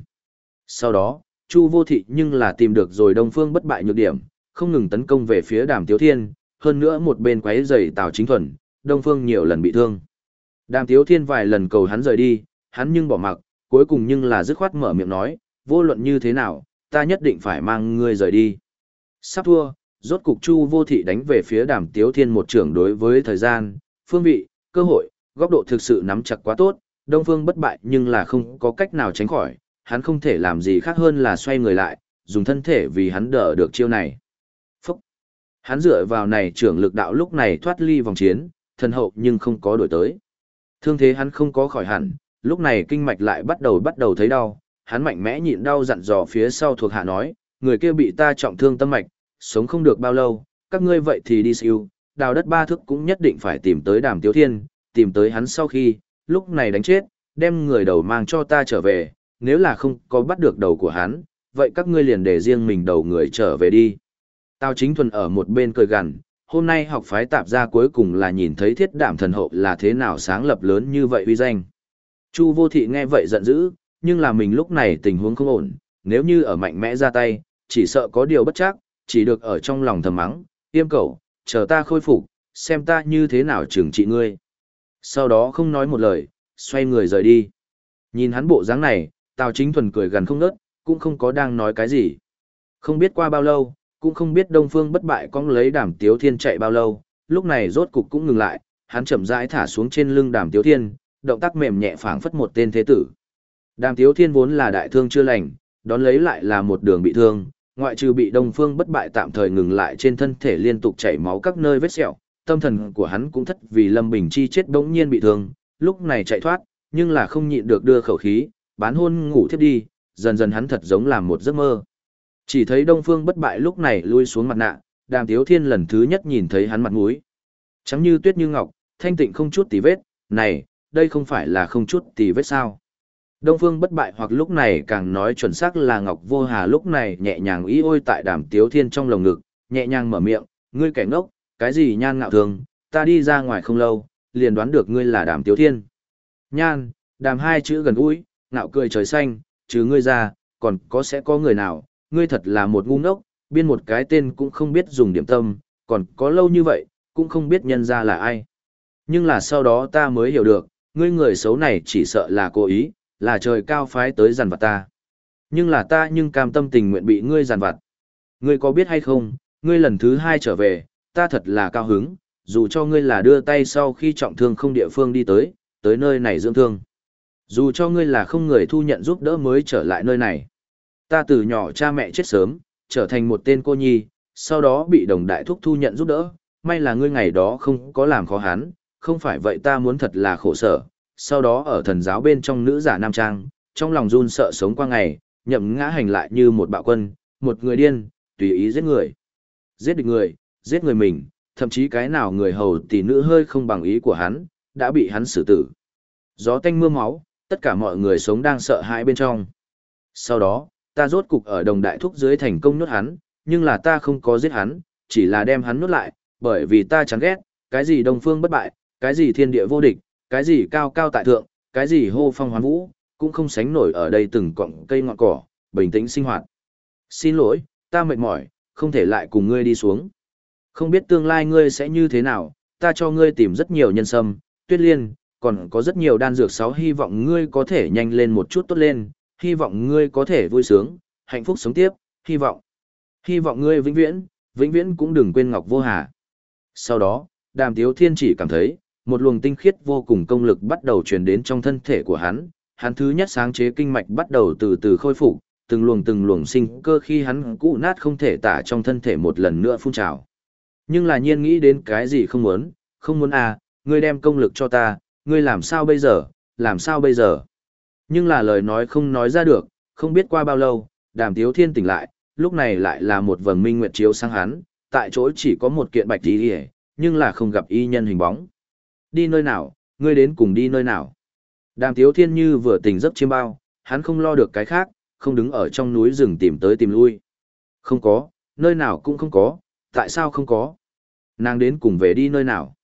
Sau đó, Chu Vô Thị nhưng là tìm được rồi Đông Phương bất bại nhược điểm, không ngừng tấn công về phía Đàm Tiếu Thiên, hơn nữa một bên quấy rầy Tào Chính Thuần, Đông Phương nhiều lần bị thương. Đàm Tiếu Thiên vài lần cầu hắn rời đi, hắn nhưng bỏ mặc, cuối cùng nhưng là dứt khoát mở miệng nói, vô luận như thế nào, ta nhất định phải mang ngươi rời đi. Sắp thua, rốt cục Chu Vô Thị đánh về phía Đàm Tiếu Thiên một trưởng đối với thời gian, phương vị, cơ hội, góc độ thực sự nắm chặt quá tốt, Đông Phương bất bại nhưng là không có cách nào tránh khỏi, hắn không thể làm gì khác hơn là xoay người lại, dùng thân thể vì hắn đỡ được chiêu này. Phúc! Hắn dựa vào này trưởng lực đạo lúc này thoát ly vòng chiến, thần hậu nhưng không có đổi tới. Thương thế hắn không có khỏi hẳn, lúc này kinh mạch lại bắt đầu bắt đầu thấy đau, hắn mạnh mẽ nhịn đau dặn dò phía sau thuộc hạ nói, người kia bị ta trọng thương tâm mạch, sống không được bao lâu, các ngươi vậy thì đi siêu, đào đất ba thức cũng nhất định phải tìm tới đàm tiếu thiên, tìm tới hắn sau khi, lúc này đánh chết, đem người đầu mang cho ta trở về, nếu là không có bắt được đầu của hắn, vậy các ngươi liền để riêng mình đầu người trở về đi. Tao chính thuần ở một bên cười gằn, hôm nay học phái tạp gia cuối cùng là nhìn thấy thiết đảm thần hậu là thế nào sáng lập lớn như vậy uy danh. Chu vô thị nghe vậy giận dữ, nhưng là mình lúc này tình huống không ổn, nếu như ở mạnh mẽ ra tay, chỉ sợ có điều bất chắc, chỉ được ở trong lòng thầm mắng, tiêm cầu, chờ ta khôi phục, xem ta như thế nào trừng trị ngươi. Sau đó không nói một lời, xoay người rời đi. Nhìn hắn bộ dáng này, Tào Chính Thuần cười gần không nớt, cũng không có đang nói cái gì. Không biết qua bao lâu, cũng không biết Đông Phương bất bại con lấy đàm tiếu thiên chạy bao lâu, lúc này rốt cục cũng ngừng lại, hắn chậm rãi thả xuống trên lưng đàm tiếu thiên, động tác mềm nhẹ phảng phất một tên thế tử. Đàm Tiếu Thiên vốn là đại thương chưa lành, đón lấy lại là một đường bị thương, ngoại trừ bị Đông Phương bất bại tạm thời ngừng lại trên thân thể liên tục chảy máu các nơi vết sẹo, tâm thần của hắn cũng thất vì Lâm Bình Chi chết bỗng nhiên bị thương, lúc này chạy thoát, nhưng là không nhịn được đưa khẩu khí, bán hôn ngủ thiếp đi, dần dần hắn thật giống làm một giấc mơ. Chỉ thấy Đông Phương bất bại lúc này lui xuống mặt nạ, Đàm Tiếu Thiên lần thứ nhất nhìn thấy hắn mặt mũi. Trắng như tuyết như ngọc, thanh tịnh không chút tì vết, này, đây không phải là không chút tì vết sao. Đông Phương bất bại hoặc lúc này càng nói chuẩn xác là Ngọc Vô Hà lúc này nhẹ nhàng ý ôi tại đàm tiếu thiên trong lồng ngực, nhẹ nhàng mở miệng, ngươi kẻ ngốc, cái gì nhan ngạo thường, ta đi ra ngoài không lâu, liền đoán được ngươi là đàm tiếu thiên. Nhan, đàm hai chữ gần gũi, ngạo cười trời xanh, chứ ngươi ra, còn có sẽ có người nào, ngươi thật là một ngu ngốc, biên một cái tên cũng không biết dùng điểm tâm, còn có lâu như vậy, cũng không biết nhân ra là ai. Nhưng là sau đó ta mới hiểu được, ngươi người xấu này chỉ sợ là cố ý, là trời cao phái tới giàn vặt ta. Nhưng là ta nhưng cam tâm tình nguyện bị ngươi giàn vặt. Ngươi có biết hay không, ngươi lần thứ hai trở về, ta thật là cao hứng, dù cho ngươi là đưa tay sau khi trọng thương không địa phương đi tới, tới nơi này dưỡng thương. Dù cho ngươi là không người thu nhận giúp đỡ mới trở lại nơi này. Ta từ nhỏ cha mẹ chết sớm, trở thành một tên cô nhi, sau đó bị đồng đại thúc thu nhận giúp đỡ, may là ngươi ngày đó không có làm khó hắn, không phải vậy ta muốn thật là khổ sở, sau đó ở thần giáo bên trong nữ giả nam trang, trong lòng run sợ sống qua ngày, nhậm ngã hành lại như một bạo quân, một người điên, tùy ý giết người. Giết địch người, giết người mình, thậm chí cái nào người hầu tỷ nữ hơi không bằng ý của hắn, đã bị hắn xử tử. Gió tanh mưa máu, tất cả mọi người sống đang sợ hãi bên trong. Sau đó, ta rốt cục ở đồng đại thúc dưới thành công nuốt hắn, nhưng là ta không có giết hắn, chỉ là đem hắn nuốt lại, bởi vì ta chán ghét, cái gì đông phương bất bại, cái gì thiên địa vô địch, cái gì cao cao tại thượng, cái gì hô phong hoán vũ, cũng không sánh nổi ở đây từng cọng cây ngọn cỏ, bình tĩnh sinh hoạt. Xin lỗi, ta mệt mỏi, không thể lại cùng ngươi đi xuống. Không biết tương lai ngươi sẽ như thế nào, ta cho ngươi tìm rất nhiều nhân sâm, tuyết liên, còn có rất nhiều đan dược sáu hy vọng ngươi có thể nhanh lên một chút tốt lên, hy vọng ngươi có thể vui sướng, hạnh phúc sống tiếp, hy vọng. Hy vọng ngươi vĩnh viễn, vĩnh viễn cũng đừng quên Ngọc Vô Hà. Sau đó, đàm tiếu thiên chỉ cảm thấy, một luồng tinh khiết vô cùng công lực bắt đầu truyền đến trong thân thể của hắn, hắn thứ nhất sáng chế kinh mạch bắt đầu từ từ khôi phục, từng luồng từng luồng sinh cơ khi hắn cũ nát không thể tả trong thân thể một lần nữa phun trào. Nhưng là nhiên nghĩ đến cái gì không muốn, không muốn à, ngươi đem công lực cho ta, ngươi làm sao bây giờ, làm sao bây giờ. Nhưng là lời nói không nói ra được, không biết qua bao lâu, đàm tiếu thiên tỉnh lại, lúc này lại là một vầng minh nguyệt chiếu sang hắn, tại chỗ chỉ có một kiện bạch tí hề, nhưng là không gặp y nhân hình bóng. Đi nơi nào, ngươi đến cùng đi nơi nào. Đàm tiếu thiên như vừa tỉnh giấc chiêm bao, hắn không lo được cái khác, không đứng ở trong núi rừng tìm tới tìm lui. Không có, nơi nào cũng không có, tại sao không có? Nàng đến cùng về đi nơi nào?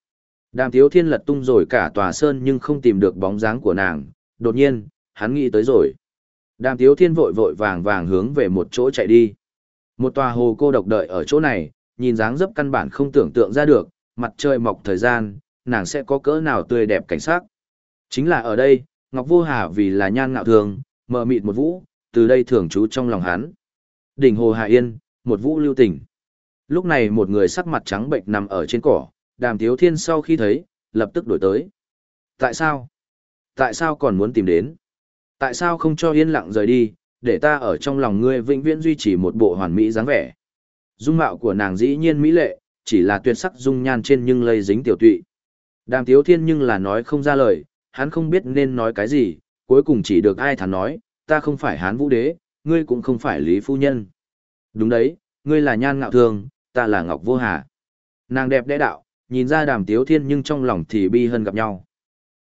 Đàm tiếu thiên lật tung rồi cả tòa sơn nhưng không tìm được bóng dáng của nàng, đột nhiên, hắn nghĩ tới rồi. Đàm tiếu thiên vội vội vàng vàng hướng về một chỗ chạy đi. Một tòa hồ cô độc đợi ở chỗ này, nhìn dáng dấp căn bản không tưởng tượng ra được, mặt trời mọc thời gian, nàng sẽ có cỡ nào tươi đẹp cảnh sắc. Chính là ở đây, Ngọc Vô Hà vì là nhan ngạo thường, mờ mịt một vũ, từ đây thường trú trong lòng hắn. Đỉnh Hồ Hà Yên, một vũ lưu tình. Lúc này một người sắc mặt trắng bệnh nằm ở trên cỏ, đàm tiếu thiên sau khi thấy, lập tức đổi tới. Tại sao? Tại sao còn muốn tìm đến? Tại sao không cho yên lặng rời đi, để ta ở trong lòng ngươi vĩnh viễn duy trì một bộ hoàn mỹ dáng vẻ? Dung mạo của nàng dĩ nhiên mỹ lệ, chỉ là tuyệt sắc dung nhan trên nhưng lây dính tiểu tụy. Đàm Tiếu Thiên nhưng là nói không ra lời, hắn không biết nên nói cái gì, cuối cùng chỉ được ai thắn nói, ta không phải hán vũ đế, ngươi cũng không phải lý phu nhân. Đúng đấy, ngươi là nhan ngạo thường, ta là ngọc vô hà. Nàng đẹp đẽ đạo, nhìn ra đàm Tiếu Thiên nhưng trong lòng thì bi hơn gặp nhau.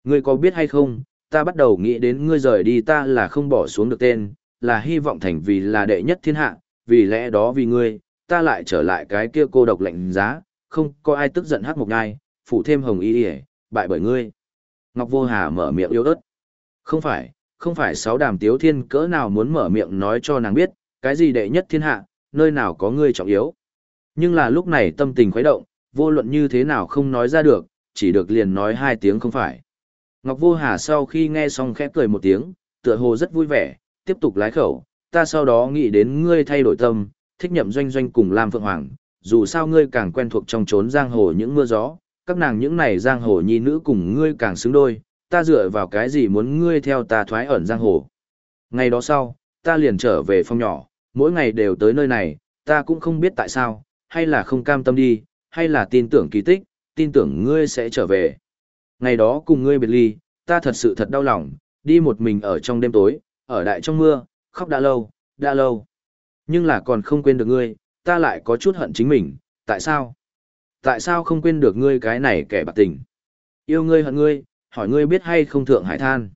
Ngươi có biết hay không, ta bắt đầu nghĩ đến ngươi rời đi ta là không bỏ xuống được tên, là hy vọng thành vì là đệ nhất thiên hạ, vì lẽ đó vì ngươi, ta lại trở lại cái kia cô độc lạnh giá, không có ai tức giận hát một ngai, phủ thêm hồng y ỉa bại bởi ngươi ngọc vô hà mở miệng yếu ớt không phải không phải sáu đàm tiếu thiên cỡ nào muốn mở miệng nói cho nàng biết cái gì đệ nhất thiên hạ nơi nào có ngươi trọng yếu. Nhưng là lúc này tâm tình khuấy động vô luận như thế nào không nói ra được chỉ được liền nói hai tiếng không phải. Ngọc vô hà sau khi nghe xong khẽ cười một tiếng tựa hồ rất vui vẻ tiếp tục lái khẩu ta sau đó nghĩ đến ngươi thay đổi tâm thích nhậm doanh doanh cùng lam phượng hoàng dù sao ngươi càng quen thuộc trong trốn giang hồ những mưa gió các nàng những này giang hồ nhi nữ cùng ngươi càng xứng đôi, ta dựa vào cái gì muốn ngươi theo ta thoái ẩn giang hồ. Ngày đó sau, ta liền trở về phòng nhỏ, mỗi ngày đều tới nơi này, ta cũng không biết tại sao, hay là không cam tâm đi, hay là tin tưởng kỳ tích, tin tưởng ngươi sẽ trở về. Ngày đó cùng ngươi biệt ly, ta thật sự thật đau lòng, đi một mình ở trong đêm tối, ở đại trong mưa, khóc đã lâu, đã lâu. Nhưng là còn không quên được ngươi, ta lại có chút hận chính mình, tại sao? Tại sao không quên được ngươi cái này kẻ bạc tình? Yêu ngươi hận ngươi, hỏi ngươi biết hay không thượng hải than?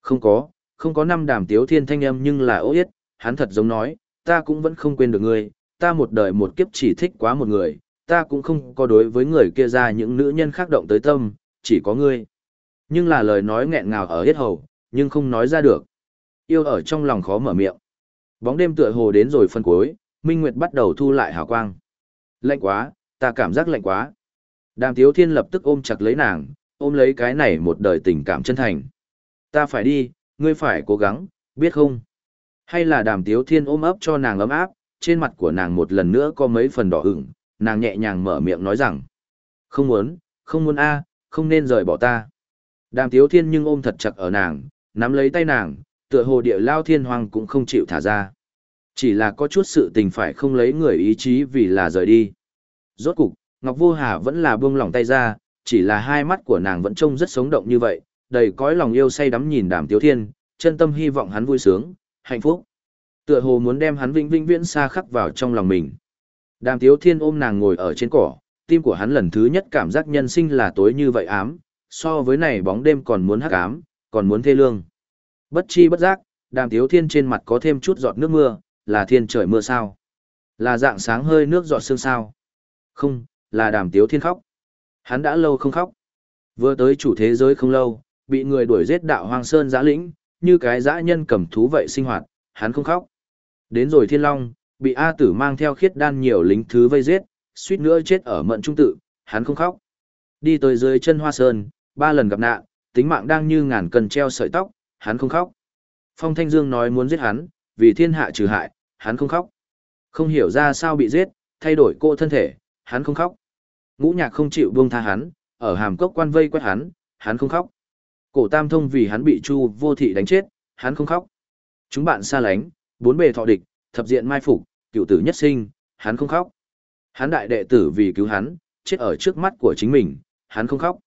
Không có, không có năm đàm tiếu thiên thanh âm nhưng là ô yết, hắn thật giống nói, ta cũng vẫn không quên được ngươi, ta một đời một kiếp chỉ thích quá một người, ta cũng không có đối với người kia ra những nữ nhân khác động tới tâm, chỉ có ngươi. Nhưng là lời nói nghẹn ngào ở hết hầu, nhưng không nói ra được. Yêu ở trong lòng khó mở miệng. Bóng đêm tựa hồ đến rồi phân cuối, Minh Nguyệt bắt đầu thu lại hào quang. Lạnh quá, ta cảm giác lạnh quá. Đàm Tiếu Thiên lập tức ôm chặt lấy nàng, ôm lấy cái này một đời tình cảm chân thành. Ta phải đi, ngươi phải cố gắng, biết không? Hay là đàm Tiếu Thiên ôm ấp cho nàng ấm áp, trên mặt của nàng một lần nữa có mấy phần đỏ ửng, nàng nhẹ nhàng mở miệng nói rằng. Không muốn, không muốn a, không nên rời bỏ ta. Đàm Tiếu Thiên nhưng ôm thật chặt ở nàng, nắm lấy tay nàng, tựa hồ địa lao thiên hoàng cũng không chịu thả ra. Chỉ là có chút sự tình phải không lấy người ý chí vì là rời đi. Rốt cục, Ngọc Vô Hà vẫn là buông lỏng tay ra, chỉ là hai mắt của nàng vẫn trông rất sống động như vậy, đầy cõi lòng yêu say đắm nhìn Đàm Tiếu Thiên, chân tâm hy vọng hắn vui sướng, hạnh phúc. Tựa hồ muốn đem hắn vĩnh vĩnh viễn xa khắc vào trong lòng mình. Đàm Tiếu Thiên ôm nàng ngồi ở trên cỏ, tim của hắn lần thứ nhất cảm giác nhân sinh là tối như vậy ám, so với này bóng đêm còn muốn hắc ám, còn muốn thê lương. Bất chi bất giác, Đàm Tiếu Thiên trên mặt có thêm chút giọt nước mưa, là thiên trời mưa sao? Là dạng sáng hơi nước giọt sương sao? Không, là Đàm Tiếu Thiên khóc. Hắn đã lâu không khóc. Vừa tới chủ thế giới không lâu, bị người đuổi giết đạo Hoàng sơn giã lĩnh, như cái dã nhân cầm thú vậy sinh hoạt, hắn không khóc. Đến rồi Thiên Long, bị A Tử mang theo khiết đan nhiều lính thứ vây giết, suýt nữa chết ở mận trung tự, hắn không khóc. Đi tới dưới chân hoa sơn, ba lần gặp nạn, tính mạng đang như ngàn cần treo sợi tóc, hắn không khóc. Phong Thanh Dương nói muốn giết hắn, vì thiên hạ trừ hại, hắn không khóc. Không hiểu ra sao bị giết, thay đổi cô thân thể, hắn không khóc. Ngũ nhạc không chịu buông tha hắn, ở hàm cốc quan vây quét hắn, hắn không khóc. Cổ tam thông vì hắn bị chu vô thị đánh chết, hắn không khóc. Chúng bạn xa lánh, bốn bề thọ địch, thập diện mai phục, cựu tử nhất sinh, hắn không khóc. Hắn đại đệ tử vì cứu hắn, chết ở trước mắt của chính mình, hắn không khóc.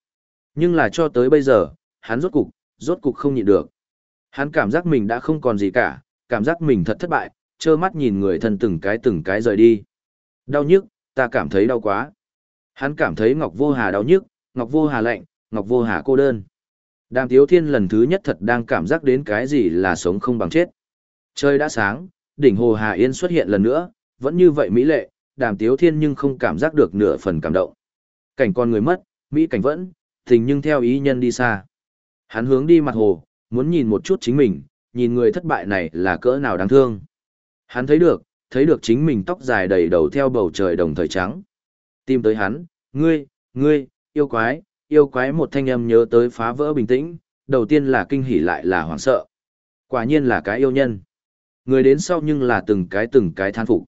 Nhưng là cho tới bây giờ, hắn rốt cục, rốt cục không nhịn được. Hắn cảm giác mình đã không còn gì cả, cảm giác mình thật thất bại, trơ mắt nhìn người thân từng cái từng cái rời đi. Đau nhức, ta cảm thấy đau quá. Hắn cảm thấy Ngọc Vô Hà đau nhức, Ngọc Vô Hà lạnh, Ngọc Vô Hà cô đơn. Đàm Tiếu Thiên lần thứ nhất thật đang cảm giác đến cái gì là sống không bằng chết. Trời đã sáng, đỉnh Hồ Hà Yên xuất hiện lần nữa, vẫn như vậy mỹ lệ, Đàm Tiếu Thiên nhưng không cảm giác được nửa phần cảm động. Cảnh con người mất, mỹ cảnh vẫn, tình nhưng theo ý nhân đi xa. Hắn hướng đi mặt hồ, muốn nhìn một chút chính mình, nhìn người thất bại này là cỡ nào đáng thương. Hắn thấy được, thấy được chính mình tóc dài đầy đầu theo bầu trời đồng thời trắng. Tìm tới hắn, ngươi, ngươi, yêu quái, yêu quái một thanh âm nhớ tới phá vỡ bình tĩnh, đầu tiên là kinh hỉ lại là hoảng sợ. Quả nhiên là cái yêu nhân. Người đến sau nhưng là từng cái từng cái than phục.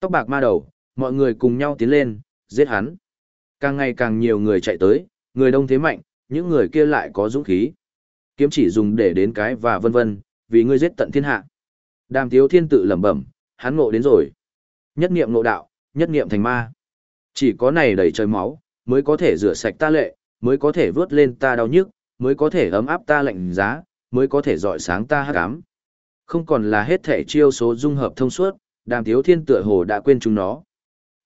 Tóc bạc ma đầu, mọi người cùng nhau tiến lên, giết hắn. Càng ngày càng nhiều người chạy tới, người đông thế mạnh, những người kia lại có dũng khí. Kiếm chỉ dùng để đến cái và vân vân, vì ngươi giết tận thiên hạ. Đàm Tiếu Thiên tự lẩm bẩm, hắn ngộ đến rồi. Nhất niệm ngộ đạo, nhất niệm thành ma. Chỉ có này đầy trời máu, mới có thể rửa sạch ta lệ, mới có thể vớt lên ta đau nhức, mới có thể ấm áp ta lạnh giá, mới có thể dọi sáng ta hắc ám. Không còn là hết thể chiêu số dung hợp thông suốt, Đàm Tiếu Thiên tựa hồ đã quên chúng nó.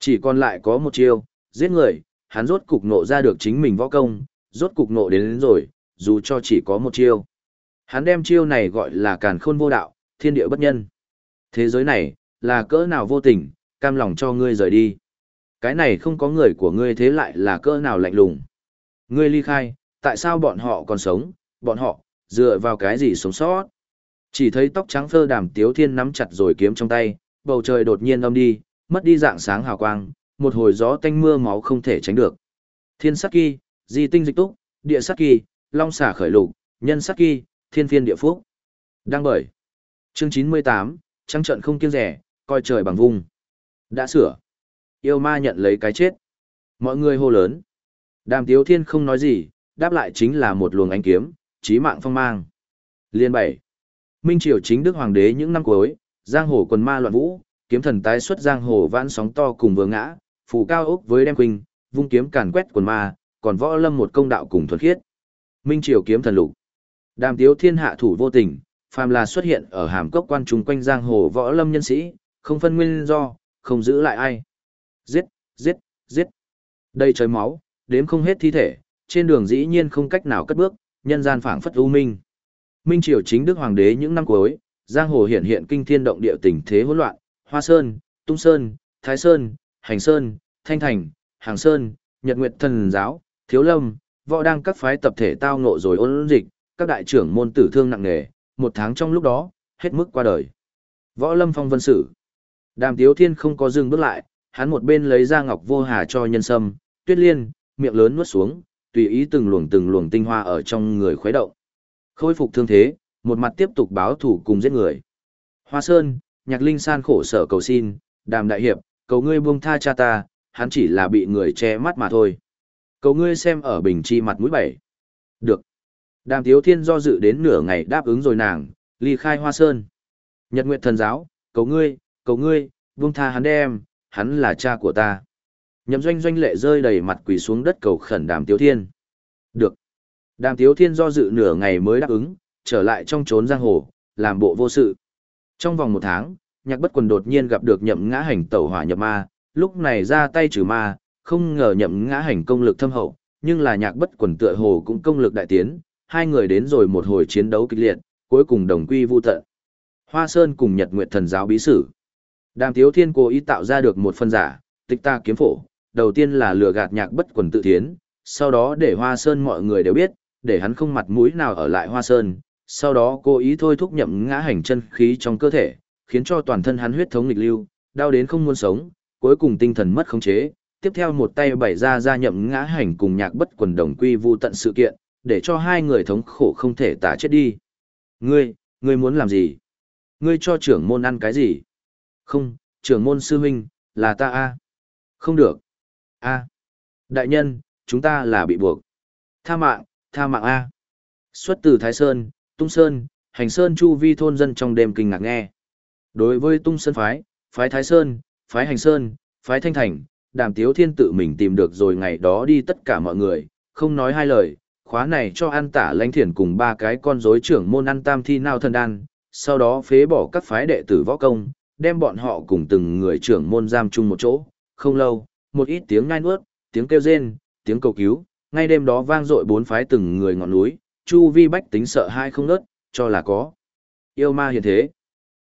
Chỉ còn lại có một chiêu, giết người, hắn rốt cục nộ ra được chính mình võ công, rốt cục nộ đến, đến rồi, dù cho chỉ có một chiêu. Hắn đem chiêu này gọi là càn khôn vô đạo, thiên địa bất nhân. Thế giới này, là cỡ nào vô tình, cam lòng cho ngươi rời đi. Cái này không có người của ngươi thế lại là cỡ nào lạnh lùng. Ngươi ly khai, tại sao bọn họ còn sống, bọn họ, dựa vào cái gì sống sót. Chỉ thấy tóc trắng phơ đàm tiếu thiên nắm chặt rồi kiếm trong tay, bầu trời đột nhiên âm đi, mất đi dạng sáng hào quang, một hồi gió tanh mưa máu không thể tránh được. Thiên sắc kỳ, di tinh dịch túc, địa sắc kỳ, long xả khởi lục, nhân sắc kỳ, thiên phiên địa phúc. Đăng bởi. Chương 98, trăng trận không kiêng rẻ, coi trời bằng vung. Đã sửa. Yêu ma nhận lấy cái chết. Mọi người hô lớn. Đàm Tiếu Thiên không nói gì, đáp lại chính là một luồng ánh kiếm, chí mạng phong mang. Liên bảy. Minh Triều chính đức hoàng đế những năm cuối, giang hồ quần ma loạn vũ, kiếm thần tái xuất giang hồ vãn sóng to cùng vừa ngã, phủ cao ốc với đem quỳnh, vung kiếm càn quét quần ma, còn võ lâm một công đạo cùng thuần khiết. Minh Triều kiếm thần lục. Đàm tiếu thiên hạ thủ vô tình, phàm là xuất hiện ở hàm cốc quan trung quanh giang hồ võ lâm nhân sĩ, không phân nguyên do, không giữ lại ai. Giết, giết, giết. Đây trời máu, đếm không hết thi thể, trên đường dĩ nhiên không cách nào cất bước, nhân gian phảng phất u minh. Minh triều chính đức hoàng đế những năm cuối, giang hồ hiện hiện kinh thiên động địa tình thế hỗn loạn, Hoa Sơn, Tung Sơn, Thái Sơn, Hành Sơn, Thanh Thành, Hàng Sơn, Nhật Nguyệt Thần Giáo, Thiếu Lâm, võ đang các phái tập thể tao ngộ rồi ôn dịch, các đại trưởng môn tử thương nặng nề, một tháng trong lúc đó, hết mức qua đời. Võ Lâm Phong Vân Sử Đàm Tiếu Thiên không có dừng bước lại, hắn một bên lấy ra ngọc vô hà cho nhân sâm, tuyết liên, miệng lớn nuốt xuống, tùy ý từng luồng từng luồng tinh hoa ở trong người khuấy động. Khôi phục thương thế, một mặt tiếp tục báo thủ cùng giết người. Hoa Sơn, Nhạc Linh San khổ sở cầu xin, Đàm Đại Hiệp, cầu ngươi buông tha cha ta, hắn chỉ là bị người che mắt mà thôi. Cầu ngươi xem ở bình chi mặt mũi bảy. Được. Đàm Tiếu Thiên do dự đến nửa ngày đáp ứng rồi nàng, ly khai Hoa Sơn. Nhật Nguyệt Thần Giáo, cầu ngươi, cầu ngươi, buông tha hắn đem, hắn là cha của ta. Nhậm doanh doanh lệ rơi đầy mặt quỳ xuống đất cầu khẩn đàm tiếu thiên. Được. Đàm tiếu thiên do dự nửa ngày mới đáp ứng, trở lại trong trốn giang hồ, làm bộ vô sự. Trong vòng một tháng, nhạc bất quần đột nhiên gặp được nhậm ngã hành tẩu hỏa nhập ma, lúc này ra tay trừ ma, không ngờ nhậm ngã hành công lực thâm hậu, nhưng là nhạc bất quần tựa hồ cũng công lực đại tiến, hai người đến rồi một hồi chiến đấu kịch liệt, cuối cùng đồng quy vu tận. Hoa Sơn cùng Nhật Nguyệt Thần giáo bí sử. Đàm Tiếu Thiên cố ý tạo ra được một phân giả, tịch ta kiếm phổ, đầu tiên là lừa gạt nhạc bất quần tự thiến, sau đó để Hoa Sơn mọi người đều biết, để hắn không mặt mũi nào ở lại Hoa Sơn, sau đó cố ý thôi thúc nhậm ngã hành chân khí trong cơ thể, khiến cho toàn thân hắn huyết thống nghịch lưu, đau đến không muốn sống, cuối cùng tinh thần mất khống chế, tiếp theo một tay bày ra ra nhậm ngã hành cùng nhạc bất quần đồng quy vu tận sự kiện, để cho hai người thống khổ không thể tả chết đi. Ngươi, ngươi muốn làm gì? Ngươi cho trưởng môn ăn cái gì? Không, trưởng môn sư huynh, là ta a. Không được a. Đại nhân, chúng ta là bị buộc. Tha mạng, tha mạng a. Xuất từ Thái Sơn, Tung Sơn, Hành Sơn chu vi thôn dân trong đêm kinh ngạc nghe. Đối với Tung Sơn phái, phái Thái Sơn, phái Hành Sơn, phái Thanh Thành, Đàm Tiếu Thiên tự mình tìm được rồi ngày đó đi tất cả mọi người, không nói hai lời, khóa này cho An tả lãnh thiền cùng ba cái con rối trưởng môn ăn tam thi nao thần đan, sau đó phế bỏ các phái đệ tử võ công, đem bọn họ cùng từng người trưởng môn giam chung một chỗ. Không lâu, một ít tiếng ngai nuốt, tiếng kêu rên, tiếng cầu cứu, ngay đêm đó vang dội bốn phái từng người ngọn núi, chu vi bách tính sợ hai không nớt, cho là có. Yêu ma hiện thế.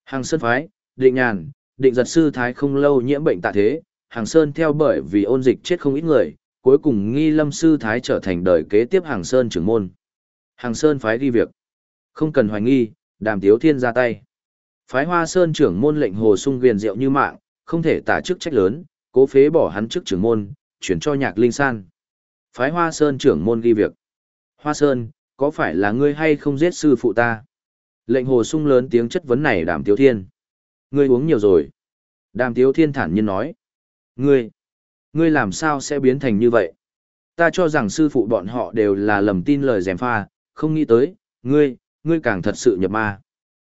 Hàng sơn phái, định nhàn, định giật sư thái không lâu nhiễm bệnh tạ thế, hàng sơn theo bởi vì ôn dịch chết không ít người, cuối cùng nghi lâm sư thái trở thành đời kế tiếp hàng sơn trưởng môn. Hàng sơn phái đi việc. Không cần hoài nghi, đàm tiếu thiên ra tay. Phái Hoa Sơn trưởng môn lệnh Hồ Sung viền rượu như mạng, không thể tả chức trách lớn, cố phế bỏ hắn trước trưởng môn, chuyển cho Nhạc Linh San. Phái Hoa Sơn trưởng môn ghi việc. Hoa Sơn, có phải là ngươi hay không giết sư phụ ta? Lệnh Hồ Sung lớn tiếng chất vấn này Đàm Tiếu Thiên. Ngươi uống nhiều rồi. Đàm Tiếu Thiên thản nhiên nói. Ngươi, ngươi làm sao sẽ biến thành như vậy? Ta cho rằng sư phụ bọn họ đều là lầm tin lời dèm pha, không nghĩ tới, ngươi, ngươi càng thật sự nhập ma.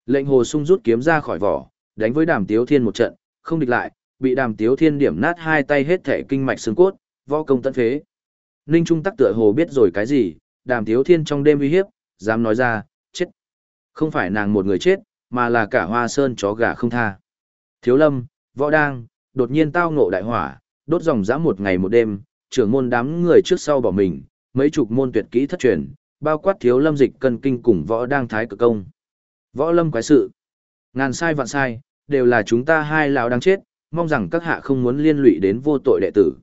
Lệnh Hồ Sung rút kiếm ra khỏi vỏ, đánh với Đàm Tiếu Thiên một trận, không địch lại, bị Đàm Tiếu Thiên điểm nát hai tay hết thể kinh mạch xương cốt, võ công tận phế. Ninh Trung Tắc tựa hồ biết rồi cái gì, Đàm Tiếu Thiên trong đêm uy hiếp, dám nói ra, chết. Không phải nàng một người chết, mà là cả Hoa Sơn chó gà không tha. Thiếu Lâm, Võ Đang, đột nhiên tao ngộ đại hỏa, đốt dòng dã một ngày một đêm, trưởng môn đám người trước sau bỏ mình, mấy chục môn tuyệt kỹ thất truyền, bao quát Thiếu Lâm dịch cân kinh cùng Võ Đang thái cực công. Võ lâm quái sự. Ngàn sai vạn sai, đều là chúng ta hai lão đang chết, mong rằng các hạ không muốn liên lụy đến vô tội đệ tử.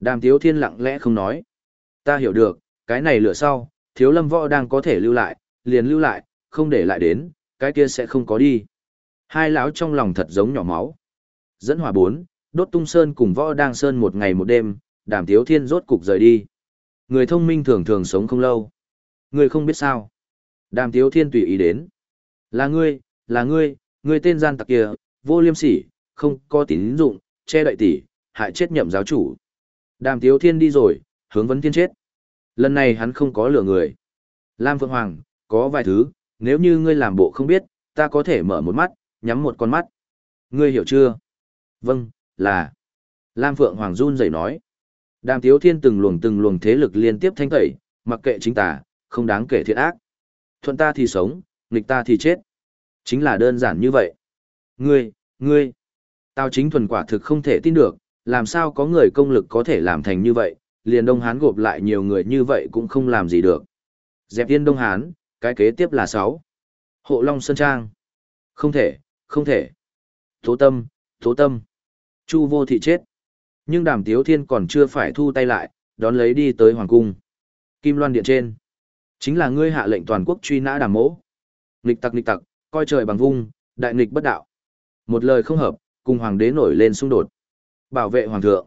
Đàm Tiếu Thiên lặng lẽ không nói. Ta hiểu được, cái này lửa sau, thiếu lâm võ đang có thể lưu lại, liền lưu lại, không để lại đến, cái kia sẽ không có đi. Hai lão trong lòng thật giống nhỏ máu. Dẫn hỏa bốn, đốt tung sơn cùng võ đang sơn một ngày một đêm, đàm tiếu thiên rốt cục rời đi. Người thông minh thường thường sống không lâu. Người không biết sao. Đàm tiếu thiên tùy ý đến. Là ngươi, là ngươi, ngươi tên gian tặc kia, vô liêm sỉ, không có tín dụng, che đậy tỷ, hại chết nhậm giáo chủ. Đàm Tiếu Thiên đi rồi, hướng vấn thiên chết. Lần này hắn không có lừa người. Lam Phượng Hoàng, có vài thứ, nếu như ngươi làm bộ không biết, ta có thể mở một mắt, nhắm một con mắt. Ngươi hiểu chưa? Vâng, là. Lam Phượng Hoàng run rẩy nói. Đàm Tiếu Thiên từng luồng từng luồng thế lực liên tiếp thanh tẩy, mặc kệ chính tà, không đáng kể thiện ác. Thuận ta thì sống, nghịch ta thì chết. Chính là đơn giản như vậy. Ngươi, ngươi. Tao chính thuần quả thực không thể tin được, làm sao có người công lực có thể làm thành như vậy, liền Đông Hán gộp lại nhiều người như vậy cũng không làm gì được. Dẹp yên Đông Hán, cái kế tiếp là 6. Hộ Long Sơn Trang. Không thể, không thể. Tố tâm, tố tâm. Chu vô thị chết. Nhưng đàm tiếu thiên còn chưa phải thu tay lại, đón lấy đi tới Hoàng Cung. Kim Loan Điện trên. Chính là ngươi hạ lệnh toàn quốc truy nã đàm mỗ. Nịch tặc nịch tặc, coi trời bằng vung, đại nịch bất đạo. Một lời không hợp, cùng hoàng đế nổi lên xung đột. Bảo vệ hoàng thượng.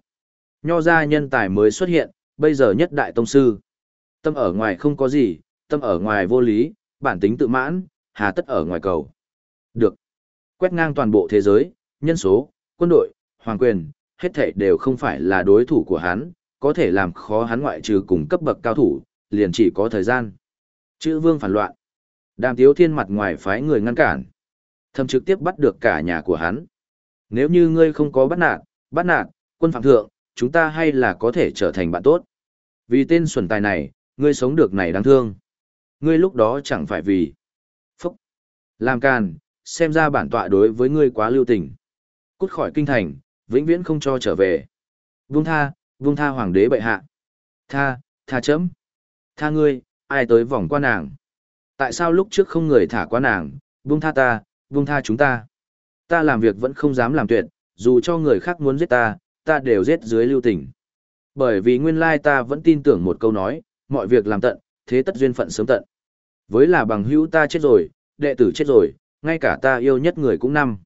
Nho gia nhân tài mới xuất hiện, bây giờ nhất đại tông sư. Tâm ở ngoài không có gì, tâm ở ngoài vô lý, bản tính tự mãn, hà tất ở ngoài cầu. Được. Quét ngang toàn bộ thế giới, nhân số, quân đội, hoàng quyền, hết thảy đều không phải là đối thủ của hắn, có thể làm khó hắn ngoại trừ cùng cấp bậc cao thủ, liền chỉ có thời gian. Chữ vương phản loạn. Đàm tiếu thiên mặt ngoài phái người ngăn cản. thâm trực tiếp bắt được cả nhà của hắn. Nếu như ngươi không có bắt nạt, bắt nạt, quân phạm thượng, chúng ta hay là có thể trở thành bạn tốt. Vì tên xuẩn tài này, ngươi sống được này đáng thương. Ngươi lúc đó chẳng phải vì. Phúc. Làm càn, xem ra bản tọa đối với ngươi quá lưu tình. Cút khỏi kinh thành, vĩnh viễn không cho trở về. Vung tha, vung tha hoàng đế bệ hạ. Tha, tha chấm. Tha ngươi, ai tới vòng qua nàng. Tại sao lúc trước không người thả qua nàng, vung tha ta, vung tha chúng ta. Ta làm việc vẫn không dám làm tuyệt, dù cho người khác muốn giết ta, ta đều giết dưới lưu tình. Bởi vì nguyên lai ta vẫn tin tưởng một câu nói, mọi việc làm tận, thế tất duyên phận sớm tận. Với là bằng hữu ta chết rồi, đệ tử chết rồi, ngay cả ta yêu nhất người cũng năm.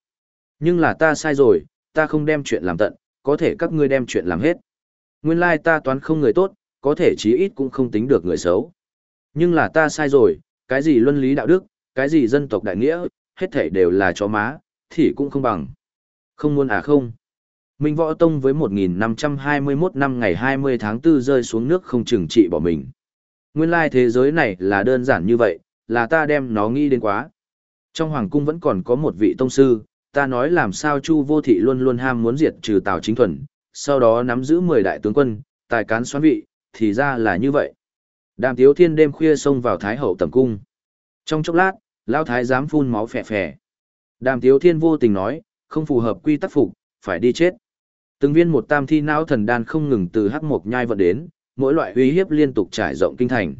Nhưng là ta sai rồi, ta không đem chuyện làm tận, có thể các ngươi đem chuyện làm hết. Nguyên lai ta toán không người tốt, có thể chí ít cũng không tính được người xấu. Nhưng là ta sai rồi, cái gì luân lý đạo đức, cái gì dân tộc đại nghĩa, hết thảy đều là chó má, thì cũng không bằng. Không muốn à không. Minh Võ Tông với 1521 năm ngày 20 tháng 4 rơi xuống nước không chừng trị bỏ mình. Nguyên lai thế giới này là đơn giản như vậy, là ta đem nó nghĩ đến quá. Trong hoàng cung vẫn còn có một vị tông sư, ta nói làm sao Chu Vô Thị luôn luôn ham muốn diệt trừ Tào Chính Thuần, sau đó nắm giữ 10 đại tướng quân, tài cán xoán vị, thì ra là như vậy. Đàm Tiếu Thiên đêm khuya xông vào Thái Hậu tầm cung. Trong chốc lát, Lão Thái dám phun máu phè phè. Đàm Tiếu Thiên vô tình nói, không phù hợp quy tắc phục, phải đi chết. Từng viên một tam thi não thần đan không ngừng từ hắc mộc nhai vận đến, mỗi loại uy hiếp liên tục trải rộng kinh thành.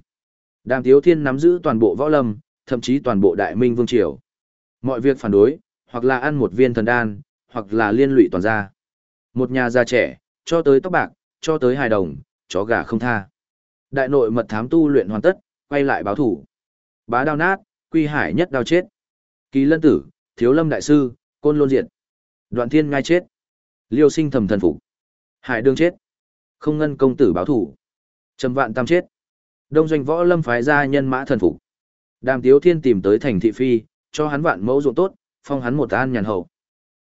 Đàm Tiếu Thiên nắm giữ toàn bộ võ lâm, thậm chí toàn bộ đại minh vương triều. Mọi việc phản đối, hoặc là ăn một viên thần đan, hoặc là liên lụy toàn gia. Một nhà già trẻ, cho tới tóc bạc, cho tới hài đồng, chó gà không tha. Đại nội mật thám tu luyện hoàn tất, quay lại báo thủ. Bá đao nát, quy hải nhất đao chết. Kỳ lân tử, thiếu lâm đại sư, côn lôn diệt. Đoạn thiên ngai chết. Liêu sinh thầm thần phục. Hải đương chết. Không ngân công tử báo thủ. Trầm vạn tam chết. Đông doanh võ lâm phái ra nhân mã thần phục. Đàm tiếu thiên tìm tới thành thị phi, cho hắn vạn mẫu ruộng tốt, phong hắn một an nhàn hậu.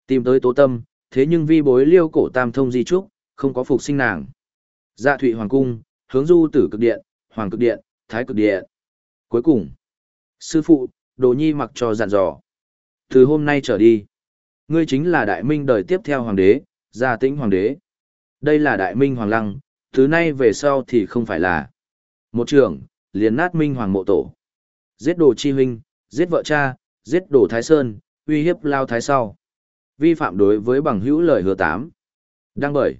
Tìm tới tố tâm, thế nhưng vi bối liêu cổ tam thông di trúc, không có phục sinh nàng. Dạ thụy hoàng cung, hướng du tử cực điện, hoàng cực điện, thái cực điện. Cuối cùng, sư phụ, đồ nhi mặc cho dặn dò. Từ hôm nay trở đi, ngươi chính là đại minh đời tiếp theo hoàng đế, gia tĩnh hoàng đế. Đây là đại minh hoàng lăng, thứ nay về sau thì không phải là một trưởng, liền nát minh hoàng mộ tổ. Giết đồ chi huynh, giết vợ cha, giết đồ thái sơn, uy hiếp lao thái sau. Vi phạm đối với bằng hữu lời hứa tám. Đăng bởi.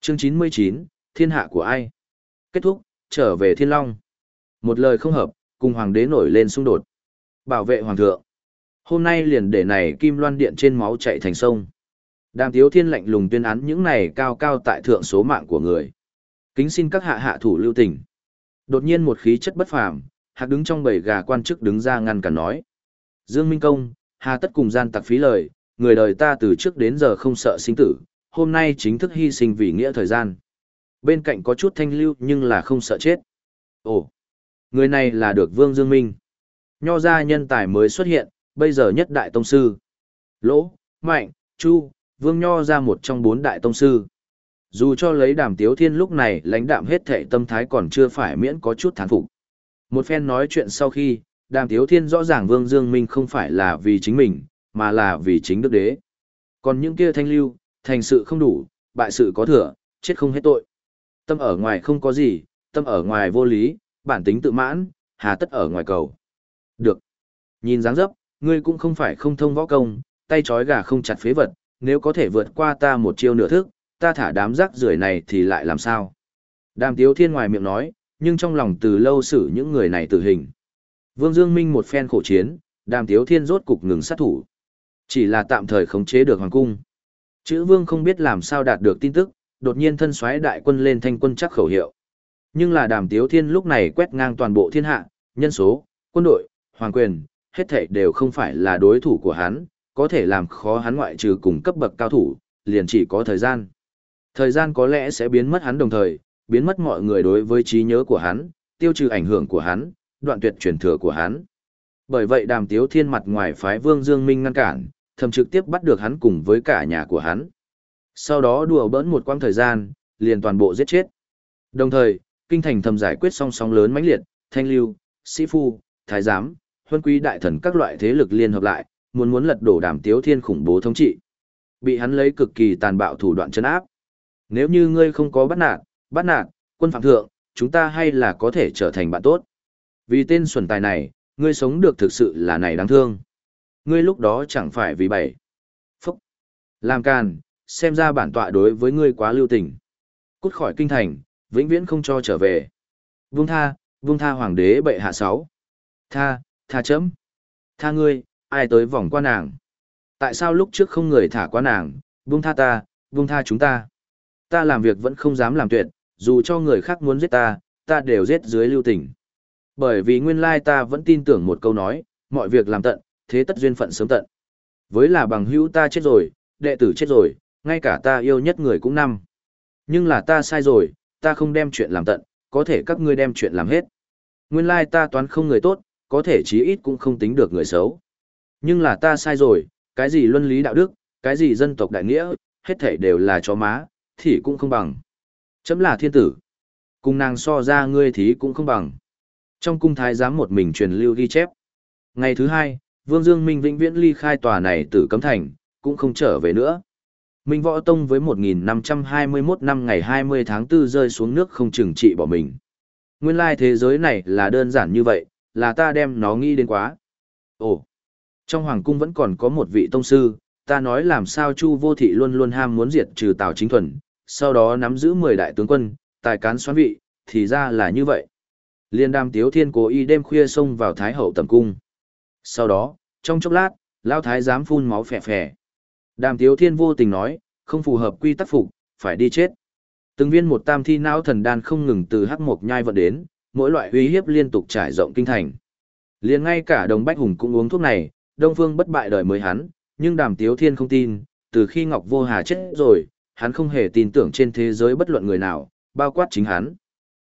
Chương chín mươi chín thiên hạ của ai? Kết thúc, trở về thiên long. Một lời không hợp, cùng hoàng đế nổi lên xung đột. Bảo vệ hoàng thượng. Hôm nay liền để này kim loan điện trên máu chạy thành sông. Đàm tiếu thiên lạnh lùng tuyên án những này cao cao tại thượng số mạng của người. Kính xin các hạ hạ thủ lưu tình. Đột nhiên một khí chất bất phàm, hạc đứng trong bầy gà quan chức đứng ra ngăn cản nói. Dương Minh Công, hà tất cùng gian tặc phí lời, người đời ta từ trước đến giờ không sợ sinh tử, hôm nay chính thức hy sinh vì nghĩa thời gian. Bên cạnh có chút thanh lưu nhưng là không sợ chết. Ồ, người này là được Vương Dương Minh. Nho gia nhân tài mới xuất hiện, bây giờ nhất đại tông sư. Lỗ, Mạnh, Chu, Vương Nho ra một trong bốn đại tông sư. Dù cho lấy đàm tiếu thiên lúc này lãnh đạm hết thệ tâm thái còn chưa phải miễn có chút thán phục. Một phen nói chuyện sau khi, đàm tiếu thiên rõ ràng Vương Dương Minh không phải là vì chính mình, mà là vì chính đức đế. Còn những kia thanh lưu, thành sự không đủ, bại sự có thừa, chết không hết tội. Tâm ở ngoài không có gì, tâm ở ngoài vô lý, bản tính tự mãn, hà tất ở ngoài cầu. Được. Nhìn dáng dấp, ngươi cũng không phải không thông võ công, tay trói gà không chặt phế vật, nếu có thể vượt qua ta một chiêu nửa thức, ta thả đám rác rưởi này thì lại làm sao? Đàm Tiếu Thiên ngoài miệng nói, nhưng trong lòng từ lâu xử những người này tử hình. Vương Dương Minh một phen khổ chiến, Đàm Tiếu Thiên rốt cục ngừng sát thủ. Chỉ là tạm thời khống chế được hoàng cung. Chữ Vương không biết làm sao đạt được tin tức, đột nhiên thân xoáy đại quân lên thanh quân chắc khẩu hiệu. Nhưng là Đàm Tiếu Thiên lúc này quét ngang toàn bộ thiên hạ, nhân số, quân đội, hoàng quyền, hết thảy đều không phải là đối thủ của hắn, có thể làm khó hắn ngoại trừ cùng cấp bậc cao thủ, liền chỉ có thời gian. Thời gian có lẽ sẽ biến mất hắn đồng thời, biến mất mọi người đối với trí nhớ của hắn, tiêu trừ ảnh hưởng của hắn, đoạn tuyệt truyền thừa của hắn. Bởi vậy đàm tiếu thiên mặt ngoài phái Vương Dương Minh ngăn cản, thậm trực tiếp bắt được hắn cùng với cả nhà của hắn. Sau đó đùa bỡn một quãng thời gian, liền toàn bộ giết chết. Đồng thời, kinh thành thầm giải quyết song song lớn mãnh liệt, thanh lưu, sĩ phu, thái giám, huân quý đại thần các loại thế lực liên hợp lại, muốn muốn lật đổ đàm tiếu thiên khủng bố thống trị. Bị hắn lấy cực kỳ tàn bạo thủ đoạn chân áp. Nếu như ngươi không có bắt nạt, bắt nạt, quân phạm thượng, chúng ta hay là có thể trở thành bạn tốt. Vì tên xuẩn tài này, ngươi sống được thực sự là này đáng thương. Ngươi lúc đó chẳng phải vì bảy. Phúc. Làm càn, xem ra bản tọa đối với ngươi quá lưu tình. Cút khỏi kinh thành, vĩnh viễn không cho trở về. Vung tha, vung tha hoàng đế bệ hạ sáu. Tha, tha chấm. Tha ngươi, ai tới vòng qua nàng. Tại sao lúc trước không người thả qua nàng, vung tha ta, vung tha chúng ta. Ta làm việc vẫn không dám làm tuyệt, dù cho người khác muốn giết ta, ta đều giết dưới lưu tình. Bởi vì nguyên lai ta vẫn tin tưởng một câu nói, mọi việc làm tận, thế tất duyên phận sớm tận. Với là bằng hữu ta chết rồi, đệ tử chết rồi, ngay cả ta yêu nhất người cũng năm. Nhưng là ta sai rồi, ta không đem chuyện làm tận, có thể các ngươi đem chuyện làm hết. Nguyên lai ta toán không người tốt, có thể chí ít cũng không tính được người xấu. Nhưng là ta sai rồi, cái gì luân lý đạo đức, cái gì dân tộc đại nghĩa, hết thảy đều là chó má, thì cũng không bằng. Chấm là thiên tử. Cùng nàng so ra ngươi thì cũng không bằng. Trong cung thái giám một mình truyền lưu ghi chép. Ngày thứ hai, Vương Dương Minh vĩnh viễn ly khai tòa này tử cấm thành, cũng không trở về nữa. Minh Võ Tông với 1521 năm ngày 20 tháng 4 rơi xuống nước không chừng trị bỏ mình. Nguyên lai thế giới này là đơn giản như vậy, là ta đem nó nghĩ đến quá. Ồ, trong hoàng cung vẫn còn có một vị tông sư, ta nói làm sao Chu Vô Thị luôn luôn ham muốn diệt trừ Tào Chính Thuần, sau đó nắm giữ 10 đại tướng quân, tài cán xoán vị, thì ra là như vậy. Liên đam tiếu thiên cố ý đêm khuya xông vào Thái Hậu tầm cung. Sau đó, trong chốc lát, Lao Thái dám phun máu phè phè. Đàm tiếu thiên vô tình nói, không phù hợp quy tắc phục, phải đi chết. Từng viên một tam thi não thần đan không ngừng từ hắc mộc nhai vận đến, mỗi loại uy hiếp liên tục trải rộng kinh thành. Liền ngay cả đồng bách hùng cũng uống thuốc này, Đông Phương bất bại đời mới hắn, nhưng đàm tiếu thiên không tin, từ khi Ngọc Vô Hà chết rồi, hắn không hề tin tưởng trên thế giới bất luận người nào, bao quát chính hắn.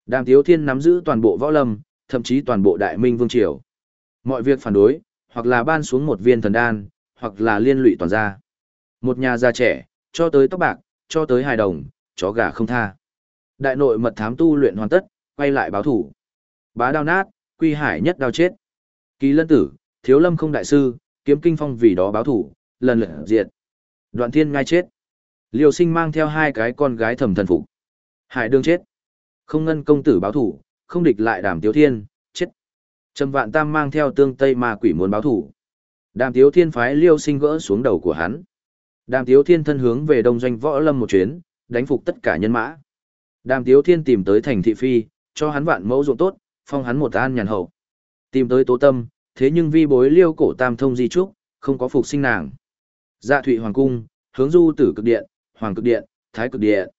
Đàm tiếu thiên nắm giữ toàn bộ võ lâm, thậm chí toàn bộ đại minh vương triều. Mọi việc phản đối, hoặc là ban xuống một viên thần đan, hoặc là liên lụy toàn gia. Một nhà già trẻ, cho tới tóc bạc, cho tới hài đồng, chó gà không tha. Đại nội mật thám tu luyện hoàn tất, quay lại báo thủ. Bá đao nát, quy hải nhất đao chết. Kỳ lân tử, thiếu lâm không đại sư, kiếm kinh phong vì đó báo thủ, lần lượt diệt. Đoạn thiên ngay chết. Liều sinh mang theo hai cái con gái thầm thần phục. Hải đương chết. Không ngân công tử báo thủ, không địch lại đàm tiếu thiên, chết. Trầm vạn tam mang theo tương tây ma quỷ muốn báo thủ. Đàm tiếu thiên phái liêu sinh gỡ xuống đầu của hắn. Đàm tiếu thiên thân hướng về đông doanh võ lâm một chuyến, đánh phục tất cả nhân mã. Đàm tiếu thiên tìm tới thành thị phi, cho hắn vạn mẫu ruộng tốt, phong hắn một an nhàn hậu. Tìm tới tố tâm, thế nhưng vi bối liêu cổ tam thông di trúc, không có phục sinh nàng. Dạ thụy hoàng cung, hướng du tử cực điện, hoàng cực điện, thái cực điện.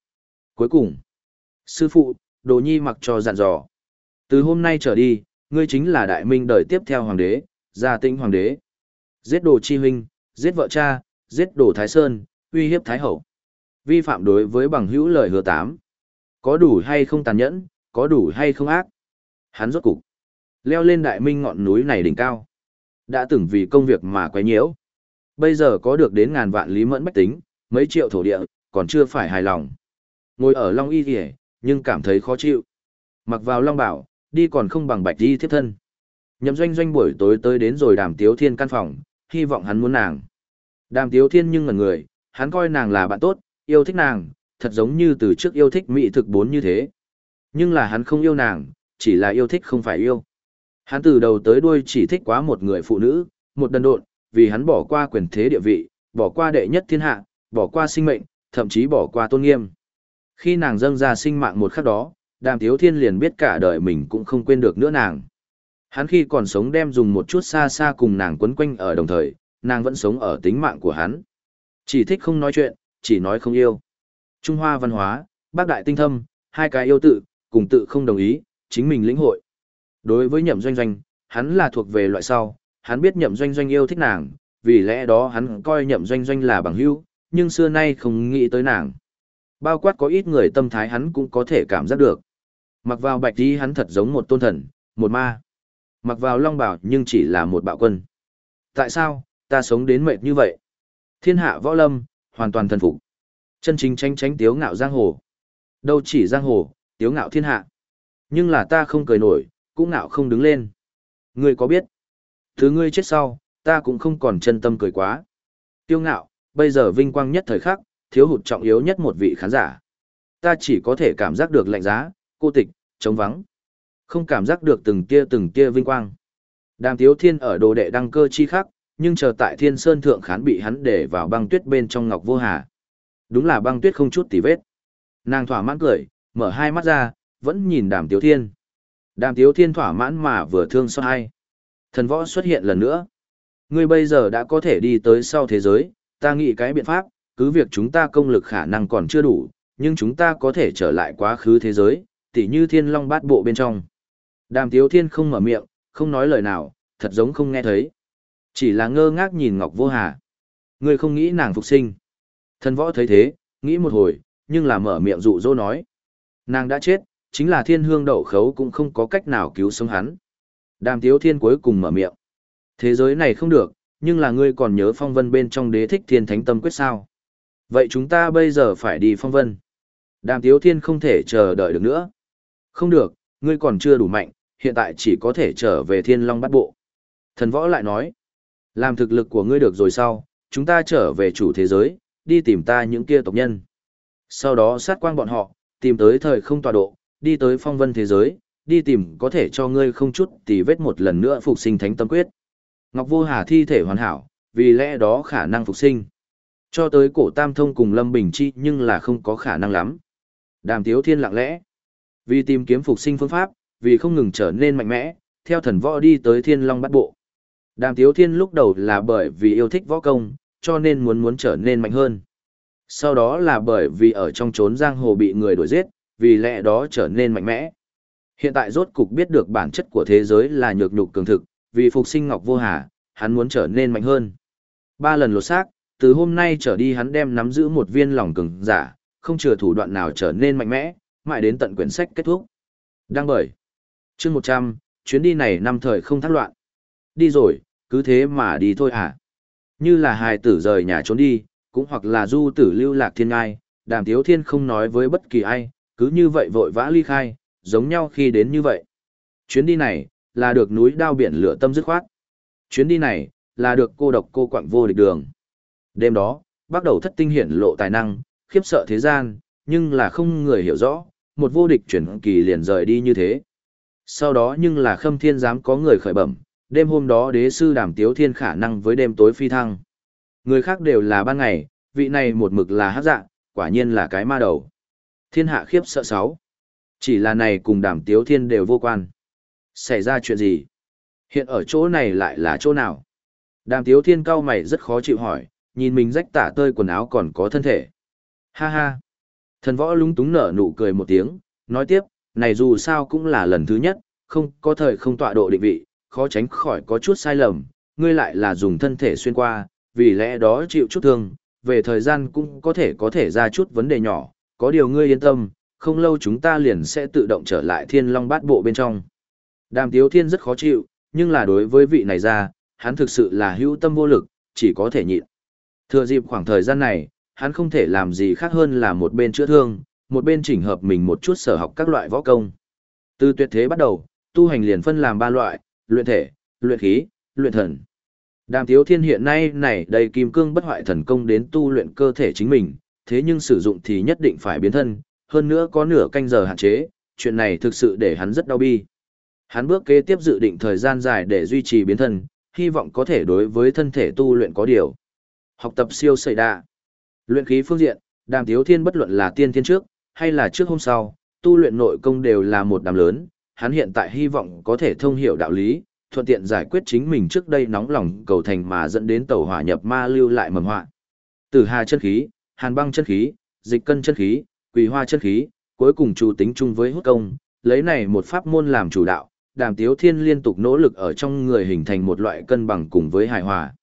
Cuối cùng, sư phụ, đồ nhi mặc cho dặn dò. Từ hôm nay trở đi, ngươi chính là đại minh đời tiếp theo hoàng đế, gia tinh hoàng đế. Giết đồ chi huynh, giết vợ cha, giết đồ thái sơn, uy hiếp thái hậu. Vi phạm đối với bằng hữu lời hứa tám. Có đủ hay không tàn nhẫn, có đủ hay không ác. Hắn rốt cục leo lên đại minh ngọn núi này đỉnh cao. Đã từng vì công việc mà quấy nhiễu. Bây giờ có được đến ngàn vạn lý mẫn bách tính, mấy triệu thổ địa, còn chưa phải hài lòng. Ngồi ở Long Y Kìa, nhưng cảm thấy khó chịu. Mặc vào Long Bảo, đi còn không bằng bạch đi thiếp thân. Nhậm doanh doanh buổi tối tới đến rồi đàm tiếu thiên căn phòng, hy vọng hắn muốn nàng. Đàm tiếu thiên nhưng ngẩn người, hắn coi nàng là bạn tốt, yêu thích nàng, thật giống như từ trước yêu thích mỹ thực bốn như thế. Nhưng là hắn không yêu nàng, chỉ là yêu thích không phải yêu. Hắn từ đầu tới đuôi chỉ thích quá một người phụ nữ, một đần độn, vì hắn bỏ qua quyền thế địa vị, bỏ qua đệ nhất thiên hạ, bỏ qua sinh mệnh, thậm chí bỏ qua tôn nghiêm. Khi nàng dâng ra sinh mạng một khắc đó, đàm thiếu thiên liền biết cả đời mình cũng không quên được nữa nàng. Hắn khi còn sống đem dùng một chút xa xa cùng nàng quấn quanh ở đồng thời, nàng vẫn sống ở tính mạng của hắn. Chỉ thích không nói chuyện, chỉ nói không yêu. Trung Hoa văn hóa, bác đại tinh thâm, hai cái yêu tự, cùng tự không đồng ý, chính mình lĩnh hội. Đối với nhậm doanh doanh, hắn là thuộc về loại sau, hắn biết nhậm doanh doanh yêu thích nàng, vì lẽ đó hắn coi nhậm doanh doanh là bằng hữu, nhưng xưa nay không nghĩ tới nàng. Bao quát có ít người tâm thái hắn cũng có thể cảm giác được. Mặc vào bạch đi hắn thật giống một tôn thần, một ma. Mặc vào long bảo nhưng chỉ là một bạo quân. Tại sao, ta sống đến mệt như vậy? Thiên hạ võ lâm, hoàn toàn thần phục. Chân chính tranh tránh tiếu ngạo giang hồ. Đâu chỉ giang hồ, tiếu ngạo thiên hạ. Nhưng là ta không cười nổi, cũng ngạo không đứng lên. Ngươi có biết? Thứ ngươi chết sau, ta cũng không còn chân tâm cười quá. Tiêu ngạo, bây giờ vinh quang nhất thời khắc, thiếu hụt trọng yếu nhất một vị khán giả. Ta chỉ có thể cảm giác được lạnh giá, cô tịch, trống vắng. Không cảm giác được từng tia từng tia vinh quang. Đàm Tiếu Thiên ở đồ đệ đăng cơ chi khắc, nhưng chờ tại Thiên Sơn thượng khán bị hắn để vào băng tuyết bên trong ngọc vô hà. Đúng là băng tuyết không chút tì vết. Nàng thỏa mãn cười, mở hai mắt ra, vẫn nhìn Đàm Tiếu Thiên. Đàm Tiếu Thiên thỏa mãn mà vừa thương xót hay. Thần võ xuất hiện lần nữa. Ngươi bây giờ đã có thể đi tới sau thế giới, ta nghĩ cái biện pháp, cứ việc chúng ta công lực khả năng còn chưa đủ, nhưng chúng ta có thể trở lại quá khứ thế giới, tỉ như thiên long bát bộ bên trong. Đàm Tiếu Thiên không mở miệng, không nói lời nào, thật giống không nghe thấy. Chỉ là ngơ ngác nhìn Ngọc Vô Hà. Ngươi không nghĩ nàng phục sinh. Thần võ thấy thế, nghĩ một hồi, nhưng là mở miệng dụ dỗ nói. Nàng đã chết, chính là thiên hương đậu khấu cũng không có cách nào cứu sống hắn. Đàm Tiếu Thiên cuối cùng mở miệng. Thế giới này không được, nhưng là ngươi còn nhớ phong vân bên trong đế thích thiên thánh tâm quyết sao. Vậy chúng ta bây giờ phải đi phong vân. Đàm Tiếu Thiên không thể chờ đợi được nữa. Không được, ngươi còn chưa đủ mạnh, hiện tại chỉ có thể trở về thiên long bắt bộ. Thần võ lại nói, làm thực lực của ngươi được rồi sau, chúng ta trở về chủ thế giới, đi tìm ta những kia tộc nhân. Sau đó sát quang bọn họ, tìm tới thời không tọa độ, đi tới phong vân thế giới, đi tìm có thể cho ngươi không chút tì vết một lần nữa phục sinh thánh tâm quyết. Ngọc Vô Hà thi thể hoàn hảo, vì lẽ đó khả năng phục sinh. Cho tới cổ Tam Thông cùng Lâm Bình Chi nhưng là không có khả năng lắm. Đàm Tiếu Thiên lặng lẽ. Vì tìm kiếm phục sinh phương pháp, vì không ngừng trở nên mạnh mẽ, theo thần võ đi tới Thiên Long bắt bộ. Đàm Tiếu Thiên lúc đầu là bởi vì yêu thích võ công, cho nên muốn muốn trở nên mạnh hơn. Sau đó là bởi vì ở trong trốn giang hồ bị người đuổi giết, vì lẽ đó trở nên mạnh mẽ. Hiện tại rốt cục biết được bản chất của thế giới là nhược nhục cường thực, vì phục sinh Ngọc Vô Hà, hắn muốn trở nên mạnh hơn. Ba lần lột xác, từ hôm nay trở đi hắn đem nắm giữ một viên lòng cường giả, không chừa thủ đoạn nào trở nên mạnh mẽ, mãi đến tận quyển sách kết thúc. Đăng bởi. chương 100, chuyến đi này năm thời không thác loạn. Đi rồi, cứ thế mà đi thôi à. Như là hài tử rời nhà trốn đi, cũng hoặc là du tử lưu lạc thiên ngai, đàm tiếu thiên không nói với bất kỳ ai, cứ như vậy vội vã ly khai, giống nhau khi đến như vậy. Chuyến đi này, là được núi đao biển lửa tâm dứt khoát. Chuyến đi này, là được cô độc cô quạng vô địch đường. Đêm đó, bắt đầu thất tinh hiển lộ tài năng, khiếp sợ thế gian, nhưng là không người hiểu rõ, một vô địch chuyển kỳ liền rời đi như thế. Sau đó nhưng là khâm thiên dám có người khởi bẩm, đêm hôm đó đế sư đàm tiếu thiên khả năng với đêm tối phi thăng. Người khác đều là ban ngày, vị này một mực là hát dạ, quả nhiên là cái ma đầu. Thiên hạ khiếp sợ sáu. Chỉ là này cùng đàm tiếu thiên đều vô quan. Xảy ra chuyện gì? Hiện ở chỗ này lại là chỗ nào? Đàm tiếu thiên cao mày rất khó chịu hỏi, nhìn mình rách tả tơi quần áo còn có thân thể. Ha ha. Thần võ lúng túng nở nụ cười một tiếng, nói tiếp, này dù sao cũng là lần thứ nhất, không có thời không tọa độ định vị, khó tránh khỏi có chút sai lầm, ngươi lại là dùng thân thể xuyên qua, vì lẽ đó chịu chút thương, về thời gian cũng có thể có thể ra chút vấn đề nhỏ, có điều ngươi yên tâm, không lâu chúng ta liền sẽ tự động trở lại thiên long bát bộ bên trong. Đàm tiếu thiên rất khó chịu, nhưng là đối với vị này ra, hắn thực sự là hữu tâm vô lực, chỉ có thể nhịn. Thừa dịp khoảng thời gian này, hắn không thể làm gì khác hơn là một bên chữa thương, một bên chỉnh hợp mình một chút sở học các loại võ công. Từ tuyệt thế bắt đầu, tu hành liền phân làm ba loại, luyện thể, luyện khí, luyện thần. Đàm Tiếu Thiên hiện nay này đầy kim cương bất hoại thần công đến tu luyện cơ thể chính mình, thế nhưng sử dụng thì nhất định phải biến thân, hơn nữa có nửa canh giờ hạn chế, chuyện này thực sự để hắn rất đau bi. Hắn bước kế tiếp dự định thời gian dài để duy trì biến thân, hy vọng có thể đối với thân thể tu luyện có điều. Học tập siêu sợi đa. Luyện khí phương diện, Đàm Tiếu Thiên bất luận là tiên thiên trước, hay là trước hôm sau, tu luyện nội công đều là một đám lớn, hắn hiện tại hy vọng có thể thông hiểu đạo lý, thuận tiện giải quyết chính mình trước đây nóng lòng cầu thành mà dẫn đến tẩu hỏa nhập ma lưu lại mầm họa. Từ hà chân khí, hàn băng chân khí, dịch cân chân khí, quỳ hoa chân khí, cuối cùng chủ tính chung với hút công, lấy này một pháp môn làm chủ đạo, đàm tiếu thiên liên tục nỗ lực ở trong người hình thành một loại cân bằng cùng với hài hòa.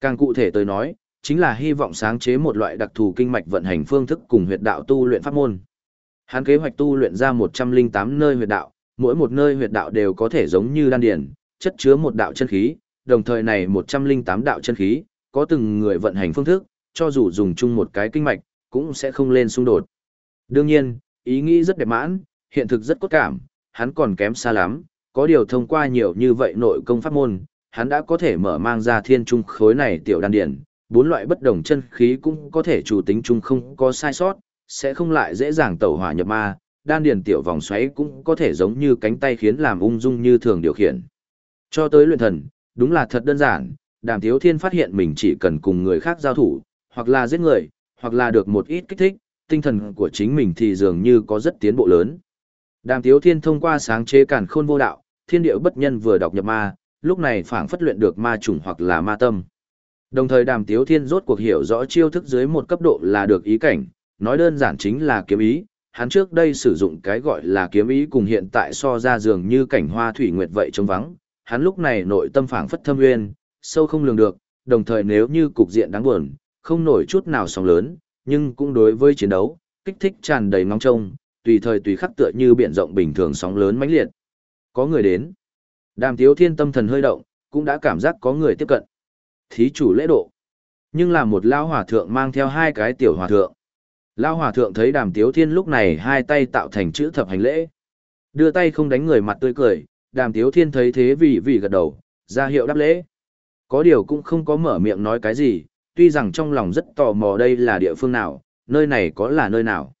Càng cụ thể tôi nói, chính là hy vọng sáng chế một loại đặc thù kinh mạch vận hành phương thức cùng huyệt đạo tu luyện pháp môn. Hắn kế hoạch tu luyện ra 108 nơi huyệt đạo, mỗi một nơi huyệt đạo đều có thể giống như đan điển, chất chứa một đạo chân khí, đồng thời này 108 đạo chân khí, có từng người vận hành phương thức, cho dù dùng chung một cái kinh mạch, cũng sẽ không lên xung đột. Đương nhiên, ý nghĩ rất đẹp mãn, hiện thực rất cốt cảm, hắn còn kém xa lắm, có điều thông qua nhiều như vậy nội công pháp môn, hắn đã có thể mở mang ra thiên trung khối này tiểu đan điển, bốn loại bất đồng chân khí cũng có thể chủ tính chung không có sai sót, sẽ không lại dễ dàng tẩu hỏa nhập ma, đan điển tiểu vòng xoáy cũng có thể giống như cánh tay khiến làm ung dung như thường điều khiển. Cho tới luyện thần, đúng là thật đơn giản, đàm thiếu thiên phát hiện mình chỉ cần cùng người khác giao thủ, hoặc là giết người, hoặc là được một ít kích thích, tinh thần của chính mình thì dường như có rất tiến bộ lớn. Đàm Thiếu Thiên thông qua sáng chế cản khôn vô đạo, thiên điệu bất nhân vừa đọc nhập ma, lúc này phảng phất luyện được ma chủng hoặc là ma tâm. Đồng thời Đàm Tiếu Thiên rốt cuộc hiểu rõ chiêu thức dưới một cấp độ là được ý cảnh, nói đơn giản chính là kiếm ý, hắn trước đây sử dụng cái gọi là kiếm ý cùng hiện tại so ra dường như cảnh hoa thủy nguyệt vậy trống vắng, hắn lúc này nội tâm phảng phất thâm nguyên, sâu không lường được, đồng thời nếu như cục diện đáng buồn, không nổi chút nào sóng lớn, nhưng cũng đối với chiến đấu, kích thích tràn đầy ngóng trông, tùy thời tùy khắc tựa như biển rộng bình thường sóng lớn mãnh liệt. Có người đến. Đàm Tiếu Thiên tâm thần hơi động, cũng đã cảm giác có người tiếp cận. Thí chủ lễ độ. Nhưng là một lao hòa thượng mang theo hai cái tiểu hòa thượng. lao hòa thượng thấy Đàm Tiếu Thiên lúc này hai tay tạo thành chữ thập hành lễ. Đưa tay không đánh người mặt tươi cười, Đàm Tiếu Thiên thấy thế vì vì gật đầu, ra hiệu đáp lễ. Có điều cũng không có mở miệng nói cái gì, tuy rằng trong lòng rất tò mò đây là địa phương nào, nơi này có là nơi nào.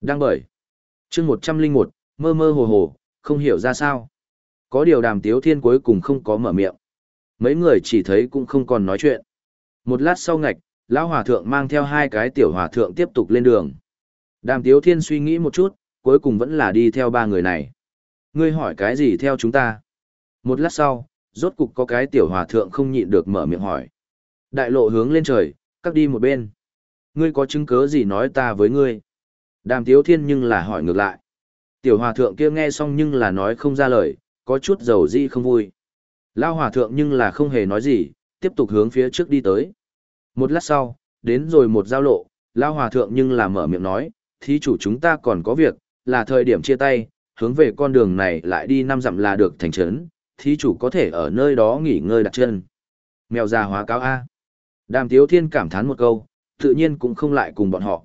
Đang bởi. chương 101, mơ mơ hồ hồ, không hiểu ra sao. Có điều đàm tiếu thiên cuối cùng không có mở miệng. Mấy người chỉ thấy cũng không còn nói chuyện. Một lát sau ngạch, lão hòa thượng mang theo hai cái tiểu hòa thượng tiếp tục lên đường. Đàm tiếu thiên suy nghĩ một chút, cuối cùng vẫn là đi theo ba người này. Ngươi hỏi cái gì theo chúng ta? Một lát sau, rốt cục có cái tiểu hòa thượng không nhịn được mở miệng hỏi. Đại lộ hướng lên trời, cắt đi một bên. Ngươi có chứng cứ gì nói ta với ngươi? Đàm tiếu thiên nhưng là hỏi ngược lại. Tiểu hòa thượng kia nghe xong nhưng là nói không ra lời, có chút dầu di không vui. Lao hòa thượng nhưng là không hề nói gì, tiếp tục hướng phía trước đi tới. Một lát sau, đến rồi một giao lộ, Lao hòa thượng nhưng là mở miệng nói, thí chủ chúng ta còn có việc, là thời điểm chia tay, hướng về con đường này lại đi năm dặm là được thành trấn, thí chủ có thể ở nơi đó nghỉ ngơi đặt chân. Mèo già hóa cáo A. Đàm Tiếu Thiên cảm thán một câu, tự nhiên cũng không lại cùng bọn họ.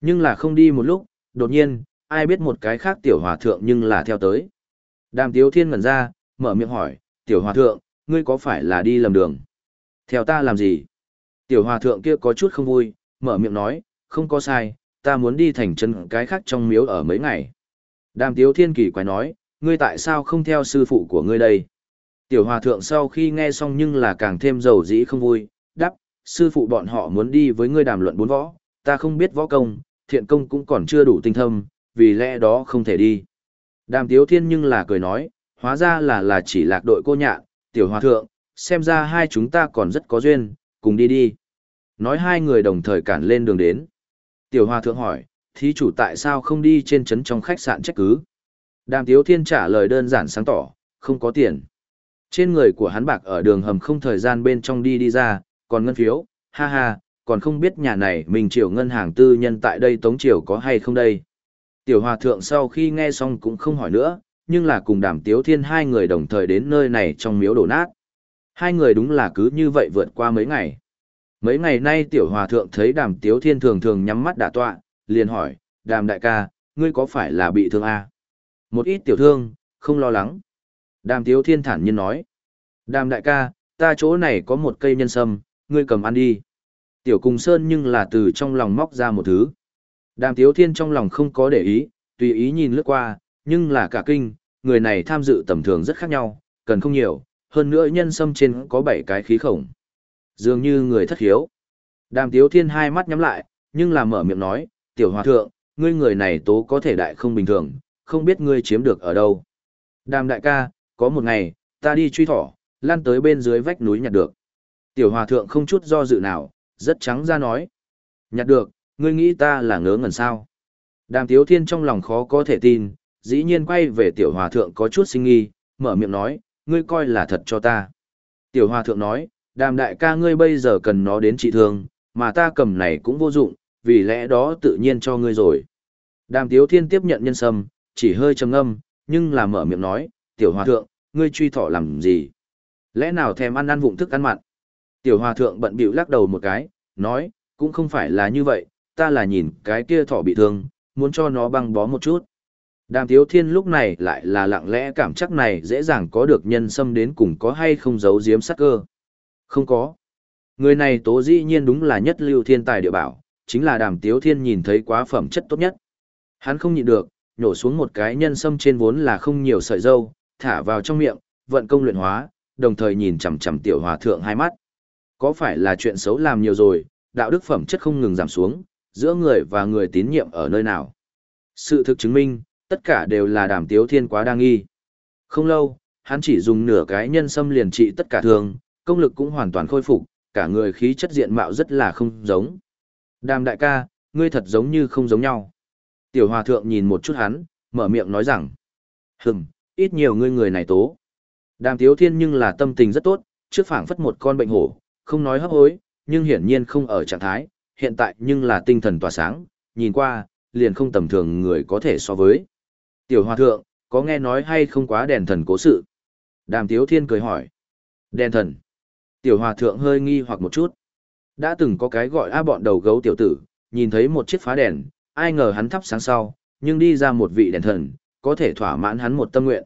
Nhưng là không đi một lúc, đột nhiên, ai biết một cái khác tiểu hòa thượng nhưng là theo tới. Đàm Tiếu Thiên ngẩn ra, mở miệng hỏi, tiểu hòa thượng, ngươi có phải là đi lầm đường? Theo ta làm gì? Tiểu hòa thượng kia có chút không vui, mở miệng nói, không có sai, ta muốn đi thành chân cái khác trong miếu ở mấy ngày. Đàm Tiếu Thiên kỳ quái nói, ngươi tại sao không theo sư phụ của ngươi đây? Tiểu hòa thượng sau khi nghe xong nhưng là càng thêm dầu dĩ không vui, đáp, sư phụ bọn họ muốn đi với ngươi đàm luận bốn võ, ta không biết võ công, thiện công cũng còn chưa đủ tinh thâm, vì lẽ đó không thể đi. Đàm Tiếu Thiên nhưng là cười nói, hóa ra là là chỉ lạc đội cô nhạn, tiểu hòa thượng, xem ra hai chúng ta còn rất có duyên, cùng đi đi. Nói hai người đồng thời cản lên đường đến. Tiểu hòa thượng hỏi, thí chủ tại sao không đi trên trấn trong khách sạn trách cứ? Đàm Tiếu Thiên trả lời đơn giản sáng tỏ, không có tiền. Trên người của hắn bạc ở đường hầm không thời gian bên trong đi đi ra, còn ngân phiếu, ha ha, còn không biết nhà này mình triều ngân hàng tư nhân tại đây tống triều có hay không đây. Tiểu hòa thượng sau khi nghe xong cũng không hỏi nữa, nhưng là cùng đàm tiếu thiên hai người đồng thời đến nơi này trong miếu đổ nát. Hai người đúng là cứ như vậy vượt qua mấy ngày. Mấy ngày nay tiểu hòa thượng thấy đàm tiếu thiên thường thường nhắm mắt đả tọa, liền hỏi, đàm đại ca, ngươi có phải là bị thương à? Một ít tiểu thương, không lo lắng. Đàm Tiếu Thiên thản nhiên nói. Đàm đại ca, ta chỗ này có một cây nhân sâm, ngươi cầm ăn đi. Tiểu Cùng Sơn nhưng là từ trong lòng móc ra một thứ. Đàm Tiếu Thiên trong lòng không có để ý, tùy ý nhìn lướt qua, nhưng là cả kinh, người này tham dự tầm thường rất khác nhau, cần không nhiều, hơn nữa nhân sâm trên có 7 cái khí khổng. Dường như người thất hiếu. Đàm Tiếu Thiên hai mắt nhắm lại, nhưng là mở miệng nói, tiểu hòa thượng, ngươi người này tố có thể đại không bình thường, không biết ngươi chiếm được ở đâu. Đàm đại ca, có một ngày, ta đi truy thỏ, lan tới bên dưới vách núi nhặt được. Tiểu hòa thượng không chút do dự nào, rất trắng ra nói. Nhặt được, ngươi nghĩ ta là ngớ ngẩn sao. Đàm Tiếu Thiên trong lòng khó có thể tin, dĩ nhiên quay về tiểu hòa thượng có chút sinh nghi, mở miệng nói, ngươi coi là thật cho ta. Tiểu hòa thượng nói, đàm đại ca ngươi bây giờ cần nó đến trị thương, mà ta cầm này cũng vô dụng, vì lẽ đó tự nhiên cho ngươi rồi. Đàm Tiếu Thiên tiếp nhận nhân sâm, chỉ hơi trầm ngâm, nhưng là mở miệng nói, tiểu hòa thượng, ngươi truy thọ làm gì? Lẽ nào thèm ăn ăn vụng thức ăn mặn? Tiểu hòa thượng bận bịu lắc đầu một cái, nói, cũng không phải là như vậy, ta là nhìn cái kia thỏ bị thương, muốn cho nó băng bó một chút. Đàm Tiếu Thiên lúc này lại là lặng lẽ cảm chắc này dễ dàng có được nhân sâm đến cùng có hay không giấu giếm sắc cơ. Không có. Người này tố dĩ nhiên đúng là nhất lưu thiên tài địa bảo, chính là đàm Tiếu Thiên nhìn thấy quá phẩm chất tốt nhất. Hắn không nhịn được, nhổ xuống một cái nhân sâm trên vốn là không nhiều sợi dâu, thả vào trong miệng, vận công luyện hóa, đồng thời nhìn chằm chằm tiểu hòa thượng hai mắt. Có phải là chuyện xấu làm nhiều rồi, đạo đức phẩm chất không ngừng giảm xuống, giữa người và người tín nhiệm ở nơi nào? Sự thực chứng minh, tất cả đều là đàm tiếu thiên quá đa nghi. Không lâu, hắn chỉ dùng nửa cái nhân sâm liền trị tất cả thương, công lực cũng hoàn toàn khôi phục, cả người khí chất diện mạo rất là không giống. Đàm đại ca, ngươi thật giống như không giống nhau. Tiểu hòa thượng nhìn một chút hắn, mở miệng nói rằng. Hừm, ít nhiều ngươi người này tố. Đàm tiếu thiên nhưng là tâm tình rất tốt, trước phảng phất một con bệnh hổ, không nói hấp hối, nhưng hiển nhiên không ở trạng thái, hiện tại nhưng là tinh thần tỏa sáng, nhìn qua, liền không tầm thường người có thể so với. Tiểu hòa thượng, có nghe nói hay không quá đèn thần cố sự? Đàm tiếu thiên cười hỏi. Đèn thần. Tiểu hòa thượng hơi nghi hoặc một chút. Đã từng có cái gọi a bọn đầu gấu tiểu tử, nhìn thấy một chiếc phá đèn, ai ngờ hắn thắp sáng sau, nhưng đi ra một vị đèn thần, có thể thỏa mãn hắn một tâm nguyện.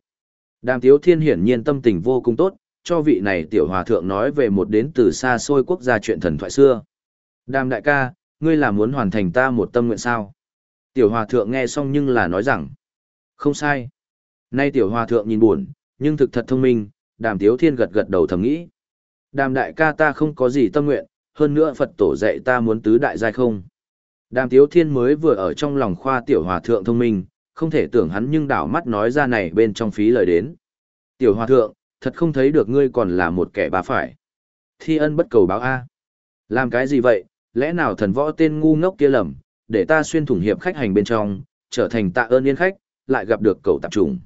Đàm Tiếu Thiên hiển nhiên tâm tình vô cùng tốt, cho vị này tiểu hòa thượng nói về một đến từ xa xôi quốc gia chuyện thần thoại xưa. Đàm đại ca, ngươi là muốn hoàn thành ta một tâm nguyện sao? Tiểu hòa thượng nghe xong nhưng là nói rằng, không sai. Nay tiểu hòa thượng nhìn buồn, nhưng thực thật thông minh, đàm tiếu thiên gật gật đầu thầm nghĩ. Đàm đại ca ta không có gì tâm nguyện, hơn nữa Phật tổ dạy ta muốn tứ đại giai không. Đàm tiếu thiên mới vừa ở trong lòng khoa tiểu hòa thượng thông minh, không thể tưởng hắn nhưng đảo mắt nói ra này bên trong phí lời đến. Tiểu hòa thượng, thật không thấy được ngươi còn là một kẻ bá phải. Thi ân bất cầu báo A. Làm cái gì vậy, lẽ nào thần võ tên ngu ngốc kia lầm, để ta xuyên thủng hiệp khách hành bên trong, trở thành tạ ơn yên khách, lại gặp được cầu tạp trùng.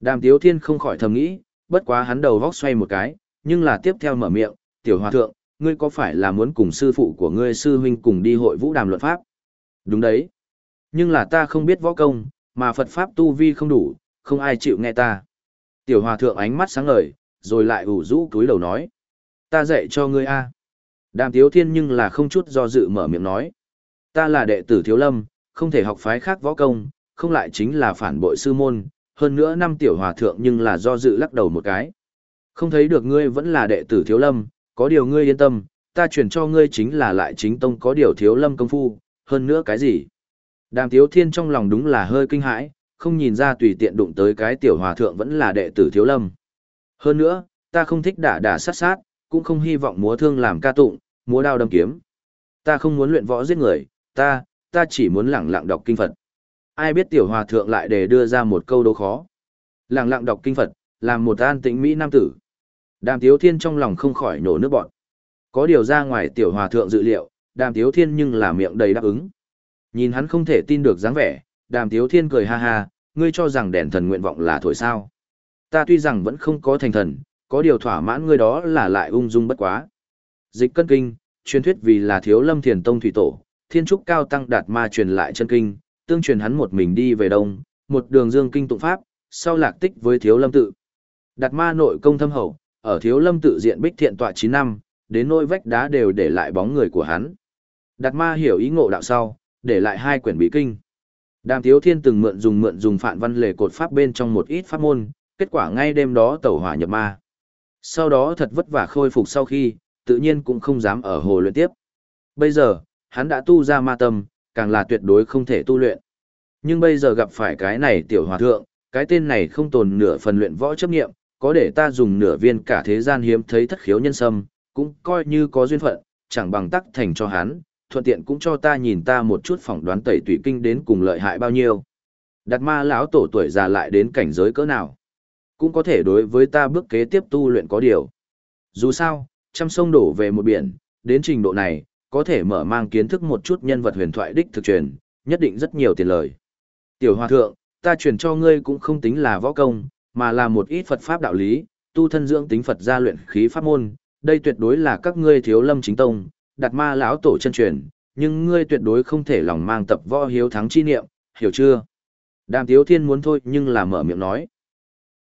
Đàm Tiếu Thiên không khỏi thầm nghĩ, bất quá hắn đầu vóc xoay một cái, nhưng là tiếp theo mở miệng, tiểu hòa thượng, ngươi có phải là muốn cùng sư phụ của ngươi sư huynh cùng đi hội vũ đàm luận pháp? Đúng đấy. Nhưng là ta không biết võ công, mà Phật Pháp tu vi không đủ, không ai chịu nghe ta. Tiểu hòa thượng ánh mắt sáng ngời, rồi lại ủ rũ túi đầu nói. Ta dạy cho ngươi a. Đàm Tiếu Thiên nhưng là không chút do dự mở miệng nói. Ta là đệ tử Thiếu Lâm, không thể học phái khác võ công, không lại chính là phản bội sư môn, hơn nữa năm tiểu hòa thượng nhưng là do dự lắc đầu một cái. Không thấy được ngươi vẫn là đệ tử Thiếu Lâm, có điều ngươi yên tâm, ta chuyển cho ngươi chính là lại chính tông có điều Thiếu Lâm công phu, hơn nữa cái gì? Đàm Tiếu Thiên trong lòng đúng là hơi kinh hãi, không nhìn ra tùy tiện đụng tới cái tiểu hòa thượng vẫn là đệ tử Thiếu Lâm. Hơn nữa, ta không thích đả đả sát sát, cũng không hy vọng múa thương làm ca tụng, múa đao đâm kiếm. Ta không muốn luyện võ giết người, ta, ta chỉ muốn lẳng lặng đọc kinh Phật. Ai biết tiểu hòa thượng lại để đưa ra một câu đố khó. Lẳng lặng đọc kinh Phật, làm một an tĩnh Mỹ nam tử. Đàm Tiếu Thiên trong lòng không khỏi nổ nước bọn. Có điều ra ngoài tiểu hòa thượng dự liệu, đàm Tiếu Thiên nhưng là miệng đầy đáp ứng. Nhìn hắn không thể tin được dáng vẻ, đàm Tiếu Thiên cười ha ha, ngươi cho rằng đèn thần nguyện vọng là thổi sao. Ta tuy rằng vẫn không có thành thần, có điều thỏa mãn ngươi đó là lại ung dung bất quá. Dịch cân kinh, truyền thuyết vì là thiếu lâm thiền tông thủy tổ, thiên trúc cao tăng đạt ma truyền lại chân kinh, tương truyền hắn một mình đi về đông, một đường dương kinh tụng pháp, sau lạc tích với thiếu lâm tự. Đạt ma nội công thâm hậu, ở thiếu lâm tự diện bích thiện tọa 9 năm, đến nỗi vách đá đều để lại bóng người của hắn. Đạt ma hiểu ý ngộ đạo sau, để lại hai quyển bí kinh. Đàm Tiếu Thiên từng mượn dùng mượn dùng phản văn lề cột pháp bên trong một ít pháp môn, kết quả ngay đêm đó tẩu hỏa nhập ma. Sau đó thật vất vả khôi phục sau khi, tự nhiên cũng không dám ở hồ luyện tiếp. Bây giờ, hắn đã tu ra ma tâm, càng là tuyệt đối không thể tu luyện. Nhưng bây giờ gặp phải cái này tiểu hòa thượng, cái tên này không tồn nửa phần luyện võ chấp nghiệm, có để ta dùng nửa viên cả thế gian hiếm thấy thất khiếu nhân sâm, cũng coi như có duyên phận, chẳng bằng tắc thành cho hắn, thuận tiện cũng cho ta nhìn ta một chút phỏng đoán tẩy tủy kinh đến cùng lợi hại bao nhiêu. Đặt ma lão tổ tuổi già lại đến cảnh giới cỡ nào, cũng có thể đối với ta bước kế tiếp tu luyện có điều. Dù sao, trăm sông đổ về một biển, đến trình độ này, có thể mở mang kiến thức một chút nhân vật huyền thoại đích thực truyền, nhất định rất nhiều tiền lời. Tiểu hòa thượng, ta truyền cho ngươi cũng không tính là võ công, mà là một ít Phật pháp đạo lý, tu thân dưỡng tính Phật gia luyện khí pháp môn, đây tuyệt đối là các ngươi thiếu lâm chính tông, đặt ma lão tổ chân truyền, nhưng ngươi tuyệt đối không thể lòng mang tập võ hiếu thắng chi niệm, hiểu chưa? Đàm Tiếu Thiên muốn thôi nhưng là mở miệng nói.